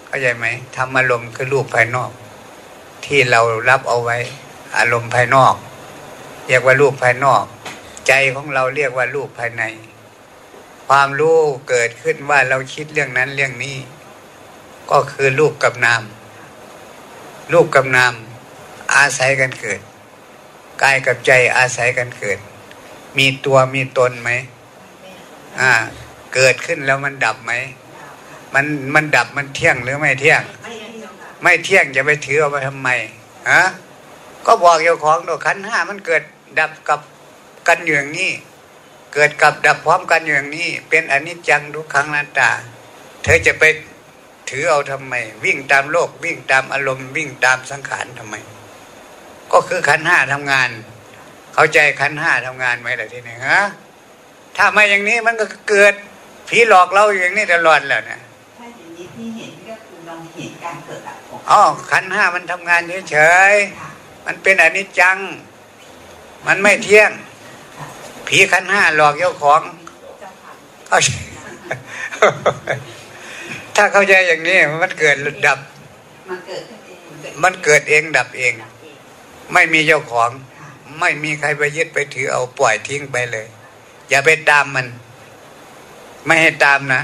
เข้าใจไหมธรรมอารมณ์คือรูปภายนอก ที่เรารับเอาไว้ อารมณ์ภายนอก เรียกว่ารูปภายนอก ใจของเราเรียกว่ารูปภายใน ความรู้เกิดขึ้นว่าเราคิดเรื่องนั้นเรื่องนี้ ก็คือรูปกับนามรูปกับนามอาศัยกันเกิดกายกับใจอาศัยกันเกิด มีตัวมีตนไหมอ่า เกิดขึ้นแล้วมันดับไหมมันมันดับมันเที่ยงหรือไม่เที่ยง ไม่เที่ยงค่ะไม่เที่ยงจะไปถือเอาไปทำไมฮะก็บอกเจ้าของตัวขันธ์ห้ามันเกิด ดับกับกันอยู่อย่างนี้ เกิดกับดับพร้อมกันอยู่อย่างนี้ เป็นอนิจจังทุกขังนัตตา เธอจะไปถือเอาทำไม วิ่งตามโลก วิ่งตามอารมณ์วิ่งตามสังขารทำไม ก็คือขันธ์ห้าทำงาน เข้าใจขันธ์ห้าทำงานไหมล่ะทีนี้ฮะถ้าไม่อย่างนี้มันก็เกิดผีหลอกเราอยู่อย่างนี้ตลอดแหละเนี่ยถ้าอย่างนี้ที่เห็นก็คือเราเห็นการเกิดดับของอ๋อขันธ์ห้ามันทำงานเฉยค่ะๆมันเป็นอนิจจัง มันไม่เที่ยง ผีขันธ์ห้าหลอกเจ้าของเจ้าค่ะเข้าใจถ้าเข้าใจอย่างนี้มันเกิดดับ มันเกิดขึ้นเองมันเกิดเองดับเองดับเอง ไม่มีเจ้าของค่ะไม่มีใครไปยึดไปถือเอาปล่อยทิ้งไปเลย อย่าไปตามมัน ไม่ให้ตามนะ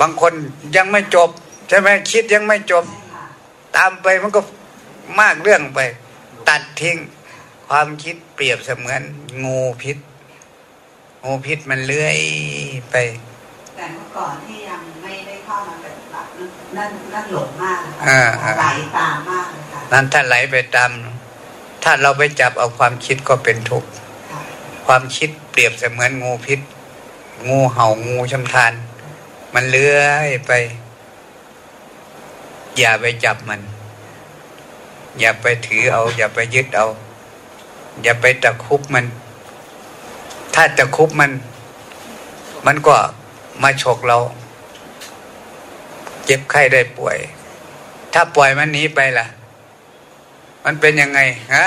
บางคนยังไม่จบ ใช่ไหมคิดยังไม่จบใช่ค่ะตามไปมันก็มากเรื่องไป ตัดทิ้ง ความคิดเปรียบเสมือนงูพิษ งูพิษมันเลื้อยไป แต่เมื่อก่อนที่ยังไม่ได้เข้ามาปฏิบัตินั่นนั่นหลงมากเลยอ่าค่ะไหลตามมากเลยค่ะนั้นถ้าไหลไปตามถ้าเราไปจับเอาความคิดก็เป็นทุกข์ค่ะความคิดเปรียบเสมือนงูพิษ งูเห่างูชำทาน มันเลื้อยไป อย่าไปจับมัน อย่าไปถือเอา อย่าไปยึดเอา อย่าไปตะคุบมัน ถ้าตะคุบมัน มันก็มาฉกเรา เจ็บไข้ได้ป่วย ถ้าปล่อยมันหนีไปล่ะ มันเป็นยังไงฮะ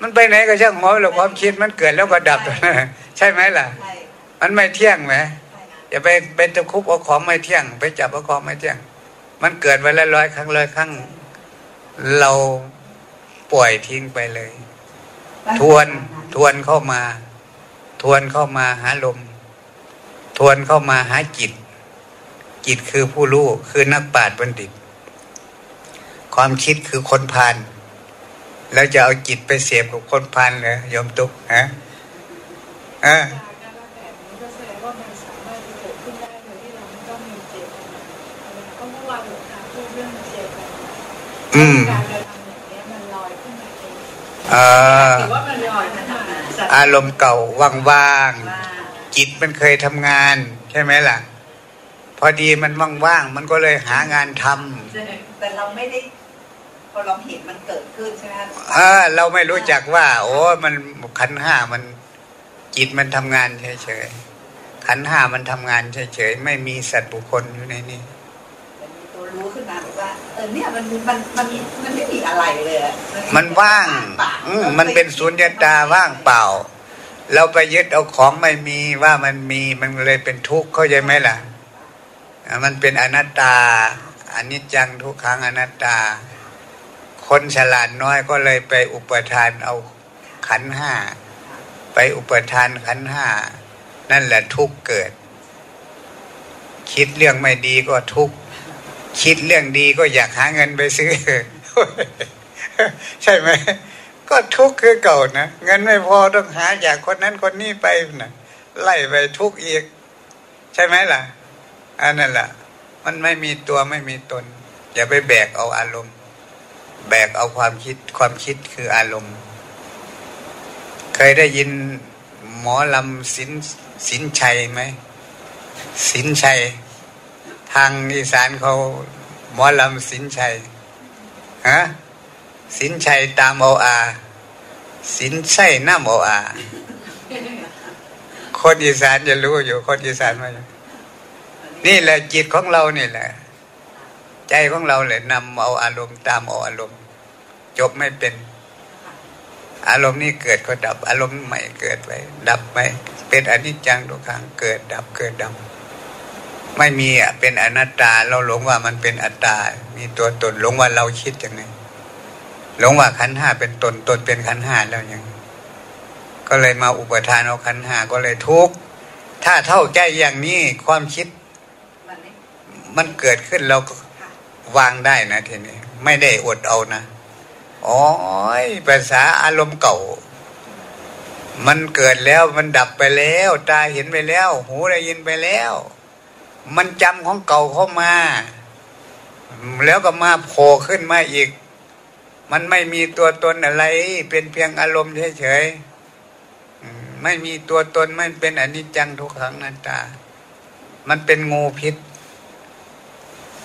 มันไปไหนก็ช่างหัวหรอกความคิดมันเกิดแล้วก็ดับ ใช่ไหมล่ะ มันไม่เที่ยงไหมอย่าไปเป็นตะคุบเอาของไม่เที่ยง ไปจับเอาของไม่เที่ยง มันเกิดวันละร้อยครั้งร้อยครั้ง เราปล่อยทิ้งไปเลย ทวนทวนเข้ามา ทวนเข้ามาหาลม ทวนเข้ามาหาจิต จิตคือผู้รู้คือนักปราชญ์บัณฑิต ความคิดคือคนพาลแล้วจะเอาจิตไปเสียบกับคนพาลเหรอยมตุกฮะอ่ามันสามารถจะเกิดขึ้นได้โดยที่เราไม่ต้องมี ออถือว่ามันลอยขึ้นมาอารมณ์เก่าว่างว่าๆจิตมันเคยทำงาน ใช่ไหมล่ะ พอดีมันว่างๆมันก็เลยหางานทำแต่เราไม่ได้พอเราเห็นมันเกิดขึ้นใช่ไหมคะเออเราไม่รู้จักว่า โอ้มันขันธ์ห้ามันจิตมันทำงานเฉยๆขันธ์ห้ามันทำงานเฉยๆไม่มีสัตว์บุคคลอยู่ในนี้มันมีตัว รู้ขึ้นมาแบบว่าเออเนี่ยมันมันมันมันไม่มีอะไรเลยอะมันว่างเปล่าอืมมันเป็นสุญญตาว่างเปล่า เราไปยึดเอาของไม่มีว่ามันมีมันเลยเป็นทุกข์เข้าใจไหมล่ะอ่ามันเป็นอนัตตาอนิจจังทุกขังอนัตตา คนฉลาดน้อยก็เลยไปอุปทานเอาขันธ์ห้าไปอุปทานขันธ์ห้านั่นแหละทุกข์เกิด คิดเรื่องไม่ดีก็ทุกข์ คิดเรื่องดีก็อยากหาเงินไปซื้อ ใช่ไหมก็ทุกข์คือเก่านะเงินไม่พอต้องหาจากคนนั้นคนนี้ไปนะไล่ไปทุกข์อีก ใช่ไหมล่ะอันนั้นแหละมันไม่มีตัวไม่มีตน อย่าไปแบกเอาอารมณ์ แบกเอาความคิดความคิดคืออารมณ์ เคยได้ยินหมอลำสินสินชัยไหมสินชัย ทางอีสานเขาหมอลำสินชัยฮะสินชัยตามเอาอาสินใช่น้ำเอาอาคนอีสานจะรู้อยู่ คนอีสานมานี่แหละจิตของเรานี่แหละ ใจของเราเลยนำเอาอารมณ์ตามเอาอารมณ์ จบไม่เป็น อารมณ์นี้เกิดก็ดับ อารมณ์ใหม่เกิดไป ดับไปเป็นอนิจจังทุกขังเกิดดับเกิดดับ ไม่มีอะเป็นอนัตตา เราหลงว่ามันเป็นอัตตา มีตัวตนหลงว่าเราคิดยังไงหลงว่าขันห้าเป็นตนตนเป็นขันห้าแล้วยังก็เลยมาอุปทานเอาขันห้าก็เลยทุกข์ถ้าเท่าใจอย่างนี้ความคิด มันเกิดขึ้นเราก็วางได้นะทีนี้ ไม่ได้อดเอานะอ๋อยภาษาอารมณ์เก่า มันเกิดแล้วมันดับไปแล้ว ตาเห็นไปแล้ว หูได้ยินไปแล้ว มันจำของเก่าเข้ามา แล้วก็มาโผล่ขึ้นมาอีก มันไม่มีตัวตนอะไร เป็นเพียงอารมณ์เฉยๆไม่มีตัวตนไม่เป็นอนิจจังทุกขังนัตตา มันเป็นงูพิษ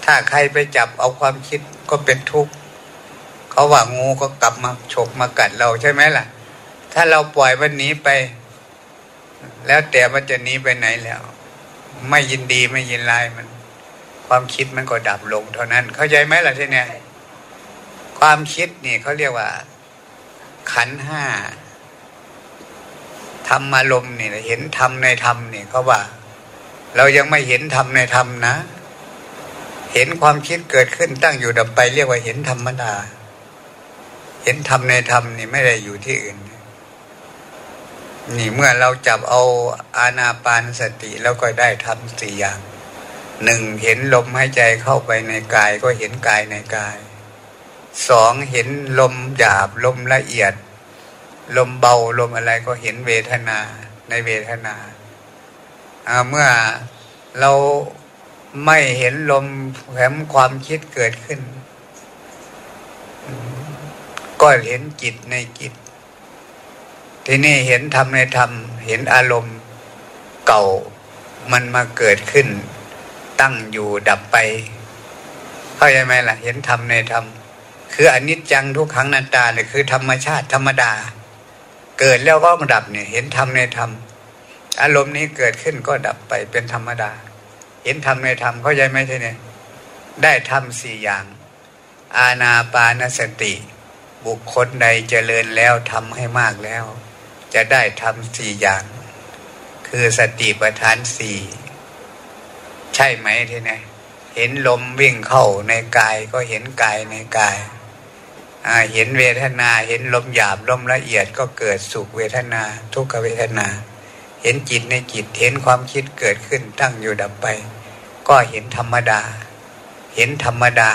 ถ้าใครไปจับเอาความคิดก็เป็นทุกข์เขาว่างูก็กลับมาฉกมากัดเราใช่ไหมล่ะ ถ้าเราปล่อยมันหนีไป แล้วแต่มันจะหนีไปไหนแล้ว ไม่ยินดีไม่ยินร้ายมัน ความคิดมันก็ดับลงเท่านั้น เข้าใจไหมล่ะที่เนี่ยความคิดนี่เขาเรียกว่า ขันห้าธรรมารมณ์นี่เห็นธรรมในธรรมนี่เขาว่า เรายังไม่เห็นธรรมในธรรมนะ เห็นความคิดเกิดขึ้นตั้งอยู่ดับไป เรียกว่าเห็นธรรมดา เห็นธรรมในธรรมนี่ไม่ได้อยู่ที่อื่น นี่เมื่อเราจับเอาอาณาปานสติแล้วก็ได้ทำสี่อย่างหนึ่งเห็นลมหายใจเข้าไปในกายก็เห็นกายในกายสองเห็นลมหยาบลมละเอียด ลมเบาลมอะไรก็เห็นเวทนาในเวทนาเมื่อเราไม่เห็นลมแหมความคิดเกิดขึ้น ก็เห็นจิตในจิต ที่นี่เห็นธรรมในธรรม เห็นอารมณ์เก่ามันมาเกิดขึ้น ตั้งอยู่ดับไป เข้าใจไหมล่ะ เห็นธรรมในธรรม คืออนิจจังทุกขังนันตาเนี่ยคือธรรมชาติธรรมดา เกิดแล้วก็ดับเนี่ย เห็นธรรมในธรรม อารมณ์นี้เกิดขึ้นก็ดับไปเป็นธรรมดา เห็นธรรมในธรรมเข้าใจไหมทีนี้ได้ทำสี่อย่าง อาณาปานสติ บุคคลใดเจริญแล้วทำให้มากแล้ว จะได้ทำสี่อย่าง คือสติปัฏฐานสี่ใช่ไหมทีนี้เห็นลมวิ่งเข้าในกายก็เห็นกายในกายเห็นเวทนาเห็นลมหยาบลมละเอียดก็เกิดสุขเวทนา ทุกขเวทนา เห็นจิตในจิตเห็นความคิดเกิดขึ้นตั้งอยู่ดับไป ก็เห็นธรรมดา เห็นธรรมดา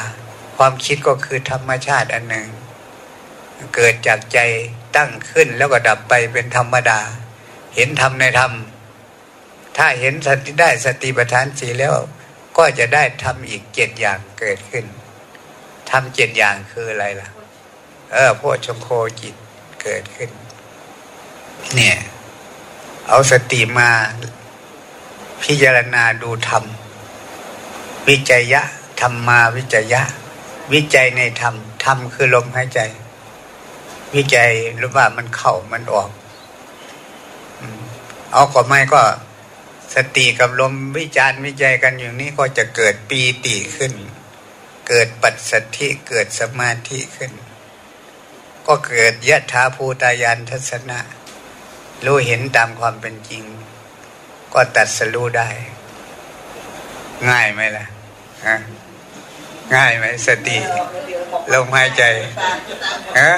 ความคิดก็คือธรรมชาติอันหนึ่ง เกิดจากใจ ตั้งขึ้นแล้วก็ดับไปเป็นธรรมดา เห็นธรรมในธรรม ถ้าเห็นสติได้สติปัฏฐานสีแล้ว ก็จะได้ทำอีกเจ็ดอย่างเกิดขึ้นทำเจ็ดอย่างคืออะไรล่ะ เออพวกชงโคจิตเกิดขึ้น เนี่ย เอาสติมาพิจารณาดูธรรม วิจัยยะธรรมมาวิจัยยะ วิจัยในธรรมธรรมคือลมหายใจ วิจัยหรือว่ามันเข้ามันออกเอาก็ไม่ก็สติกับลมวิจารวิจัยกันอย่างนี้ก็จะเกิดปีติขึ้น เกิดปัจสัทธิเกิดสมาธิขึ้น ก็เกิดยะถาภูตายานทัศนะรู้เห็นตามความเป็นจริง ก็ตัดสรู้ได้ ง่ายไหมล่ะฮะ ง่ายไหมสติลมหายใจฮะ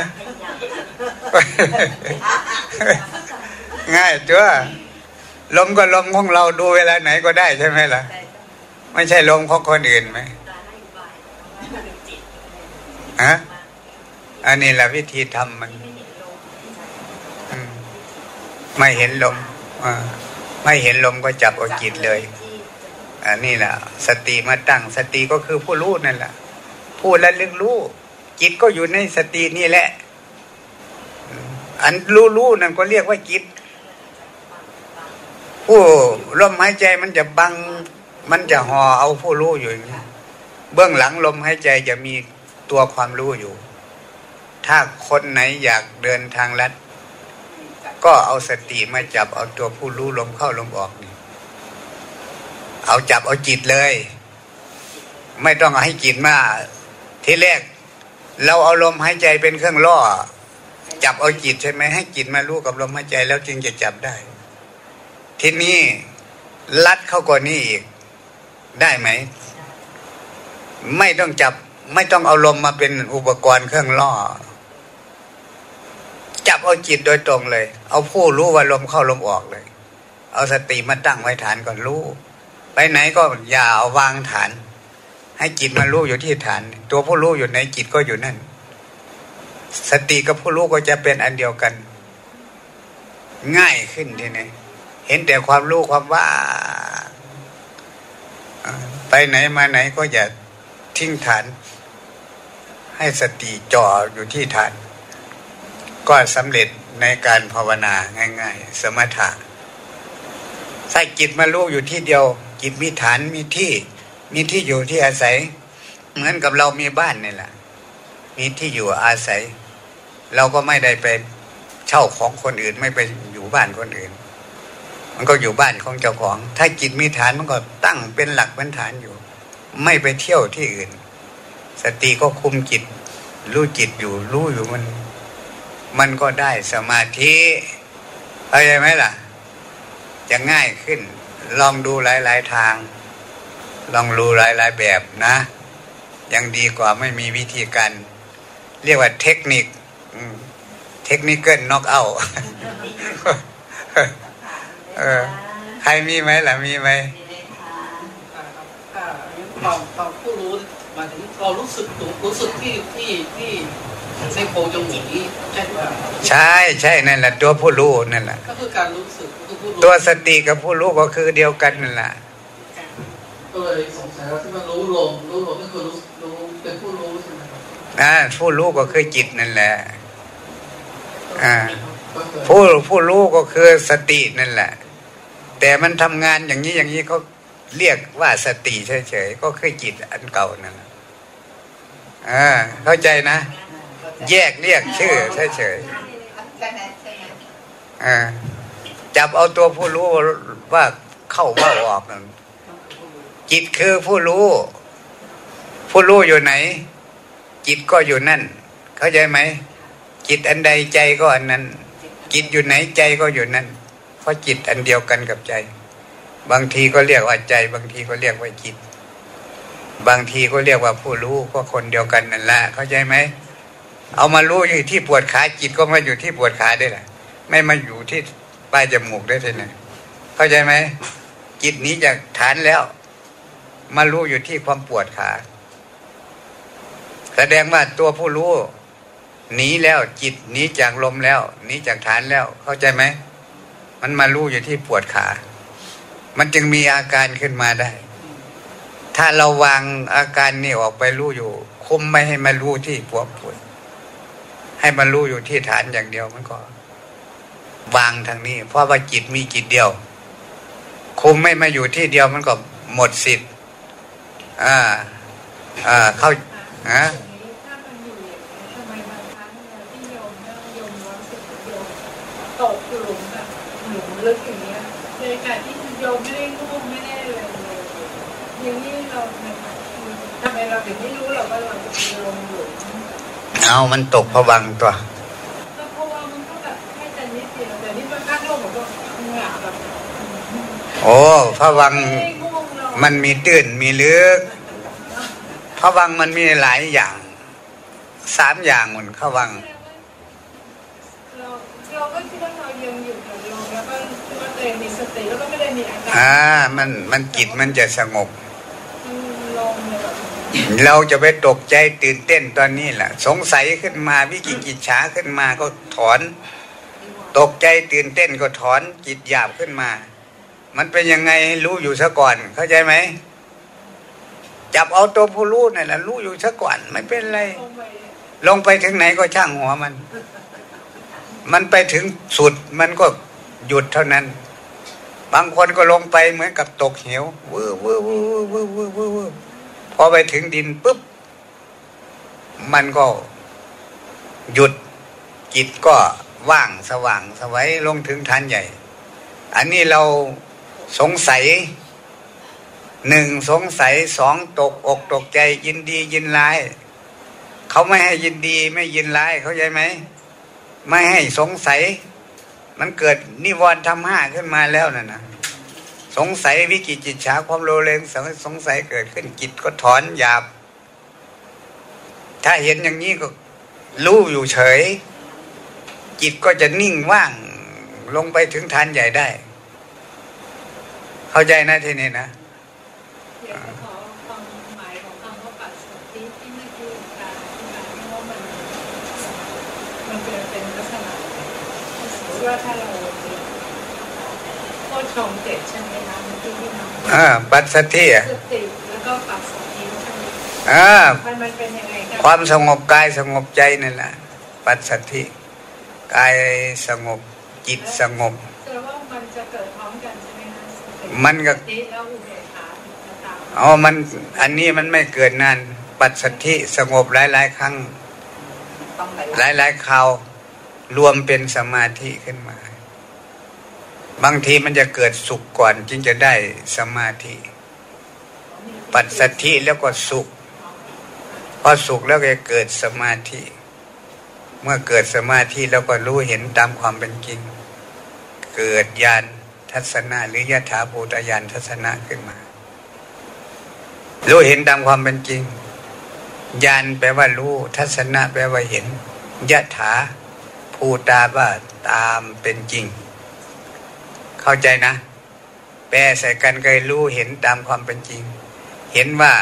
ง่ายจ้วลมก็ลมของเราดูเวลาไหนก็ได้ใช่ไหมล่ะ ไม่ใช่ลมของคนอื่นไหมฮะอันนี้แหละวิธีทำมันไม่เห็นลมไม่เห็นลมก็จับเอาจิตเลย อันนี้แหละสติมาตั้งสติก็คือผู้รู้นั่นแหละพูดแล้วลึกรู้จิตก็อยู่ในสตินี่แหละ อันรู้รู้นั่นก็เรียกว่าจิต ผู้ลมหายใจมันจะบัง มันจะห่อเอาผู้รู้อยู่อย่างนี้เบื้องหลังลมหายใจจะมีตัวความรู้อยู่ ถ้าคนไหนอยากเดินทางลัด ก็เอาสติมาจับเอาตัวผู้รู้ลมเข้าลมออกนี่ เอาจับเอาจิตเลย ไม่ต้องให้จิตมาทีแรก เราเอาลมหายใจเป็นเครื่องล่อ จับเอาจิตใช่ไหมให้จิตมารู้กับลมหายใจแล้วจึงจะจับได้ ทีนี้ลัดเข้ากว่านี้อีก ได้ไหม ไม่ต้องจับ ไม่ต้องเอาลมมาเป็นอุปกรณ์เครื่องล่อ จับเอาจิตโดยตรงเลย เอาผู้รู้ว่าลมเข้าลมออกเลย เอาสติมาตั้งไว้ฐานก่อนรู้ ไปไหนก็อย่าเอาวางฐาน ให้จิตมารู้อยู่ที่ฐาน ตัวผู้รู้อยู่ในจิตก็อยู่นั่น สติกับผู้รู้ก็จะเป็นอันเดียวกัน ง่ายขึ้นทีนี้เห็นแต่ความรู้ความว่า ไปไหนมาไหนก็อย่าทิ้งฐาน ให้สติจ่ออยู่ที่ฐาน ก็สำเร็จในการภาวนาง่าย ๆ สมถะใส่จิตมาลูกอยู่ที่เดียว จิตมีฐานมีที่มีที่อยู่ที่อาศัย เหมือนกับเรามีบ้านนี่แหละมีที่อยู่อาศัย เราก็ไม่ได้ไปเช่าของคนอื่นไม่ไปอยู่บ้านคนอื่น มันก็อยู่บ้านของเจ้าของ ถ้าจิตมีฐานมันก็ตั้งเป็นหลักเป็นฐานอยู่ ไม่ไปเที่ยวที่อื่น สติก็คุมจิต รู้จิตอยู่ รู้อยู่มัน มันก็ได้สมาธิเข้าใจไหมล่ะ จะง่ายขึ้น ลองดูหลาย ๆ ทาง ลองรู้หลาย ๆ แบบนะ ยังดีกว่าไม่มีวิธีการ เรียกว่าเทคนิคเทคนิคเกิลน็อกเอาเออใครมีไหมล่ะมีไหมถ้าเราเราผู้รู้หมายถึงเรารู้สึกรู้สึกที่ที่ที่ในโพรงจมูกนี้ใช่ไหมใช่ใช่นั่นแหละตัวผู้รู้นั่นแหละก็คือการรู้สึกคือผู้รู้ ตัวสติกับผู้รู้ก็คือเดียวกันนั่นแหละก็เลยสงสัยว่าที่มันรู้ลมรู้ลมก็คือรู้รู้เป็นผู้รู้ใช่ไหมครับอ่าผู้รู้ก็คือจิตนั่นแหละอ่าก็คือผู้ผู้รู้ก็คือสตินั่นแหละ แต่มันทำงานอย่างนี้อย่างนี้เขาเรียกว่าสติเฉยๆก็คือจิตอันเก่านั่นแหละอ่าเข้าใจนะ แยกเรียกชื่อเฉยๆอ่า จับเอาตัวผู้รู้ว่าเข้าว่าออกนั่นจิตคือผู้รู้ ผู้รู้อยู่ไหน จิตก็อยู่นั่น เข้าใจไหมจิตอันใดใจก็อันนั้น จิตอยู่ไหนใจก็อยู่นั่นเพราะจิตอันเดียวกันกับใจ บางทีก็เรียกว่าใจ บางทีก็เรียกว่าจิต บางทีก็เรียกว่าผู้รู้ก็คนเดียวกันนั่นแหละเข้าใจไหมเอามารู้อยู่ที่ปวดขาจิตก็มาอยู่ที่ปวดขาได้แหละไม่มาอยู่ที่ ปลายจมูกได้ทีไหนเข้าใจไหมจิตหนี้จากฐานแล้ว มารู้อยู่ที่ความปวดขาแสดงว่าตัวผู้รู้หนีแล้วจิตหนีจากลมแล้วหนีจากฐานแล้ว เข้าใจไหมมันมารู้อยู่ที่ปวดขา มันจึงมีอาการขึ้นมาได้ ถ้าเราวางอาการนี่ออกไปรู้อยู่ คุมไม่ให้มารู้ที่ปวดปวดให้มันรู้อยู่ที่ฐานอย่างเดียวมันก็ วางทางนี้ เพราะว่าจิตมีจิตเดียว คุมไม่มาอยู่ที่เดียวมันก็หมดสิทธิ์อ่าอ่าเข้าฮะอย่างนี้ถ้ามันอยู่อย่างนี้ทำไมบางครั้งเนี่ยที่โยมนั่งโยมรู้สึกโยมตกหลุมแบบหลุมลึกอย่างเงี้ยในการที่โยมไม่ได้ง่วงไม่ได้อะไรเลยอย่างนี้เราทำไมเราถึงไม่รู้หรอกว่าเราจะลงหลุมเอามันตกผวังค์ตัว ก็เพราะว่ามันก็แบบแค่จะนิดเดียวแต่นี่มันข้างโลกผมก็เหงาแบบ โอ้ผวังค์ไม่ได้ง่วงหรอกมันมีตื้นมีลึกผวังค์มันมีหลายอย่างสามอย่างเหมือนผวังค์เราเราก็คิดว่าเรายังอยู่กับลมแล้วก็คิดว่าตัวเองมีสติแล้วก็ไม่ได้มีอาการอ่ามันมันจิตมันจะสงบลมเนี่ยแบบเราจะไปตกใจตื่นเต้นตอนนี้แหละสงสัยขึ้นมาวิกิกิจฉาขึ้นมาก็ถอน ตกใจตื่นเต้นก็ถอนจิตหยาบขึ้นมา มันเป็นยังไงรู้อยู่ซะก่อน เข้าใจไหมจับเอาตัวผู้รู้นั่แหละรู้อยู่ซะก่อน ไม่เป็นไรลงไปลงไปถึงไหนก็ช่างหัวมัน มันไปถึงสุดมันก็หยุดเท่านั้น บางคนก็ลงไปเหมือนกับตกเหววื้อวื้อวื้อวื้อวื้อวื้อวื้อพอไปถึงดินปุ๊บ มันก็หยุดจิตก็ว่างสว่างสวัยลงถึงฐานใหญ่ อันนี้เรา สงสัยหนึ่งสงสัยสองตกอกตกใจยินดียินร้ายเขาไม่ให้ยินดีไม่ยินร้ายเขาใจไหมไม่ให้สงสัย มันเกิดนิวรณ์ทำห้าขึ้นมาแล้วน่ะนะสงสัยวิกิจิตฉาความโลเลงสงสงสัยเกิดขึ้นจิตก็ถอนหยาบ ถ้าเห็นอย่างนี้ก็รู้อยู่เฉย จิตก็จะนิ่งว่างลงไปถึงฐานใหญ่ได้ เข้าใจนะทีนี้นะอยากจะขอความหมายของคำว่าปัสสัทธิที่เมื่อกี้การอธิบายเพราะว่ามันมันเป็นเป็นลักษณะสมมติว่าถ้าเราโคชงเจ็ดใช่ไหมคะเมื่อกี้ที่น้องอ่าปัสสติอะสติแล้วก็ปัสสัทธิใช่ไหมอ่ามันมันเป็นยังไงครับความสงบกายสงบใจนั่นแหละปัสสัทธิกายสงบจิตสงบแสดงว่ามันจะเกิด มันก็สติแล้วอุเบกขาจะตามอ๋อมัน อันนี้มันไม่เกิดนาน ปัสสัทธิสงบหลายหลายๆครั้งต้องไหลหลายหลายๆคราว รวมเป็นสมาธิขึ้นมา บางทีมันจะเกิดสุขก่อนจึงจะได้สมาธิ ปัสสัทธิแล้วก็สุขพอสุขแล้วก็จะเกิดสมาธิ เมื่อเกิดสมาธิแล้วก็รู้เห็นตามความเป็นจริง เกิดญาณ ทัศนะหรือยถาภูตยานทัศนะขึ้นมา รู้เห็นตามความเป็นจริงยานแปลว่ารู้ทัศนะแปลว่าเห็นยถาภูตาว่าตามเป็นจริง เข้าใจนะ แปลใส่กันเคยรู้เห็นตามความเป็นจริง เห็นว่า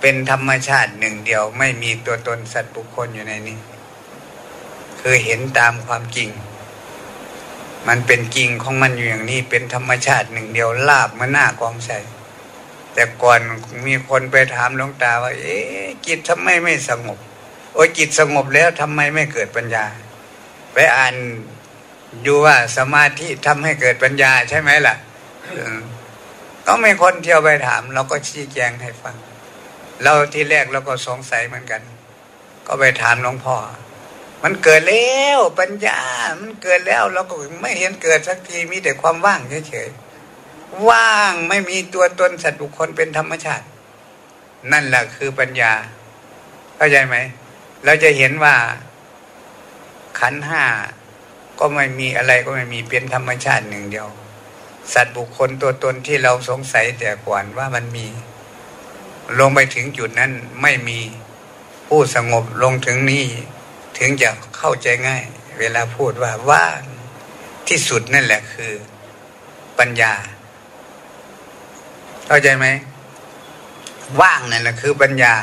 เป็นธรรมชาติหนึ่งเดียวไม่มีตัวตนสัตว์บุคคลอยู่ในนี้ คือเห็นตามความจริง มันเป็นจริงของมันอยู่อย่างนี้เป็นธรรมชาติหนึ่งเดียวลาบมาหน้ากองใส่แต่ก่อนมีคนไปถามหลวงตาว่า เอ๊ะจิตทำไมไม่สงบ โอ้ยจิตสงบแล้วทำไมไม่เกิดปัญญา ไปอ่านอยู่ว่าสมาธิทำให้เกิดปัญญาใช่ไหมล่ะก็ไม่คนเที่ยวไปถาม เราก็ชี้แจงให้ฟัง เราที่แรกเราก็สงสัยเหมือนกัน ก็ไปถามหลวงพ่อ มันเกิดแล้วปัญญา มันเกิดแล้วเราก็ไม่เห็นเกิดสักทีมีแต่ความว่างเฉยๆว่างไม่มีตัวตนสัตว์บุคคลเป็นธรรมชาติ นั่นแหละคือปัญญา เข้าใจไหมเราจะเห็นว่าขันห้าก็ไม่มีอะไรก็ไม่มีเป็นธรรมชาติหนึ่งเดียว สัตว์บุคคลตัวตนที่เราสงสัยแต่ก่อนว่ามันมี ลงไปถึงจุดนั้นไม่มีผู้สงบลงถึงนี้ ถึงจะเข้าใจง่าย เวลาพูดว่าว่างที่สุดนั่นแหละคือปัญญา เข้าใจไหม ว่างนั่นแหละคือปัญญา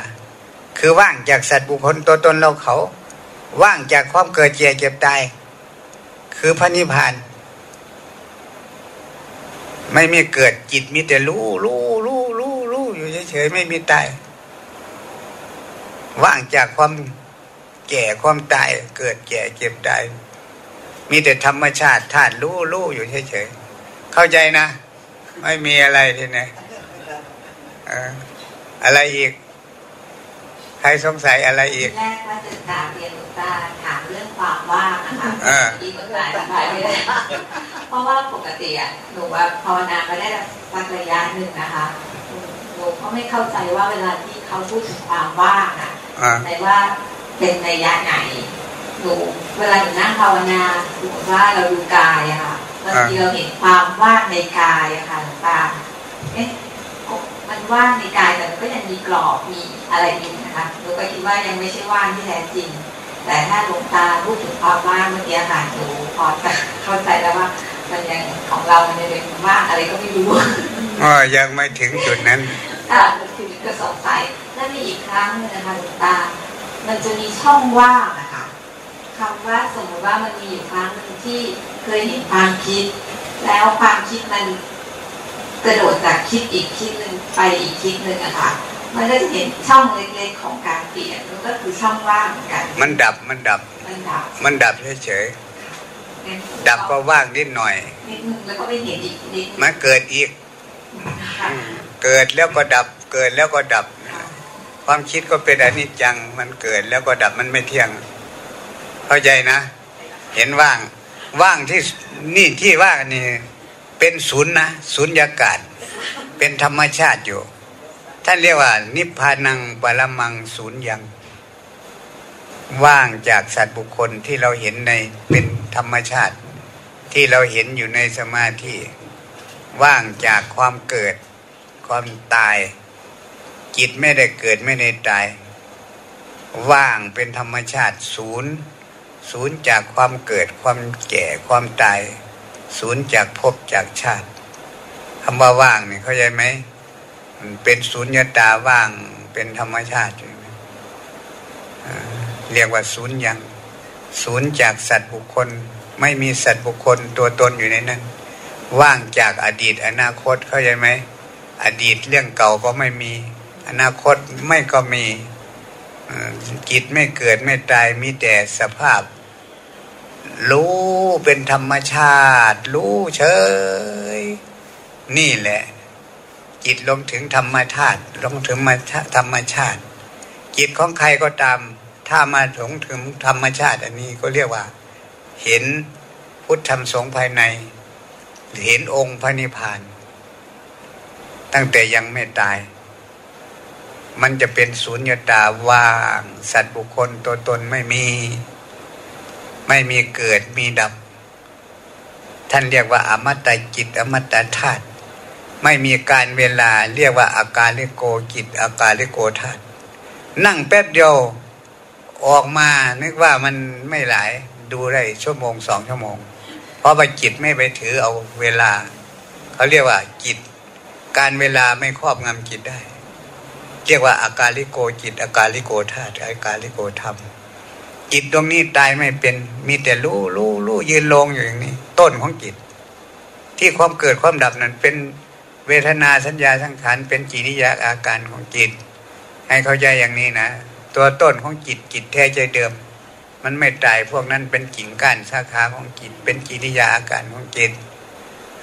คือว่างจากสัตว์บุคคลตัวตนเราเขา ว่างจากความเกิดเจ็บเจ็บตาย คือพระนิพพาน ไม่มีเกิดจิตมีแต่รู้รู้รู้รู้รู้อยู่เฉยๆไม่มีตาย ว่างจากความ แก่ความตายเกิดแก่เก็บตาย มีแต่ธรรมชาติธาตุรู้รู้อยู่เฉยๆเข้าใจนะ ไม่มีอะไรทีนี้อะไรอีก ใครสงสัยอะไรอีกแรกว่าจะตาเรียนหลวงตาถามเรื่องความว่างนะคะอีกหลวงตาอธิบายไม่ได้เพราะว่าปกติอะหนูว่าภาวนาไปได้สักระยะหนึ่งนะคะหนูก็ไม่เข้าใจว่าเวลาที่เขาพูดถึงความว่างอะในว่า เป็นระยะไหนหนูเวลาหนูนั่งภาวนาหนูว่าเราดูกายอะค่ะบางทีเราเห็นความว่างในกายอะค่ะหลวงตาเอ๊ะมันว่างในกายแต่มันก็ยังมีกรอบมีอะไรอยู่นะคะหนูก็คิดว่ายังไม่ใช่ว่างที่แท้จริง แต่ถ้าหลวงตาพูดถึงความว่างเมื่อกี้ค่ะหนูพอจะเข้าใจแล้วว่ามันยังของเรามันยังเป็นว่างอะไรก็ไม่รู้อ๋อยังไม่ถึงจุดนั้นค่ะคือก็สงสัยแล้วมีอีกครั้งนึงนะคะหลวงตา มันจะมีช่องว่างนะคะคำว่าสมมติว่ามันมีอยู่ครั้งหนึ่งที่เคยเห็นความคิด แล้วความคิดมันกระโดดจากคิดอีกคิดหนึ่งไปอีกคิดหนึ่งอะค่ะมันก็จะเห็นช่องเล็กๆของการเปลี่ยนมันก็คือช่องว่างเหมือนกัน มันดับมันดับ มันดับมันดับเฉยๆดับก็ว่างนิดหน่อยนิดนึงแล้วก็ไปเห็นอีกนิดมันเกิดอีก เกิดแล้วก็ดับเกิดแล้วก็ดับ ความคิดก็เป็นอนิจจังมันเกิดแล้วก็ดับมันไม่เที่ยง เข้าใจนะ เห็นว่าง ว่างที่นี่ที่ว่างนี่ เป็นศูนย์นะศูนย์ยากาศ เป็นธรรมชาติอยู่ ท่านเรียกว่า นิพพานังปรมังศูนย์ยัง ว่างจากสัตว์บุคคลที่เราเห็นในเป็นธรรมชาติ ที่เราเห็นอยู่ในสมาธิว่างจากความเกิด ความตาย จิตไม่ได้เกิดไม่ได้ตาย ว่างเป็นธรรมชาติศูนย์ ศูนย์จากความเกิดความแก่ความตาย ศูนย์จากภพจากชาติคำว่าว่างนี่เข้าใจไหมมันเป็นศูนย์ยตาว่างเป็นธรรมชาติเรียกว่าศูนย์ยังศูนย์จากสัตว์บุคคล ไม่มีสัตว์บุคคลตัวตนอยู่ในนั้น ว่างจากอดีตอนาคตเข้าใจไหมอดีตเรื่องเก่าก็ไม่มี อนาคตไม่ก็มีจิตไม่เกิดไม่ตายมีแต่สภาพ รู้เป็นธรรมชาติ รู้เฉย นี่แหละ จิตลงถึงธรรมชาติลงถึงธรรมชาติ จิตของใครก็ตาม ถ้ามาถึงถึงธรรมชาติ อันนี้ก็เรียกว่า เห็นพุทธธรรมสงภายใน เห็นองค์พระนิพพาน ตั้งแต่ยังไม่ตาย มันจะเป็นศูนย์ตาว่าง สัตว์บุคคลตัวตนไม่มี ไม่มีเกิดมีดับ ท่านเรียกว่า อมตะจิต อมตะธาตุไม่มีการเวลาเรียกว่าอาการลิโกจิต อาการลิโกธาตุนั่งแป๊บเดียวออกมานึกว่ามันไม่หลายดูได้ชั่วโมงสองชั่วโมง เพราะว่าจิตไม่ไปถือเอาเวลา เขาเรียกว่าจิต การเวลาไม่ครอบงำจิตได้ เรียกว่าอาการลิโกจิต อาการลิโกธาตุอาการลิโกธรรม จิตตรงนี้ตายไม่เป็น มีแต่รู้รู้รู้ยืนลงอยู่อย่างนี้ ต้นของจิต ที่ความเกิดความดับนั้นเป็นเวทนาสัญญาสังขารเป็นจิริยาอาการของจิต ให้เข้าใจอย่างนี้นะตัวต้นของจิตจิตแท้ใจเดิม มันไม่ตายพวกนั้นเป็นกิ่งก้านสาขาของจิต เป็นกิริยาอาการของจิต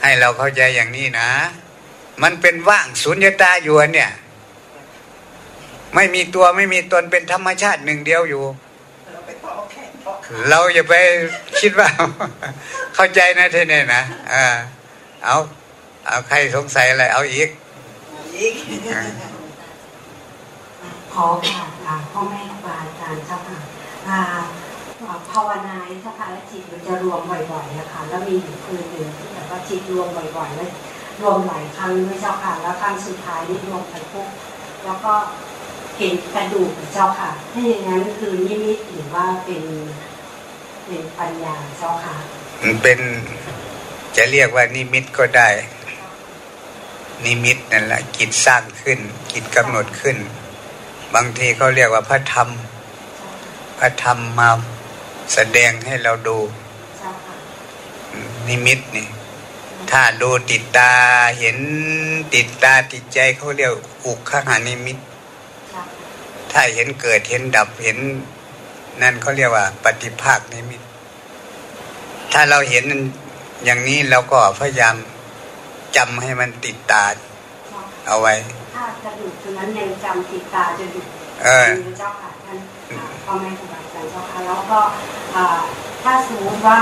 ให้เราเข้าใจอย่างนี้นะ มันเป็นว่างสุญญตาอยู่เนี่ย ไม่มีตัวไม่มีตนเป็นธรรมชาติหนึ่งเดียวอยู่ เราอย่าไปคิดว่า เข้าใจนะเทเน่นะอ่าเอาเอาใครสงสัยอะไรเอาอีกอีกขอค่ะพ่อแม่ครูบาอาจารย์เจ้าค่ะอ่าภาวนาเจ้าค่ะแล้วจิตมันจะรวมบ่อยๆนะคะ แล้วมีอยู่คืนหนึ่งที่แบบว่าจิตรวมบ่อยๆแล้วรวมหลายครั้งด้วยเจ้าค่ะแล้วครั้งสุดท้ายนี่รวมไปปุ๊บแล้วก็ เห็นกระดูกเจ้าค่ะ ถ้าอย่างนั้นคือนิมิตหรือว่าเป็นเป็นปัญญาเจ้าค่ะ มันเป็นจะเรียกว่านิมิตก็ได้ นิมิตนั่นแหละกิจสร้างขึ้น กิจกำหนดขึ้น บางทีเขาเรียกว่าพระธรรม พระธรรมมาแสดงให้เราดูเจ้าค่ะนิมิตนี่ถ้าดูติดตาเห็นติดตาติดใจเขาเรียกอุกขหานิมิตเจ้าค่ะ ถ้าเห็นเกิดเห็นดับเห็น นั่นเขาเรียกว่า ปฏิภาคนิมิต ถ้าเราเห็นอย่างนี้เราก็พยายามจำให้มันติดตา เอาไว้ ถ้ากระดูกตรงนั้นยังจำติดตาจนอยู่เออเจ้าค่ะท่านอ่าพ่อแม่ครูบาอาจารย์เจ้าค่ะแล้วก็อ่า ถ้าสมมติว่า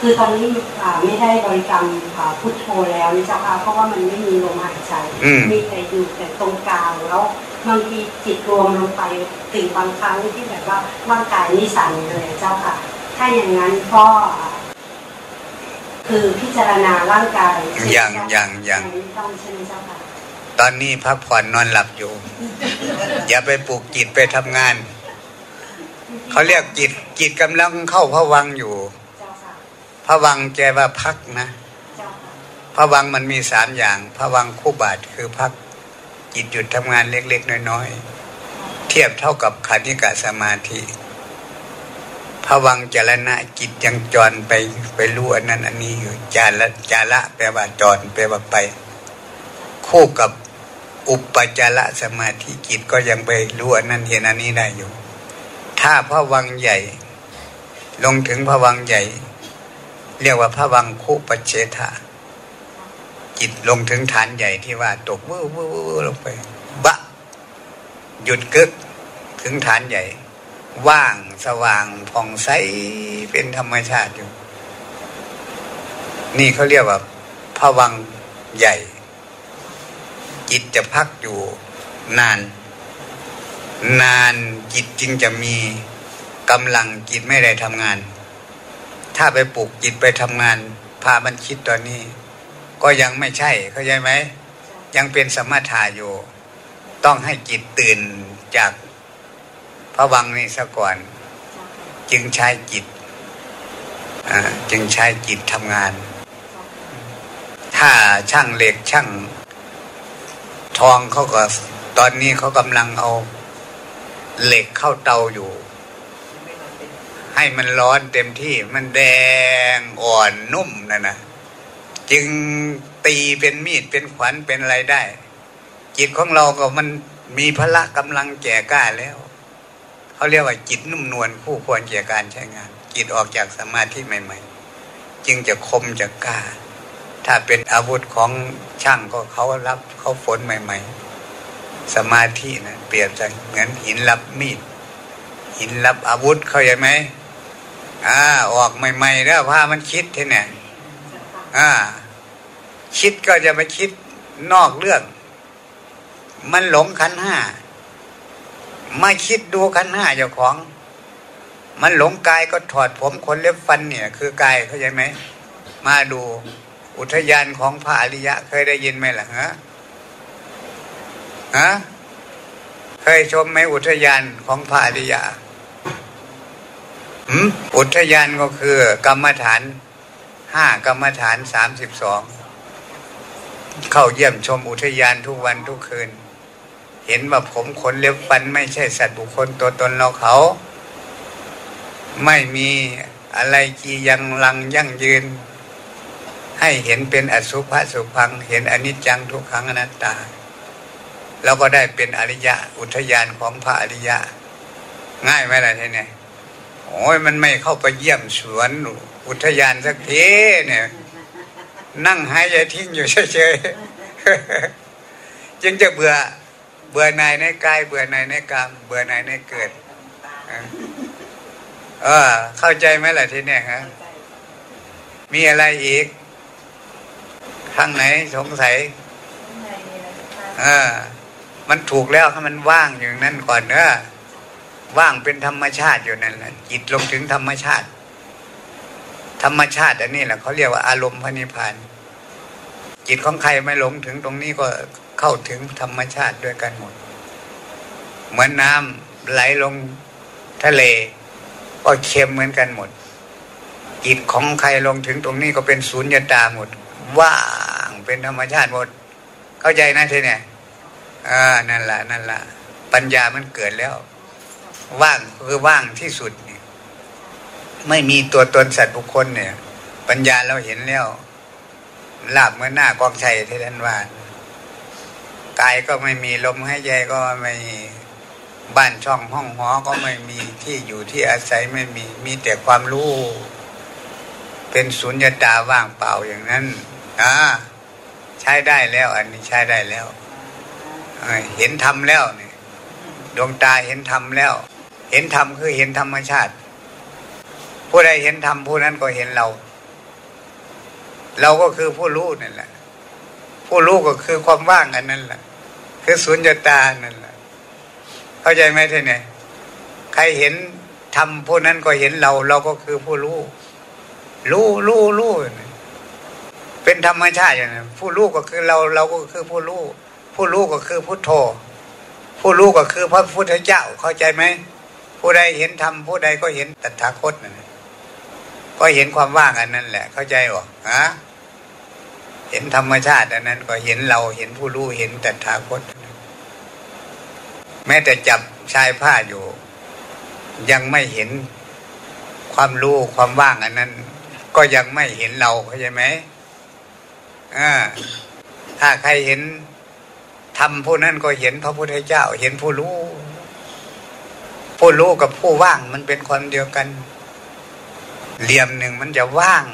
คือตอนนี้อ่าไม่ได้บริกรรมอ่าพุทโธแล้วนี่เจ้าค่ะเพราะว่ามันไม่มีลมหายใจอืมมีแต่อยู่แต่ตรงกลางแล้วบางทีจิตรวมลงไปถึงบางครั้งที่แบบว่าร่างกายนี่สั่นเลยเจ้าค่ะ ถ้าอย่างนั้นก็คือพิจารณาร่างกายอย่างอย่างอย่างไม่ต้องใช่ไหมเจ้าค่ะตอนนี้พักผ่อนนอนหลับอยู่ อย่าไปปลุกจิตไปทำงาน เขาเรียกจิตจิตกำลังเข้าพวังค์อยู่เจ้าค่ะพวังค์แกว่าพักนะเจ้าค่ะพวังค์มันมีสามอย่างพวังค์คู่บาทคือพักจิตหยุดทำงานเล็ก ๆ น้อยๆเทียบเท่ากับคณิกะสมาธิพวังค์จรณะจิตยังจรไปไปรู้อันนั้นอันนี้อยู่จาระจาระแปลว่าจรแปลว่าไป คู่กับอุปจาระสมาธิจิตก็ยังไปรู้อันนั้นเห็นอันนี้ได้อยู่ ถ้าพระวังใหญ่ ลงถึงพระวังใหญ่ เรียกว่าพระวังคุปเชทะจิตลงถึงฐานใหญ่ที่ว่าตกวื้อวื้อวื้อลงไปบะ หยุดกึกถึงฐานใหญ่ ว่างสว่างผ่องใสเป็นธรรมชาติอยู่ นี่เขาเรียกว่าพระวังใหญ่ จิตจะพักอยู่นาน นานจิตจึงจะมีกำลังจิตไม่ได้ทำงาน ถ้าไปปลุกจิตไปทำงาน พามันคิดตอนนี้ ก็ยังไม่ใช่เข้าใจไหมยังเป็นสมถะอยู่ ต้องให้จิตตื่นจากพระวังนี้ซะก่อน จึงใช้จิตจึงใช้จิตทำงาน ถ้าช่างเหล็กช่างทองเขาก็ตอนนี้เขากำลังเอา เหล็กเข้าเตาอยู่ ให้มันร้อนเต็มที่มันแดงอ่อนนุ่มนั่นนะจึงตีเป็นมีดเป็นขวัญเป็นอะไรได้ จิตของเราก็มันมีพละกำลังแก่กล้าแล้วเขาเรียกว่าจิตนุ่มนวลคู่ควรแก่การใช้งาน จิตออกจากสมาธิใหม่ ๆ จึงจะคมจะกล้า ถ้าเป็นอาวุธของช่างก็เขารับเขาฝนใหม่ ๆ สมาธินะเปรียบจะเหมือนหินรับมีด หินรับอาวุธเข้าใจไหมอ่าออกใหม่ๆแล้วพามันคิดทีเนี่ยอ่า คิดก็จะไปคิดนอกเรื่อง มันหลงขันห้ามาคิดดูขันห้าเจ้าของ มันหลงกายก็ถอดผมขนเล็บฟันเนี่ย คือกายเข้าใจไหมมาดูอุทยานของพระอริยะ เคยได้ยินไหมล่ะฮะ ฮะเคยชมไหมอุทยานของพระอริยะหืมอุทยานก็คือ กรรมฐานห้ากรรมฐานสามสิบสองเข้าเยี่ยมชมอุทยานทุกวันทุกคืน เห็นว่าผมขนเล็บฟันไม่ใช่สัตว์บุคคลตัวตนเราเขา ไม่มีอะไรจียังลังยั่งยืน ให้เห็นเป็นอสุภะสุพัง เห็นอนิจจังทุกขังอนัตตา แล้วก็ได้เป็นอริยะ อุทยานของพระอริยะ ง่ายไหมล่ะทีนี้โอ้ยมันไม่เข้าไปเยี่ยมสวน อุทยานสักทีเนี่ย นั่งหายใจทิ้งอยู่เฉยๆจึงจะเบื่อ เบื่อในในกายเบื่อในในกรรมเบื่อในในเกิดเออ เข้าใจไหมล่ะทีเนี้ยฮะมีอะไรอีกข้างไหนสงสัยเออ มันถูกแล้วให้มันว่างอย่างนั้นก่อนเนอะว่างเป็นธรรมชาติอยู่นั่นแหละจิตลงถึงธรรมชาติ ธรรมชาติอันนี้แหละเขาเรียกว่าอารมณ์พระนิพพานจิตของใครไม่หลงถึงตรงนี้ก็เข้าถึงธรรมชาติด้วยกันหมด เหมือนน้ำไหลลงทะเล ก็เค็มเหมือนกันหมด จิตของใครลงถึงตรงนี้ก็เป็นศูนย์ยตาหมด ว่างเป็นธรรมชาติหมด เข้าใจนะทีเนี่ย อ่านั่นแหละนั่นแหละปัญญามันเกิดแล้ว ว่างคือว่างที่สุดเนี่ยไม่มีตัวตนสัตว์บุคคลเนี่ย ปัญญาเราเห็นแล้วลาบเมื่อหน้ากองชัยที่ท่านว่ากายก็ไม่มีลมหายใจก็ไม่บ้านช่องห้องหอก็ไม่มีที่อยู่ที่อาศัยไม่มีมีแต่ความรู้ เป็นสุญญตาว่างเปล่าอย่างนั้นอ่าใช้ได้แล้ว อันนี้ใช้ได้แล้ว เห็นธรรมแล้วเนี่ยดวงตาเห็นธรรมแล้ว เห็นธรรมคือเห็นธรรมชาติ ผู้ใดเห็นธรรมผู้นั้นก็เห็นเรา เราก็คือผู้รู้นั่นแหละ ผู้รู้ก็คือความว่างอันนั้นแหละคือสุญญตานั่นแหละ เข้าใจไหมท่านเนี่ยใครเห็นธรรมผู้นั้นก็เห็นเรา เราก็คือผู้รู้รู้รู้รู้เป็นธรรมชาติอย่างนั้นผู้รู้ก็คือเราเราก็คือผู้รู้ ผู้รู้ก็คือพุทโธ ผู้รู้ก็คือพระพุทธเจ้าเข้าใจไหมผู้ใดเห็นธรรมผู้ใดก็เห็นตถาคตนั่นก็เห็นความว่างอันนั้นแหละ เข้าใจหรอฮะเห็นธรรมชาติอันนั้นก็เห็นเราเห็นผู้รู้เห็นตถาคต แม้แต่จับชายผ้าอยู่ ยังไม่เห็นความรู้ความว่างอันนั้น ก็ยังไม่เห็นเราเข้าใจไหมอ่าถ้าใครเห็น ทำผู้นั้นก็เห็นพระพุทธเจ้า เห็นผู้รู้ ผู้รู้กับผู้ว่างมันเป็นคนเดียวกัน เหลี่ยมหนึ่งมันจะว่าง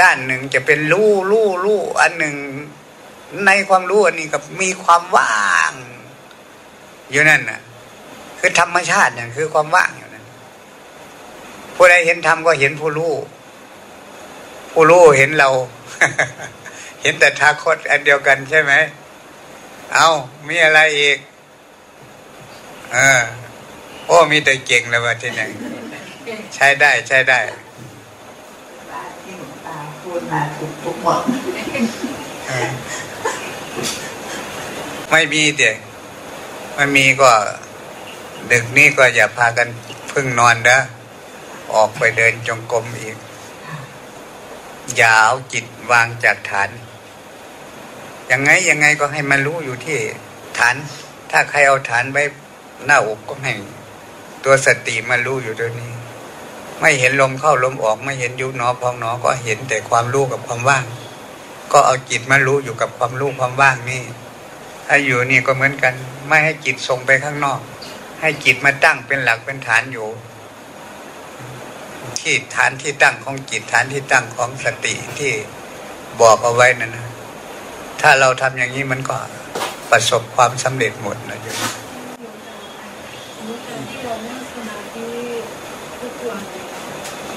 ด้านหนึ่งจะเป็นรู้รู้รู้อันหนึ่ง ในความรู้อันนี้กับมีความว่าง อยู่นั่นน่ะ คือธรรมชาติเนี่ยคือความว่างอยู่นั่นผู้ใดเห็นธรรมก็เห็นผู้รู้ผู้รู้เห็นเรา ห็นแต่ทาคตอันเดียวกันใช่ไหม เอามีอะไรอีก เออ โอ้ มีแต่เก่งแล้วว่าที่ไหนใช้ได้ ใช้ได้ที่หลวงตาพูดมาถูกทุกหมดไม่มีเด็กไม่มีก็ ดึกนี้ก็อย่าพากันพึ่งนอนนะออกไปเดินจงกรมอีก อย่าเอาจิตวางจากฐาน ยังไงยังไงก็ให้มันรู้อยู่ที่ฐาน ถ้าใครเอาฐานไว้หน้าอกก็ให้ ตัวสติมารู้อยู่ตัวนี้ ไม่เห็นลมเข้าลมออกไม่เห็นยุบหนอพองหนอก็เห็นแต่ความรู้กับความว่าง ก็เอาจิตมารู้อยู่กับความรู้ความว่างนี่ถ้าอยู่นี่ก็เหมือนกัน ไม่ให้จิตส่งไปข้างนอก ให้จิตมาตั้งเป็นหลักเป็นฐานอยู่ ที่ฐานที่ตั้งของจิตฐานที่ตั้งของสติที่บอกเอาไว้นั่นนะ ถ้าเราทำอย่างนี้มันก็ประสบความสำเร็จหมดนะโยม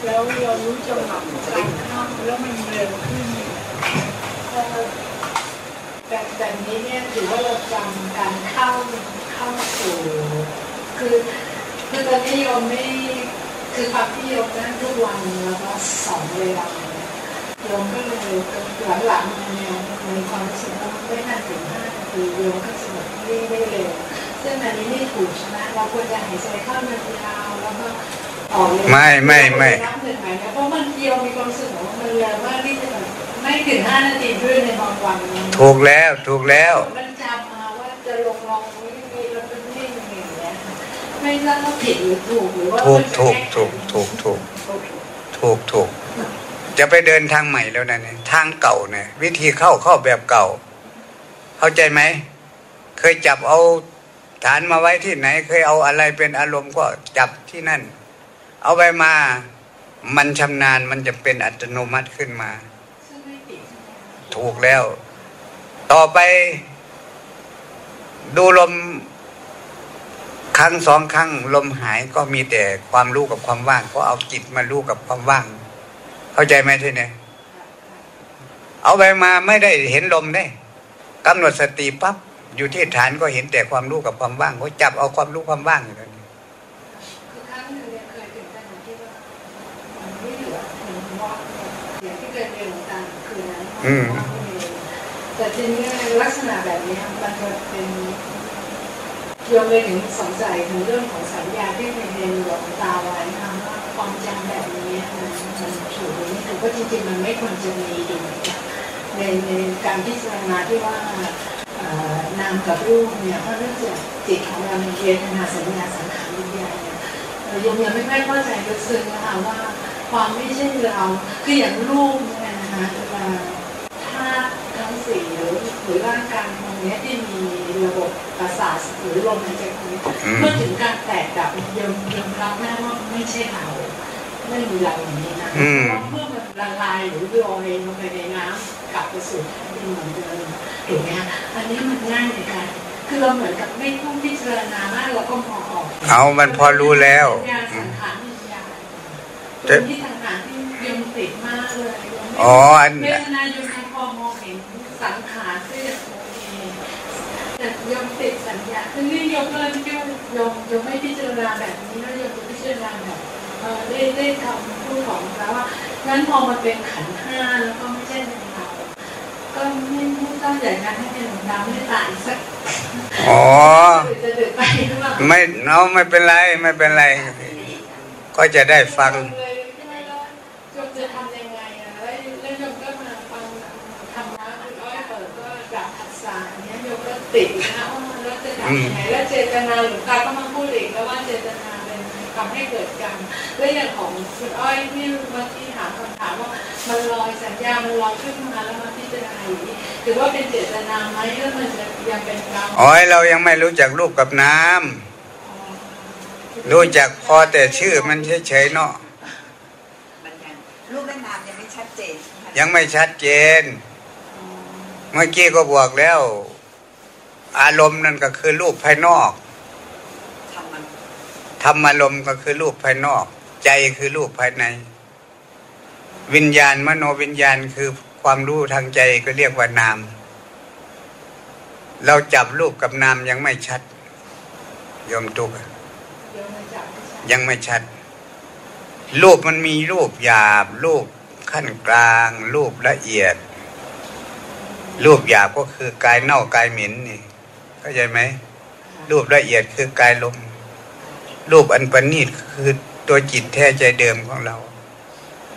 แล้วเรารู้จังหวะการเข้าแล้วมันเร็วขึ้นเอ่แบบแบบนี้เนี่ยถือว่าเราจำการเข้าเข้าสู่คือคือตอนนี้โยมไม่คือความที่โยมนั่งทุกวันแล้วก็สองเวลา โยมก็เลยหลังๆเนี่ยมีความรู้สึกว่าไม่นานถึงห้านาทีโยมก็สงบได้ได้เร็วซึ่งอันนี้ไม่ถูกใช่ไหมเราควรจะหายใจเข้ายาวๆแล้วก็ออกเร็วไม่ไม่ไม่นับหนึ่งไหมนะเพราะมันเดียวมีความรู้สึกว่ามันเร็วมากที่จะแบบไม่ถึงห้านาทีด้วยในบางวันถูกแล้วถูกแล้วมันจำมาว่าจะลงลองนี้มีแล้วมันไม่มีอย่างเงี้ยไม่ทราบว่าผิดหรือถูกหรือว่าถูกมันจะถูกแก้ไขถูกถูกถูกถูกถูกถูก จะไปเดินทางใหม่แล้วนะเนี่ยทางเก่าเนี่ย วิธีเข้าเข้าแบบเก่า เข้าใจไหม เคยจับเอาฐานมาไว้ที่ไหน เคยเอาอะไรเป็นอารมณ์ก็จับที่นั่น เอาไปมา มันชำนาญมันจะเป็นอัตโนมัติขึ้นมา ถูกแล้ว ต่อไป ดูลมครั้งสองครั้งลมหายก็มีแต่ความรู้กับความว่างก็เอาจิตมารู้กับความว่าง เข้าใจไหมที่เนี่ยเอาไปมาไม่ได้เห็นลมได้กำหนดสติปั๊บอยู่ที่ฐานก็เห็นแต่ความรู้กับความว่างก็จับเอาความรู้ความว่างอยู่นั่นคือครั้งหนึ่งเนี่ยเคยถึงขนาดที่ว่ามันไม่เหลือเห็นว่าอย่างที่เคยเรียนหลวงตาคืนนั้นว่าไม่มีแต่ทีนี้ลักษณะแบบนี้มันจะเป็นโยมเลยถึงสงสัยถึงเรื่องของสัญญาที่เคยเรียนหลวงตาไว้นะว่าความจำแบบนี้มันมันถู ก็จริงๆมันไม่ควรจะมีอยู่ในในการพิจารณาที่ว่านามกับรูปเนี่ยเพราะเนื่องจากจิตของเรามันเรียนขนาสัญญาสังขารวิญญาณเนี่ยโยมยังไม่ค่อยเข้าใจลึกซึ้งนะคะว่าความไม่ใช่เราคืออย่างรูปเนี่ยนะคะเอ่อธาตุทั้งสี่หรือหรือร่างกายตรงนี้ที่มีระบบประสาทหรือลมหายใจตรงนี้เมื่อถึงการแตกดับยมยมรับแน่ว่าไม่ใช่เรา ไม่มีเราอย่างนี้นะอืมเพราะเมื่อมันละลายหรือลอยลงไปในน้ำกลับไปสู่แผ่นดินเหมือนเดิมถูกไหมคะอันนี้มันง่ายในการคือเราเหมือนกับไม่ต้องพิจารณามากเราก็มองออกเอามันพอรู้แล้วสัญญาอืสัมงขารวิญญาณตรงที่ต่างหากที่ยมติดมากเลยยมไม่อ๋ออันเวทนาโยมยังพอมองเห็นสังขารก็ยังโอเคแต่โยมติดสัญญาคือนี่โยมก็เลยคิดว่าโยมโยมไม่พิจารณาแบบนี้แล้วโยมจะพิจารณาแบบเออ ได้ได้คำพูดของพระว่างั้นพอมันเป็นขันธ์ห้าแล้วก็ไม่ใช่เป็นเราก็ไม่ไม่ต้องอย่างนั้นให้เป็นหลวงดำไม่ตายสักอ๋อหรือจะดึกไปหรือเปล่าไม่เอาไม่เป็นไรไม่เป็นไร ก็จะได้ฟังเลยใช่ไหมแล้วโยมจะทำยังไงอะแล้วแล้วโยมก็มาฟังธรรมะคุณอ้อยเปิดก็ดับผัสสะเนี้ยโยมก็ติดนะว่าแล้วจะดับยังไงแล้วเจตนาหลวงตาก็มาพูดอีกแล้วว่าเจตนาเป็น ทำให้เกิดกรรมและอย่างของคุณอ้อยที่เมื่อกี้ถามคำถามว่ามันลอยสัญญา มันลอยขึ้นมาแล้วมาพิจารณาอย่างนี้ถือว่าเป็นเจตนาไหมแล้วมันจะยังเป็นกรรมอ๋อเรายังไม่รู้จักรูปกับน้ำรู้จักพอแต่ชื่อมันเฉยๆเนาะมันยังรูปและนามยังไม่ชัดเจน ยังไม่ชัดเจน เมื่อกี้ก็บอกแล้ว อารมณ์นั่นก็คือรูปภายนอกทำมัน ธรรมอารมก็คือรูปภายนอก ใจคือรูปภายใน วิญญาณมโนวิญญาณคือความรู้ทางใจก็เรียกว่านาม เราจับรูปกับนามยังไม่ชัดโยมตุกอะโยมมาจับไม่ใช่ยังไม่ชัด รูปมันมีรูปหยาบ รูปขั้นกลาง รูปละเอียด รูปหยาบก็คือกายเน่ากายเหม็นนี่เข้าใจไหมรูปละเอียดคือกายลม รูปอันประณีตคือตัวจิตแท้ใจเดิมของเรา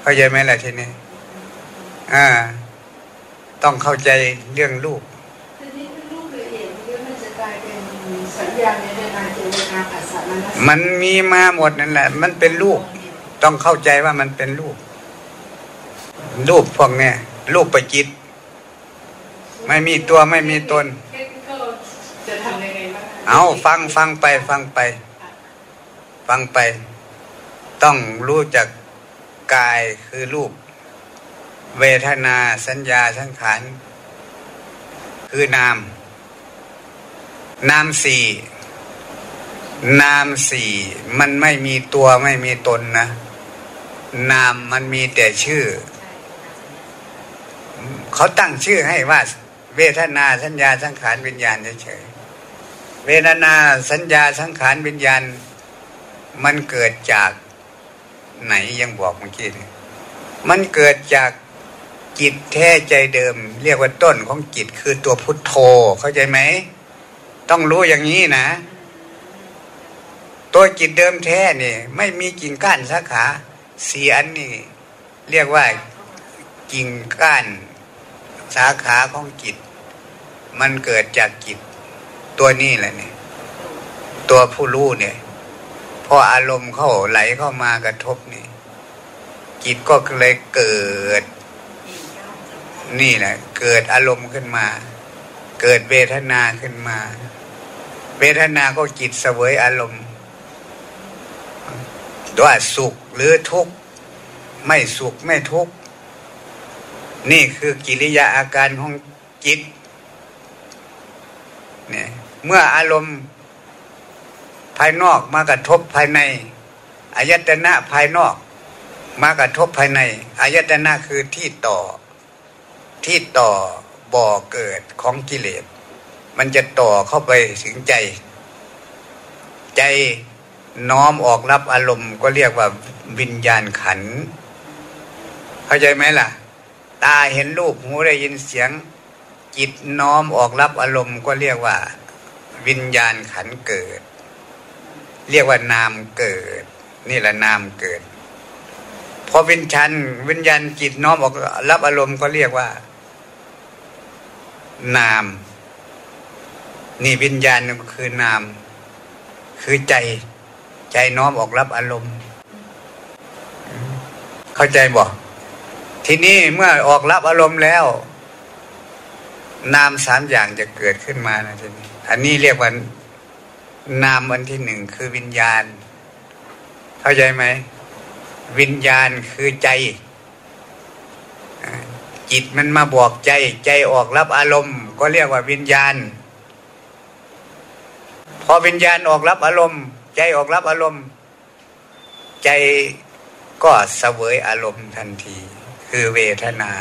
เข้าใจไหมล่ะทีนี้อ่า ต้องเข้าใจเรื่องรูปทีนี้รูปละเอียดมันก็มันจะกลายเป็นสัญญาในเวลาเจตนาปัสสาวะมันมีมาหมดนั่นแหละ มันเป็นรูป ต้องเข้าใจว่ามันเป็นรูป รูปพวกเนี้ยรูปประจิต ไม่มีตัวไม่มีตนจะทำยังไงบ้างเอาฟังฟังไปฟังไป ฟังไป ต้องรู้จักกายคือรูป เวทนาสัญญาสังขารคือนาม นามสี่นามสี่มันไม่มีตัวไม่มีตนนะ นามมันมีแต่ชื่อ เขาตั้งชื่อให้ว่า เวทนาสัญญาสังขารวิญญาณเฉยๆเวทนาสัญญาสังขารวิญญาณ มันเกิดจากไหนยังบอกเมื่อกี้นี่มันเกิดจากจิตแท้ใจเดิม เรียกว่าต้นของจิตคือตัวพุทโธเข้าใจไหม ต้องรู้อย่างนี้นะ ตัวจิตเดิมแท้นี่ ไม่มีกิ่งก้านสาขาสีอันนี่ เรียกว่ากิ่งก้านสาขาของจิต มันเกิดจากจิต ตัวนี้แหละเนี่ยตัวผู้รู้เนี่ย ออารมณ์เข้าไหลเข้ามากระทบนี่จิตก็เลยเกิด นี่แหละเกิดอารมณ์ขึ้นมา เกิดเวทนาขึ้นมา เวทนาก็จิตเสวยอารมณ์ว่าสุขหรือทุกข์ไม่สุขไม่ทุกข์นี่คือกิริยาอาการของจิตเนี่ยเมื่ออารมณ์ ภายนอกมากระทบภายในอายตนะภายนอก มากระทบภายในอายตนะคือที่ต่อ ที่ต่อบ่อเกิดของกิเลส มันจะต่อเข้าไปถึงใจ ใจน้อมออกรับอารมณ์ก็เรียกว่าวิญญาณขัน เข้าใจไหมล่ะ ตาเห็นรูปหูได้ยินเสียง จิตน้อมออกรับอารมณ์ก็เรียกว่า วิญญาณขันเกิด เรียกว่านามเกิด นี่แหละนามเกิดพอวิญชันวิญญาณจิตน้อมออกรับอารมณ์ก็เรียกว่า นาม นี่วิญญาณก็คือนาม คือใจใจน้อมออกรับอารมณ์ เข้าใจบ่ทีนี้เมื่อออกรับอารมณ์แล้ว นามสามอย่างจะเกิดขึ้นมานะทีนี้อันนี้เรียกว่า นามอันที่หนึ่งคือวิญญาณ เข้าใจไหม วิญญาณคือใจ จิตมันมาบอกใจ ใจออกรับอารมณ์ ก็เรียกว่าวิญญาณ พอวิญญาณออกรับอารมณ์ ใจออกรับอารมณ์ ใจก็เสวยอารมณ์ทันที คือเวทนา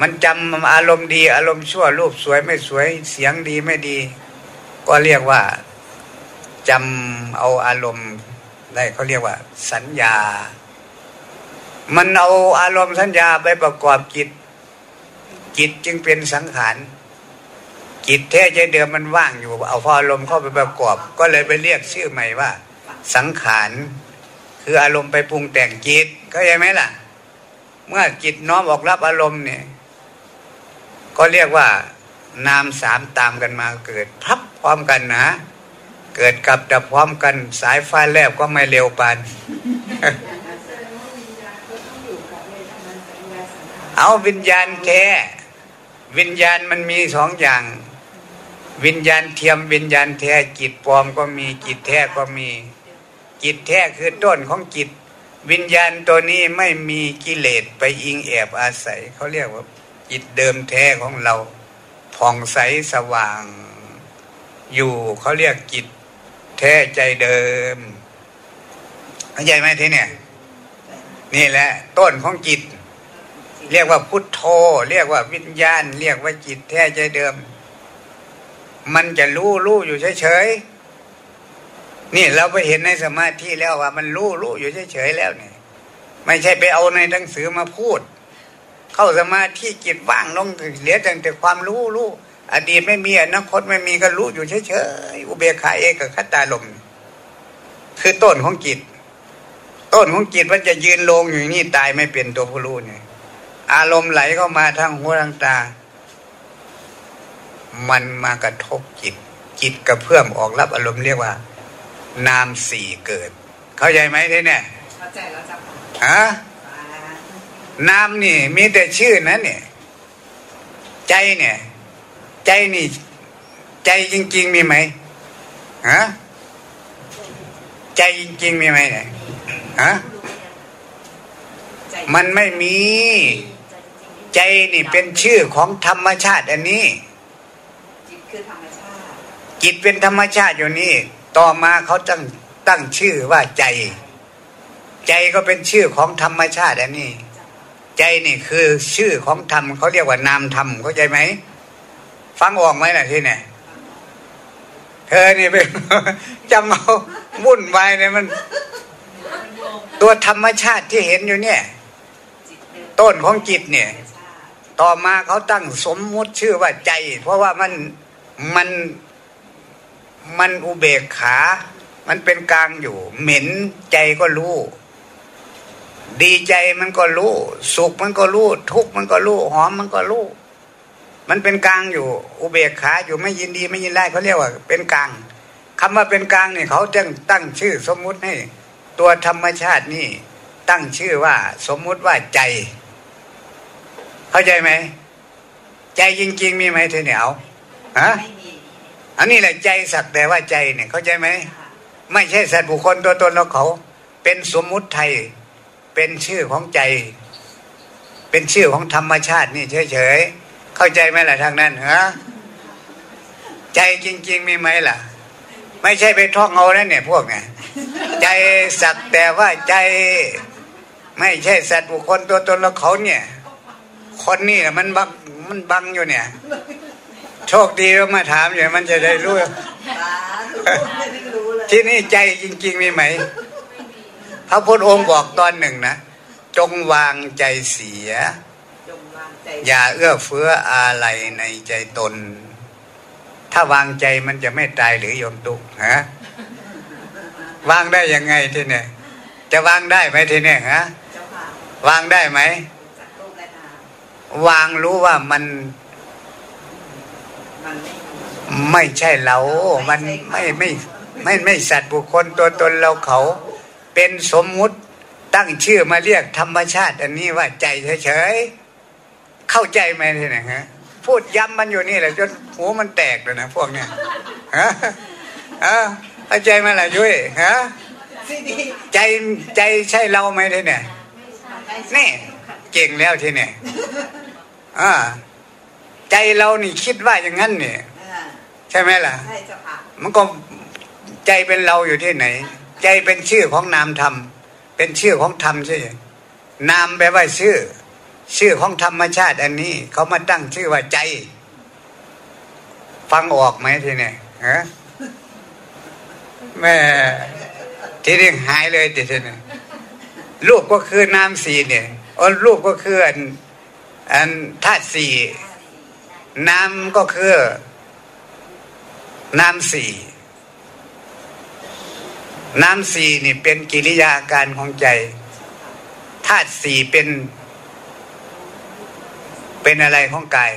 มันจำอารมณ์ดี อารมณ์ชั่วรูปสวยไม่สวยเสียงดีไม่ดี ก็เรียกว่าจำเอาอารมณ์ได้เขาเรียกว่า สัญญา มันเอาอารมณ์สัญญาไปประกอบจิต จิตจึงเป็นสังขารจิตแท้ใจเดิมมันว่างอยู่ เอาพออารมณ์เข้าไปประกอบ ก็เลยไปเรียกชื่อใหม่ว่า สังขารคืออารมณ์ไปปรุงแต่งจิตเข้าใจไหมล่ะ เมื่อจิตน้อมออกรับอารมณ์เนี่ย ก็เรียกว่านามสามตามกันมาเกิดพับ พร้อมกันนะ เกิดกับดับพร้อมกัน สายฟ้าแลบก็ไม่เร็วปานเอาวิญญาณแท้วิญญาณมันมีสองอย่าง วิญญาณเทียมวิญญาณแท้จิตปลอมก็มีจิตแท้ก็มี จิตแท้คือต้นของจิต วิญญาณตัวนี้ไม่มีกิเลสไปอิงแอบอาศัยเขาเรียกว่าจิตเดิมแท้ของเราผ่องใสสว่าง อยู่เขาเรียกจิตแท้ใจเดิมเข้าใจไหมทีเนี่ย นี่แหละ ต้นของจิต เรียกว่าพุทโธ เรียกว่าวิญญาณ เรียกว่าจิตแท้ใจเดิม มันจะรู้รู้อยู่เฉยๆนี่เราไปเห็นในสมาธิแล้วว่า มันรู้รู้อยู่เฉยๆแล้วเนี่ยไม่ใช่ไปเอาในหนังสือมาพูด เข้าสมาธิจิตว่างลงเหลือแต่ความรู้รู้ อดีตไม่มีอนาคตไม่มีก็รู้อยู่เฉยๆอุเบกขาเอกขัตตาลม คือต้นของจิต ต้นของจิตมันจะยืนลงอยู่นี่ตายไม่เป็นตัวผู้รู้เนี่ย อารมณ์ไหลเข้ามาทางหัวทางตา มันมากระทบจิต จิตกระเพื่อมออกรับอารมณ์เรียกว่า นามสี่เกิด เข้าใจไหมทีเนี่ยเข้าใจแล้วจ้ะฮะนามนี่ มีแต่ชื่อนะเนี่ย ใจเนี่ย ใจนี่ ใจจริง ๆ มีไหมฮะใจจริง ๆ มีไหมเนี่ยฮะมันไม่มี ใจนี่เป็นชื่อของธรรมชาติ อันนี้ จิตคือธรรมชาติ จิตเป็นธรรมชาติอยู่นี่ ต่อมาเขาตั้งตั้งชื่อว่าใจ ใจก็เป็นชื่อของธรรมชาติอันนี้ ใจนี่คือชื่อของธรรมเขาเรียกว่านามธรรมเข้าใจไหม ฟังออกไหมล่ะที่เนี่ยเธอนี่เป็นจำเอาวุ่นวายเนี่ยมัน ตัวธรรมชาติที่เห็นอยู่เนี่ย ต้นของจิตเนี่ย ต่อมาเขาตั้งสมมุติชื่อว่าใจ เพราะว่ามันมันมันอุเบกขา มันเป็นกลางอยู่ เหม็นใจก็รู้ ดีใจมันก็รู้ สุขมันก็รู้ ทุกข์มันก็รู้ หอมมันก็รู้ มันเป็นกลางอยู่ อุเบกขาอยู่ไม่ยินดีไม่ยินไล่เขาเรียกว่า เป็นกลางคำว่าเป็นกลางเนี่ยเขาจึงตั้งชื่อสมมุติให้ ตัวธรรมชาตินี่ตั้งชื่อว่า สมมุติว่าใจ เข้าใจไหมใจจริง ๆ มีไหมเธอเนี่ยเอาฮะอันนี้แหละใจสักแต่ว่าใจเนี่ย เข้าใจไหมไม่ใช่สัตว์บุคคลตัวตนเราเขา เป็นสมมุติไทย เป็นชื่อของใจ เป็นชื่อของธรรมชาตินี่เฉยๆ เข้าใจไหมล่ะทางนั้นฮะใจจริง ๆ มีไหมล่ะ ไม่ใช่ไปท่องเอานั่นเนี่ย พวกไงใจสักแต่ว่าใจไม่ใช่สัตว์บุคคลตัวตนเราเขาเนี่ย คนนี่น่ะมันบังมันบังอยู่เนี่ย โชคดีว่ามาถามอยู่มันจะได้รู้สาธุไม่ได้รู้เลยที่นี่ใจจริง ๆ มีไหม พระพุทธองค์บอกตอนหนึ่งนะ จงวางใจเสียจงวางใจ อย่าเอื้อเฟื้ออะไรในใจตน ถ้าวางใจมันจะไม่ตายหรือโยมตุกฮะวางได้ยังไงทีเนี่ย จะวางได้ไหมทีเนี่ยฮะวางได้ไหมวางรู้ว่ามันไม่มีไม่ใช่เรา มันไม่ไม่ไม่ไม่สัตว์บุคคลตัวตนเราเขา เป็นสมมุติตั้งชื่อมาเรียกธรรมชาติ อันนี้ว่าใจเฉยๆ เข้าใจไหมทีไหนฮะพูดย้ำมันอยู่นี่แหละจนหูมันแตกเลยนะพวกเนี้ยฮะฮะเข้าใจไหมล่ะยุ้ยฮะที่ดีใจใจใช่เราไหมทีเนี่ยมันได้นี่เก่งแล้วทีเนี่ยอ่าใจเรานี่คิดว่าอย่างนั้นเนี่ยอ่าใช่ไหมล่ะใช่เจ้าค่ะมันก็ใจเป็นเราอยู่ที่ไหน ใจเป็นชื่อของนามธรรมเป็นชื่อของธรรมใช่ไหมนามแปลว่าชื่อ ชื่อของธรรมชาติอันนี้เขามาตั้งชื่อว่าใจ ฟังออกไหมทีเนี่ยฮะแม่ทีนี้หายเลยทีเนี่ยรูปก็คือนามสีเนี่ยอ๋อรูปก็คืออันอันธาตุสี่นามก็คือน้ำสี่น้ำสี่นี่เป็นกิริยาอาการของใจธาตุสี่เป็น เป็นอะไรของกาย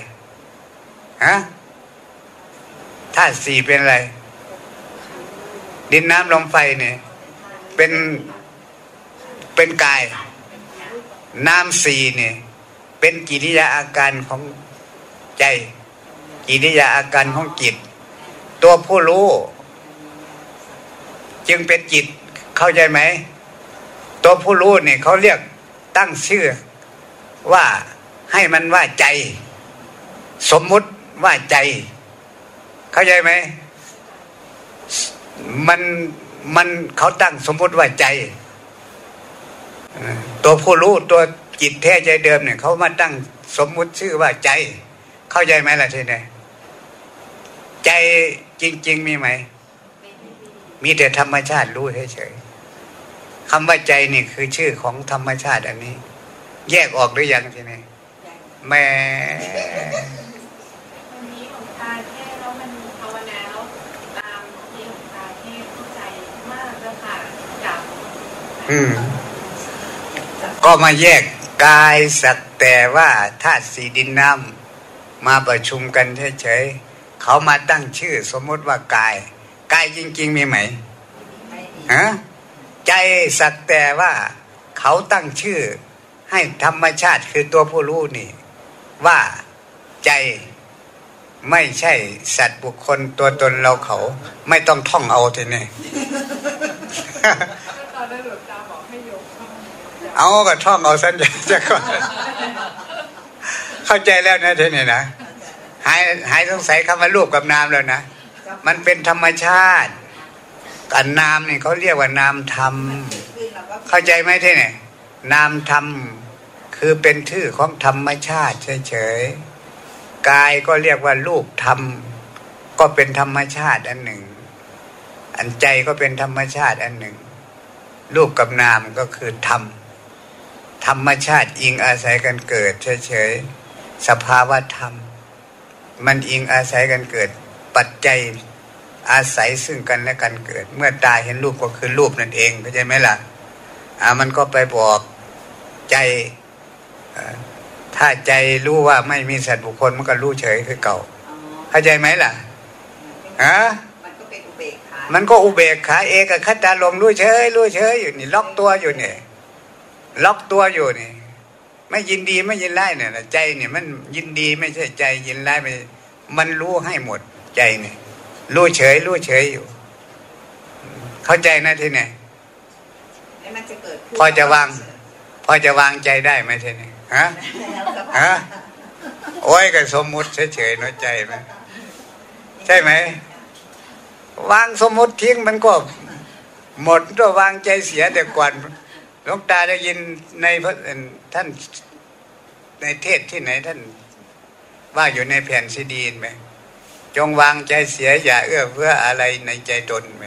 ฮะธาตุสี่เป็นอะไร ดินน้ำลมไฟเนี่ย เป็นเป็นกาย น้ำสี่เนี่ย เป็นกิริยาอาการของใจ กิริยาอาการของจิต ตัวผู้รู้ จึงเป็นจิตเข้าใจไหม ตัวผู้รู้เนี่ยเขาเรียกตั้งชื่อว่า ให้มันว่าใจ สมมุติว่าใจ เข้าใจไหมมันมันเขาตั้งสมมุติว่าใจ ตัวผู้รู้ตัวจิตแท้ใจเดิมเนี่ยเขามาตั้งสมมุติชื่อว่าใจ เข้าใจไหมล่ะทีนี้ใจจริง ๆ มีไหม มีแต่ธรรมชาติรู้เฉยๆคำว่าใจนี่คือชื่อของธรรมชาติอันนี้ แยกออกหรือยังทีนี้ แหม่วันนี้ของตาแค่แล้วมันภาวนาแล้วตามที่ของตาที่เข้าใจมากแล้วค่ะกับอืม ก็มาแยกกายสักแต่ว่าธาตุสีดินน้ำมาประชุมกันเฉยๆเขามาตั้งชื่อ สมมติว่ากาย กายจริง ๆ มีไหมไม่มีฮะใจสักแต่ว่าเขาตั้งชื่อ ให้ธรรมชาติคือตัวผู้รู้นี่ ว่าใจไม่ใช่สัตว์บุคคลตัวตนเราเขา ไม่ต้องท่องเอาทีนี่ตอนนั้นหลวงตาบอกให้โยมเข้าเอาก็ท่องเอาสัญญาจะก่อนเข้าใจแล้วนะทีนี่นะหายหายสงสัยคำว่ารูปกับนามแล้วนะมันเป็นธรรมชาติกันนามนี่เขาเรียกว่านามธรรมเราก็เข้าใจไหมที่นี่นามธรรม คือเป็นชื่อของธรรมชาติเฉยๆกายก็เรียกว่ารูปธรรม ก็เป็นธรรมชาติอันหนึ่ง อันใจก็เป็นธรรมชาติอันหนึ่ง รูปกับนามก็คือธรรม ธรรมชาติอิงอาศัยกันเกิดเฉยๆสภาวะธรรม มันอิงอาศัยกันเกิด ปัจจัยอาศัยซึ่งกันและกันเกิด เมื่อตาเห็นรูปก็คือรูปนั่นเองเข้าใจไหมล่ะอ่ามันก็ไปบอกใจ ถ้าใจรู้ว่าไม่มีสัตว์บุคคลมันก็รู้เฉยคือเก่าอ๋อเข้าใจไหมล่ะฮะมันก็เป็นอุเบกขามันก็อุเบกขาเอกขัตตาลมรู้เฉยรู้เฉยอยู่นี่ ล็อกตัวอยู่นี่ล็อกตัวอยู่นี่ ไม่ยินดีไม่ยินไล่เนี่ยนะใจเนี่ย มันยินดีไม่ใช่ใจยินไล่ไม่มันรู้ให้หมดใจเนี่ยรู้เฉยรู้เฉยอยู่ เข้าใจนะที่ไหนแล้วมันจะเกิดขึ้นพอจะวาง พอจะวางใจได้ไหมที่ไหน ฮะฮะโอ้ยก็สมมุติเฉยๆน้อยใจไหมใช่ไหมวางสมมติทิ้งมันก็ หมดตัววางใจเสียแต่ก่อนหลวงตาได้ยินในพระท่านในเทศที่ไหนท่าน ว่าอยู่ในแผ่นซีดีนไหมจงวางใจเสียอย่าเอื้อเพื่ออะไรในใจตนไหม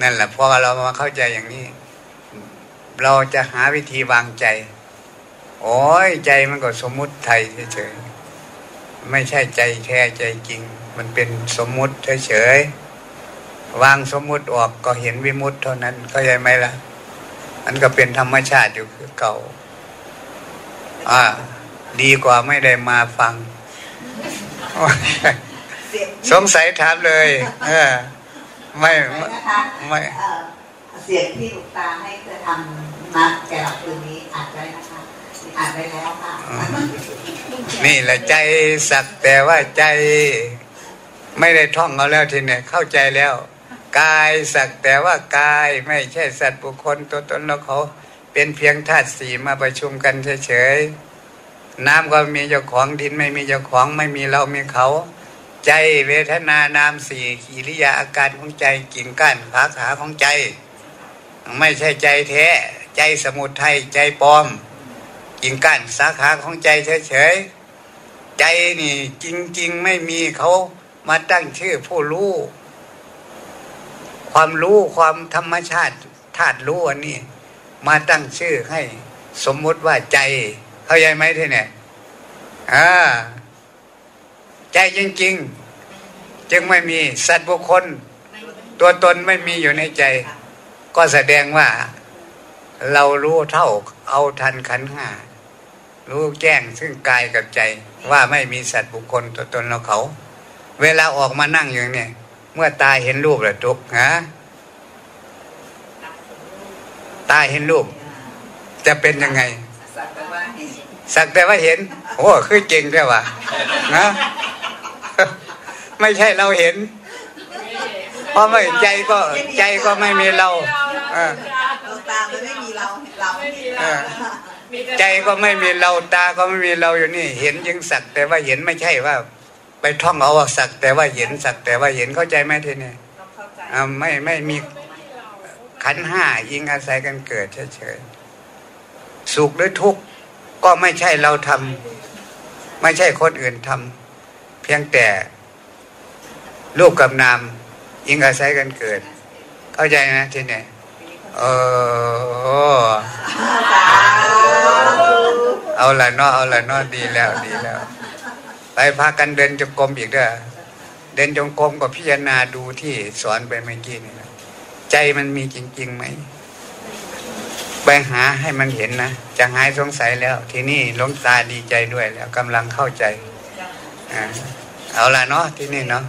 นั่นแหละพอเรามาเข้าใจอย่างนี้ เราจะหาวิธีวางใจ โอ้ยใจมันก็สมมุติไทยเฉยๆไม่ใช่ใจแท้ใจจริง มันเป็นสมมุติเฉยๆวางสมมุติออกก็เห็นวิมุติเท่านั้นเข้าใจไหมล่ะมันก็เป็นธรรมชาติอยู่คือเก่า อ่า ดีกว่าไม่ได้มาฟัง สงสัยถามเลย เออ ไม่ไม่เสียงที่หลูกตาให้เธอทำมาแก่คืนนี้อัดไว้นะคะ อัดไว้แล้วค่ะนี่แหละใจสักแต่ว่าใจ ไม่ได้ท่องเอาแล้วทีเนี่ยเข้าใจแล้ว กายสักแต่ว่ากายไม่ใช่สัตว์บุคคลตัวตนเราเขา เป็นเพียงธาตุสี่มาประชุมกันเฉยๆน้ำก็มีเจ้าของดินไม่มีเจ้าของไม่มีเรามีเขา ใจเวทนานามสี่กิริยาอาการของใจกิ่งก้านขาขาของใจ ไม่ใช่ใจแท้ ใจสมุทัยใจปลอม กิ่งก้านสาขาของใจเฉยๆใจนี่ จริง ๆ ไม่มีเขามาตั้งชื่อผู้รู้ความรู้ความธรรมชาติธาตุรู้อันนี้ มาตั้งชื่อให้สมมติว่าใจ เข้าใจไหมที่เนี่ยอ่าใจจริง ๆ จึงไม่มีสัตว์บุคคล ตัวตนไม่มีอยู่ในใจ ก็แสดงว่า เรารู้เท่าเอาทันขันห้า รู้แจ้งซึ่งกายกับใจ ว่าไม่มีสัตว์บุคคลตัวตนเราเขา เวลาออกมานั่งอย่างเนี่ยเมื่อตาเห็นรูปแล้วทุกฮะตาเห็นรูป จะเป็นยังไงสักแต่ว่าเห็นสักแต่ว่าเห็น โอ้คือเก่งแค่ว่านะไม่ใช่เราเห็นเพราะไม่ใจก็ใจก็ไม่มีเราเออดวงตามันไม่มีเราเรา ไม่มีเอเราอมีแต่ใจก็ไม่มีเราตาก็ไม่มีเราอยู่นี่ เห็นยังสักแต่ว่าเห็นไม่ใช่ว่า ไปท่องเอาว่าสักแต่ว่าเห็นสักแต่ว่าเห็นเข้าใจไหมทีนี้ต้องเข้าใจอ่าไม่ไม่มีขันธ์ห้ายิงอาศัยกันเกิดเฉยๆสุขหรือทุกข์ก็ไม่ใช่เราทำไม่ใช่คนอื่นทำเพียงแต่รูปกับนามยิงอาศัยกันเกิด เข้าใจนะทีนี้ เออเอาละเนาะเอาละเนาะดีแล้วดีแล้ว ไปพากันเดินจงกรมอีกเด้อเดินจงกรมก็พิจารณาดูที่สอนไปเมื่อกี้นี่นะใจมันมีจริงๆไหมไปหาให้มันเห็นนะจะหายสงสัยแล้ว ทีนี้ลวงตาดีใจด้วยแล้วกำลังเข้าใจอ่าเอาละเนาะที่นี่เนาะ